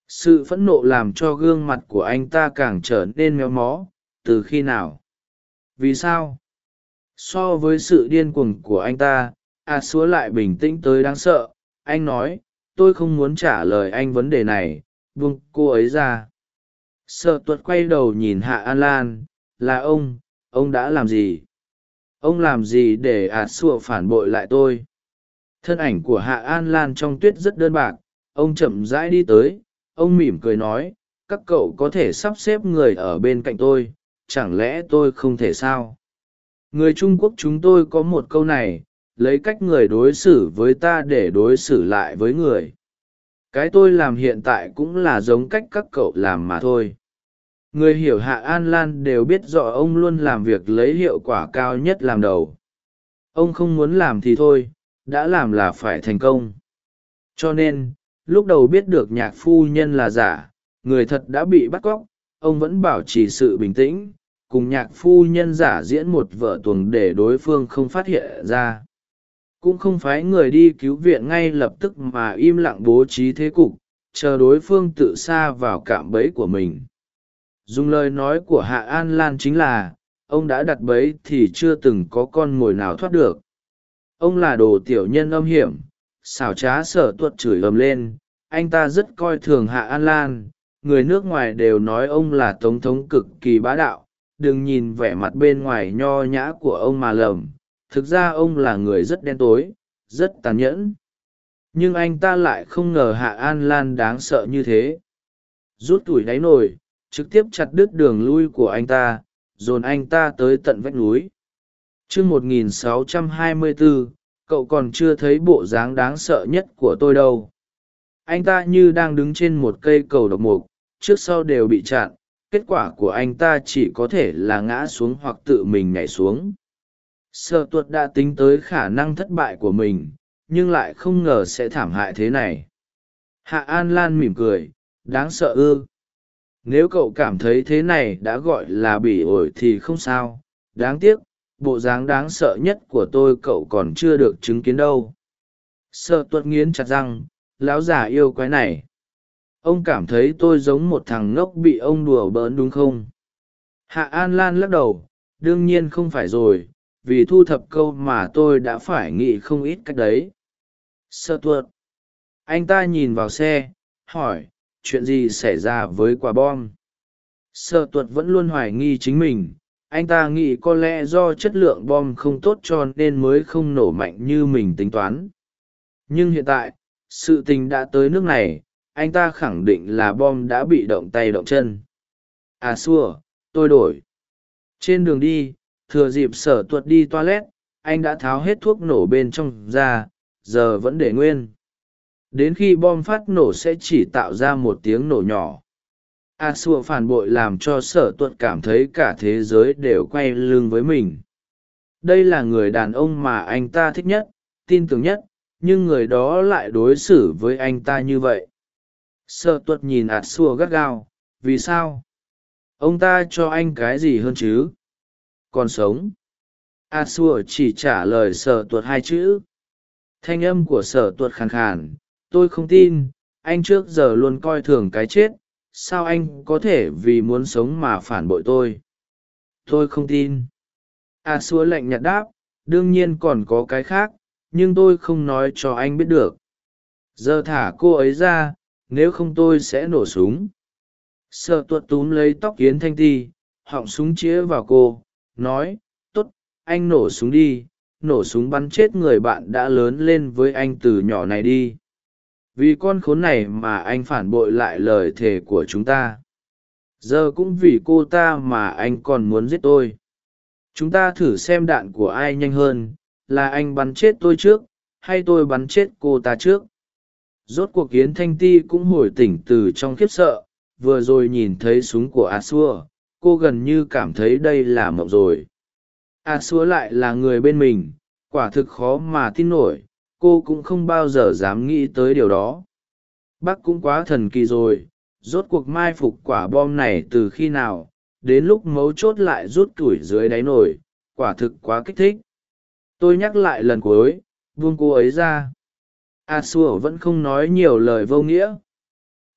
Sự phẫn nộ làm cho gương mặt của anh ta càng trở nên méo mó, từ khi nào? Vì sao? So với sự điên cuồng của anh ta a xúa lại bình tĩnh tới đáng sợ. Anh nói, tôi không muốn trả lời anh vấn đề này. Vung cô ấy ra sợ tuật quay đầu nhìn hạ an lan, là ông ông đã làm gì? Ông làm gì để ạt sụa phản bội lại tôi? Thân ảnh của hạ an lan trong tuyết rất đơn bạc, ông chậm rãi đi tới, ông mỉm cười nói, các cậu có thể sắp xếp người ở bên cạnh tôi, chẳng lẽ tôi không thể sao? Người trung quốc chúng tôi có một câu này, lấy cách người đối xử với ta để đối xử lại với người cái tôi làm hiện tại cũng là giống cách các cậu làm mà thôi. Người hiểu hạ an lan đều biết rõ ông luôn làm việc lấy hiệu quả cao nhất làm đầu. Ông không muốn làm thì thôi, đã làm là phải thành công. Cho nên, lúc đầu biết được nhạc phu nhân là giả, người thật đã bị bắt cóc, ông vẫn bảo trì sự bình tĩnh, cùng nhạc phu nhân giả diễn một vở tuồng để đối phương không phát hiện ra cũng không phái người đi cứu viện ngay lập tức mà im lặng bố trí thế cục, chờ đối phương tự xa vào cạm bẫy của mình. Dùng lời nói của hạ an lan chính là, ông đã đặt bẫy thì chưa từng có con mồi nào thoát được. Ông là đồ tiểu nhân âm hiểm, xảo trá sở tuột chửi ầm lên, anh ta rất coi thường hạ an lan, người nước ngoài đều nói ông là tổng thống cực kỳ bá đạo, đừng nhìn vẻ mặt bên ngoài nho nhã của ông mà lầm thực ra ông là người rất đen tối, rất tàn nhẫn. Nhưng anh ta lại không ngờ hạ an lan đáng sợ như thế. Rút tủi đáy nồi trực tiếp chặt đứt đường lui của anh ta, dồn anh ta tới tận vách núi. Chương một nghìn sáu trăm hai mươi bốn cậu còn chưa thấy bộ dáng đáng sợ nhất của tôi đâu. Anh ta như đang đứng trên một cây cầu độc mục, trước sau đều bị chặn, kết quả của anh ta chỉ có thể là ngã xuống hoặc tự mình nhảy xuống sợ tuột đã tính tới khả năng thất bại của mình, nhưng lại không ngờ sẽ thảm hại thế này. Hạ an lan mỉm cười, đáng sợ ư. Nếu cậu cảm thấy thế này đã gọi là bỉ ổi thì không sao. Đáng tiếc, bộ dáng đáng sợ nhất của tôi cậu còn chưa được chứng kiến đâu. Sợ tuật nghiến chặt răng, lão già yêu quái này. Ông cảm thấy tôi giống một thằng ngốc bị ông đùa bỡn đúng không? Hạ an lan lắc đầu, đương nhiên không phải rồi vì thu thập câu mà tôi đã phải nghĩ không ít cách đấy. Sơ tuột. Anh ta nhìn vào xe, hỏi, chuyện gì xảy ra với quả bom? Sơ tuột vẫn luôn hoài nghi chính mình. Anh ta nghĩ có lẽ do chất lượng bom không tốt cho nên mới không nổ mạnh như mình tính toán. Nhưng hiện tại, sự tình đã tới nước này, anh ta khẳng định là bom đã bị động tay động chân. À xua, tôi đổi. Trên đường đi thừa dịp sở tuột đi toilet, anh đã tháo hết thuốc nổ bên trong ra, giờ vẫn để nguyên. Đến khi bom phát nổ sẽ chỉ tạo ra một tiếng nổ nhỏ. A xua phản bội làm cho sở tuột cảm thấy cả thế giới đều quay lưng với mình. Đây là người đàn ông mà anh ta thích nhất, tin tưởng nhất, nhưng người đó lại đối xử với anh ta như vậy. Sợ tuật nhìn ạt xua gắt gao, vì sao? Ông ta cho anh cái gì hơn chứ? Còn sống. A xua chỉ trả lời sở tuột hai chữ. Thanh âm của sở tuột khàn khàn. Tôi không tin, anh trước giờ luôn coi thường cái chết. Sao anh có thể vì muốn sống mà phản bội tôi? Tôi không tin. A xua lạnh nhạt đáp. Đương nhiên còn có cái khác, nhưng tôi không nói cho anh biết được. Giờ thả cô ấy ra, nếu không tôi sẽ nổ súng. Sợ tuột túm lấy tóc yến thanh ti, họng súng chĩa vào cô nói t ố t anh nổ súng đi, nổ súng bắn chết người bạn đã lớn lên với anh từ nhỏ này đi. Vì con khốn này mà anh phản bội lại lời thề của chúng ta. Giờ cũng vì cô ta mà anh còn muốn giết tôi. Chúng ta thử xem đạn của ai nhanh hơn, là anh bắn chết tôi trước, hay tôi bắn chết cô ta trước? Rốt cuộc yến thanh ti cũng hồi tỉnh từ trong khiếp sợ, vừa rồi nhìn thấy súng của a xua cô gần như cảm thấy đây là mộng rồi. A xúa lại là người bên mình, quả thực khó mà tin nổi, cô cũng không bao giờ dám nghĩ tới điều đó. Bác cũng quá thần kỳ rồi, rốt cuộc mai phục quả bom này từ khi nào, đến lúc mấu chốt lại rút tuổi dưới đáy nổi, quả thực quá kích thích. Tôi nhắc lại lần cuối, buông cô ấy ra. À, A xua vẫn không nói nhiều lời vô nghĩa.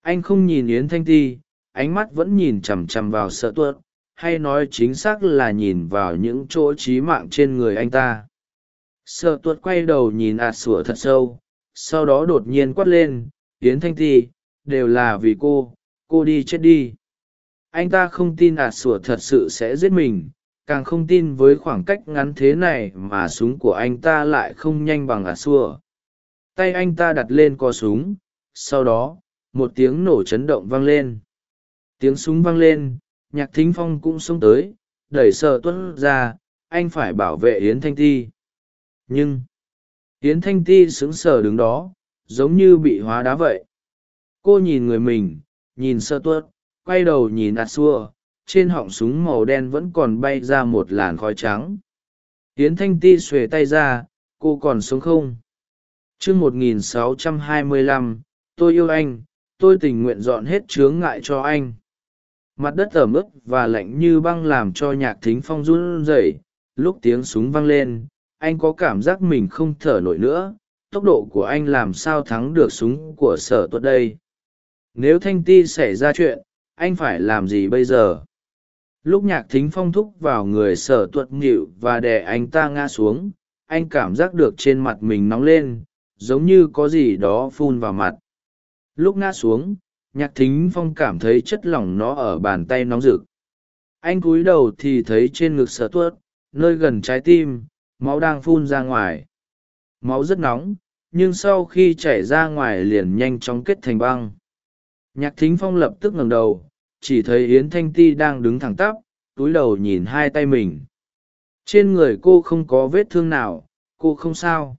Anh không nhìn yến thanh ti ánh mắt vẫn nhìn chằm chằm vào sợ tuột, hay nói chính xác là nhìn vào những chỗ trí mạng trên người anh ta. Sợ tuột quay đầu nhìn ạt sủa thật sâu, sau đó đột nhiên quát lên, yến thanh ti, đều là vì cô cô đi chết đi. Anh ta không tin ạt sủa thật sự sẽ giết mình, càng không tin với khoảng cách ngắn thế này mà súng của anh ta lại không nhanh bằng ạt sủa. Tay anh ta đặt lên co súng, sau đó, một tiếng nổ chấn động vang lên tiếng súng vang lên, nhạc thính phong cũng xông tới, đẩy sợ tuân ra, anh phải bảo vệ yến thanh ti. Nhưng, yến thanh ti sững sờ đứng đó, giống như bị hóa đá vậy. Cô nhìn người mình, nhìn sơ tuất, quay đầu nhìn ạt xua, trên họng súng màu đen vẫn còn bay ra một làn khói trắng. Yến thanh ti xuề tay ra, cô còn sống không? T r ư ơ n g một nghìn sáu trăm hai mươi lăm, tôi yêu anh, tôi tình nguyện dọn hết chướng ngại cho anh mặt đất ẩm ướt và lạnh như băng làm cho nhạc thính phong run rẩy, lúc tiếng súng vang lên, anh có cảm giác mình không thở nổi nữa, tốc độ của anh làm sao thắng được súng của sở tuất đây? Nếu thanh ti xảy ra chuyện, anh phải làm gì bây giờ? Lúc nhạc thính phong thúc vào người sở tuất nghịu và đè anh ta ngã xuống, anh cảm giác được trên mặt mình nóng lên, giống như có gì đó phun vào mặt. Lúc ngã xuống nhạc thính phong cảm thấy chất lỏng nó ở bàn tay nóng rực. Anh cúi đầu thì thấy trên ngực sợ tuốt, nơi gần trái tim, máu đang phun ra ngoài. Máu rất nóng, nhưng sau khi chảy ra ngoài liền nhanh chóng kết thành băng. Nhạc thính phong lập tức ngẩng đầu, chỉ thấy yến thanh ti đang đứng thẳng tắp, túi đầu nhìn hai tay mình. Trên người cô không có vết thương nào, cô không sao.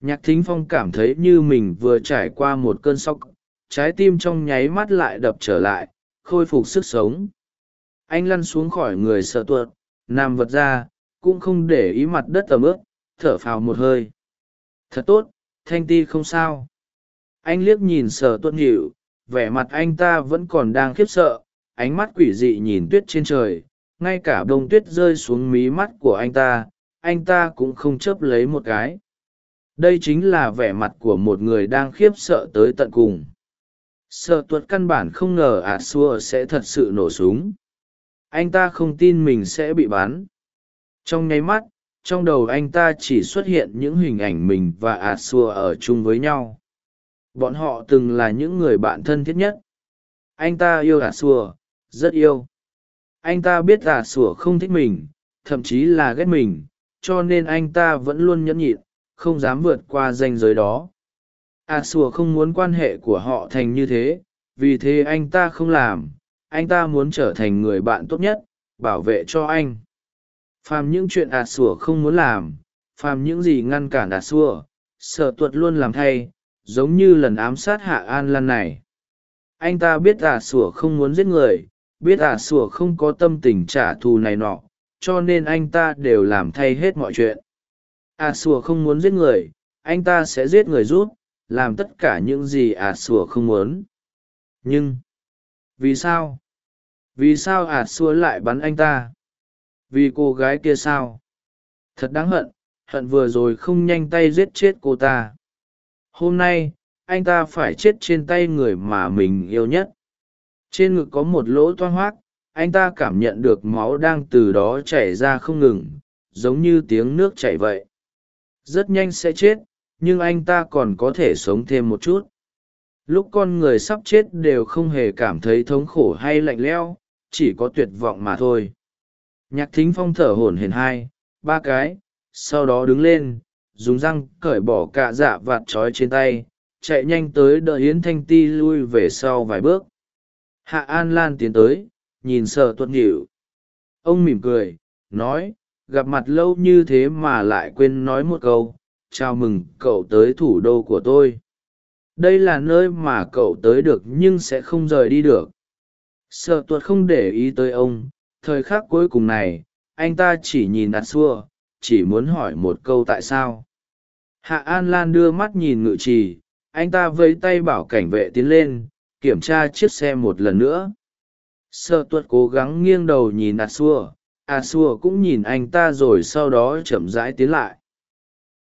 Nhạc thính phong cảm thấy như mình vừa trải qua một cơn sốc trái tim trong nháy mắt lại đập trở lại, khôi phục sức sống. Anh lăn xuống khỏi người sợ tuột, nằm vật ra, cũng không để ý mặt đất tầm ướp thở phào một hơi. Thật tốt, thanh ti không sao. Anh liếc nhìn sở tuất nhịu, vẻ mặt anh ta vẫn còn đang khiếp sợ, ánh mắt quỷ dị nhìn tuyết trên trời, ngay cả bông tuyết rơi xuống mí mắt của anh ta anh ta cũng không chớp lấy một cái. Đây chính là vẻ mặt của một người đang khiếp sợ tới tận cùng sợ tuột căn bản không ngờ ả xua sẽ thật sự nổ súng. Anh ta không tin mình sẽ bị bắn. Trong nháy mắt, trong đầu anh ta chỉ xuất hiện những hình ảnh mình và ả xua ở chung với nhau. Bọn họ từng là những người bạn thân thiết nhất. Anh ta yêu ả xua, rất yêu. Anh ta biết ả xua không thích mình, thậm chí là ghét mình, cho nên anh ta vẫn luôn nhẫn nhịn, không dám vượt qua ranh giới đó a sùa không muốn quan hệ của họ thành như thế, vì thế anh ta không làm. Anh ta muốn trở thành người bạn tốt nhất, bảo vệ cho anh. Phàm những chuyện a sùa không muốn làm, phàm những gì ngăn cản a sùa, sợ tuật luôn làm thay, giống như lần ám sát hạ an lan này. Anh ta biết a sùa không muốn giết người, biết a sùa không có tâm tình trả thù này nọ, cho nên anh ta đều làm thay hết mọi chuyện. A sùa không muốn giết người, anh ta sẽ giết người rút làm tất cả những gì ả sủa không muốn. Nhưng, vì sao? Vì sao ả sủa lại bắn anh ta? Vì cô gái kia sao? Thật đáng hận hận vừa rồi không nhanh tay giết chết cô ta. Hôm nay, anh ta phải chết trên tay người mà mình yêu nhất. Trên ngực có một lỗ toan hoác, anh ta cảm nhận được máu đang từ đó chảy ra không ngừng, giống như tiếng nước chảy vậy. Rất nhanh sẽ chết nhưng anh ta còn có thể sống thêm một chút. Lúc con người sắp chết đều không hề cảm thấy thống khổ hay lạnh lẽo, chỉ có tuyệt vọng mà thôi. Nhạc thính phong thở hổn hển hai, ba cái, sau đó đứng lên, dùng răng cởi bỏ cạ dạ vạt trói trên tay, chạy nhanh tới đợi yến thanh ti lui về sau vài bước. Hạ an lan tiến tới, nhìn sợ tuất nhịu ông mỉm cười, nói, gặp mặt lâu như thế mà lại quên nói một câu chào mừng cậu tới thủ đô của tôi. Đây là nơi mà cậu tới được nhưng sẽ không rời đi được. Sợ tuật không để ý tới ông, thời khắc cuối cùng này, anh ta chỉ nhìn đặt xua, chỉ muốn hỏi một câu tại sao. Hạ an lan đưa mắt nhìn ngự trì, anh ta vẫy tay bảo cảnh vệ tiến lên, kiểm tra chiếc xe một lần nữa. Sợ tuật cố gắng nghiêng đầu nhìn ạt xua a xua cũng nhìn anh ta rồi sau đó chậm rãi tiến lại.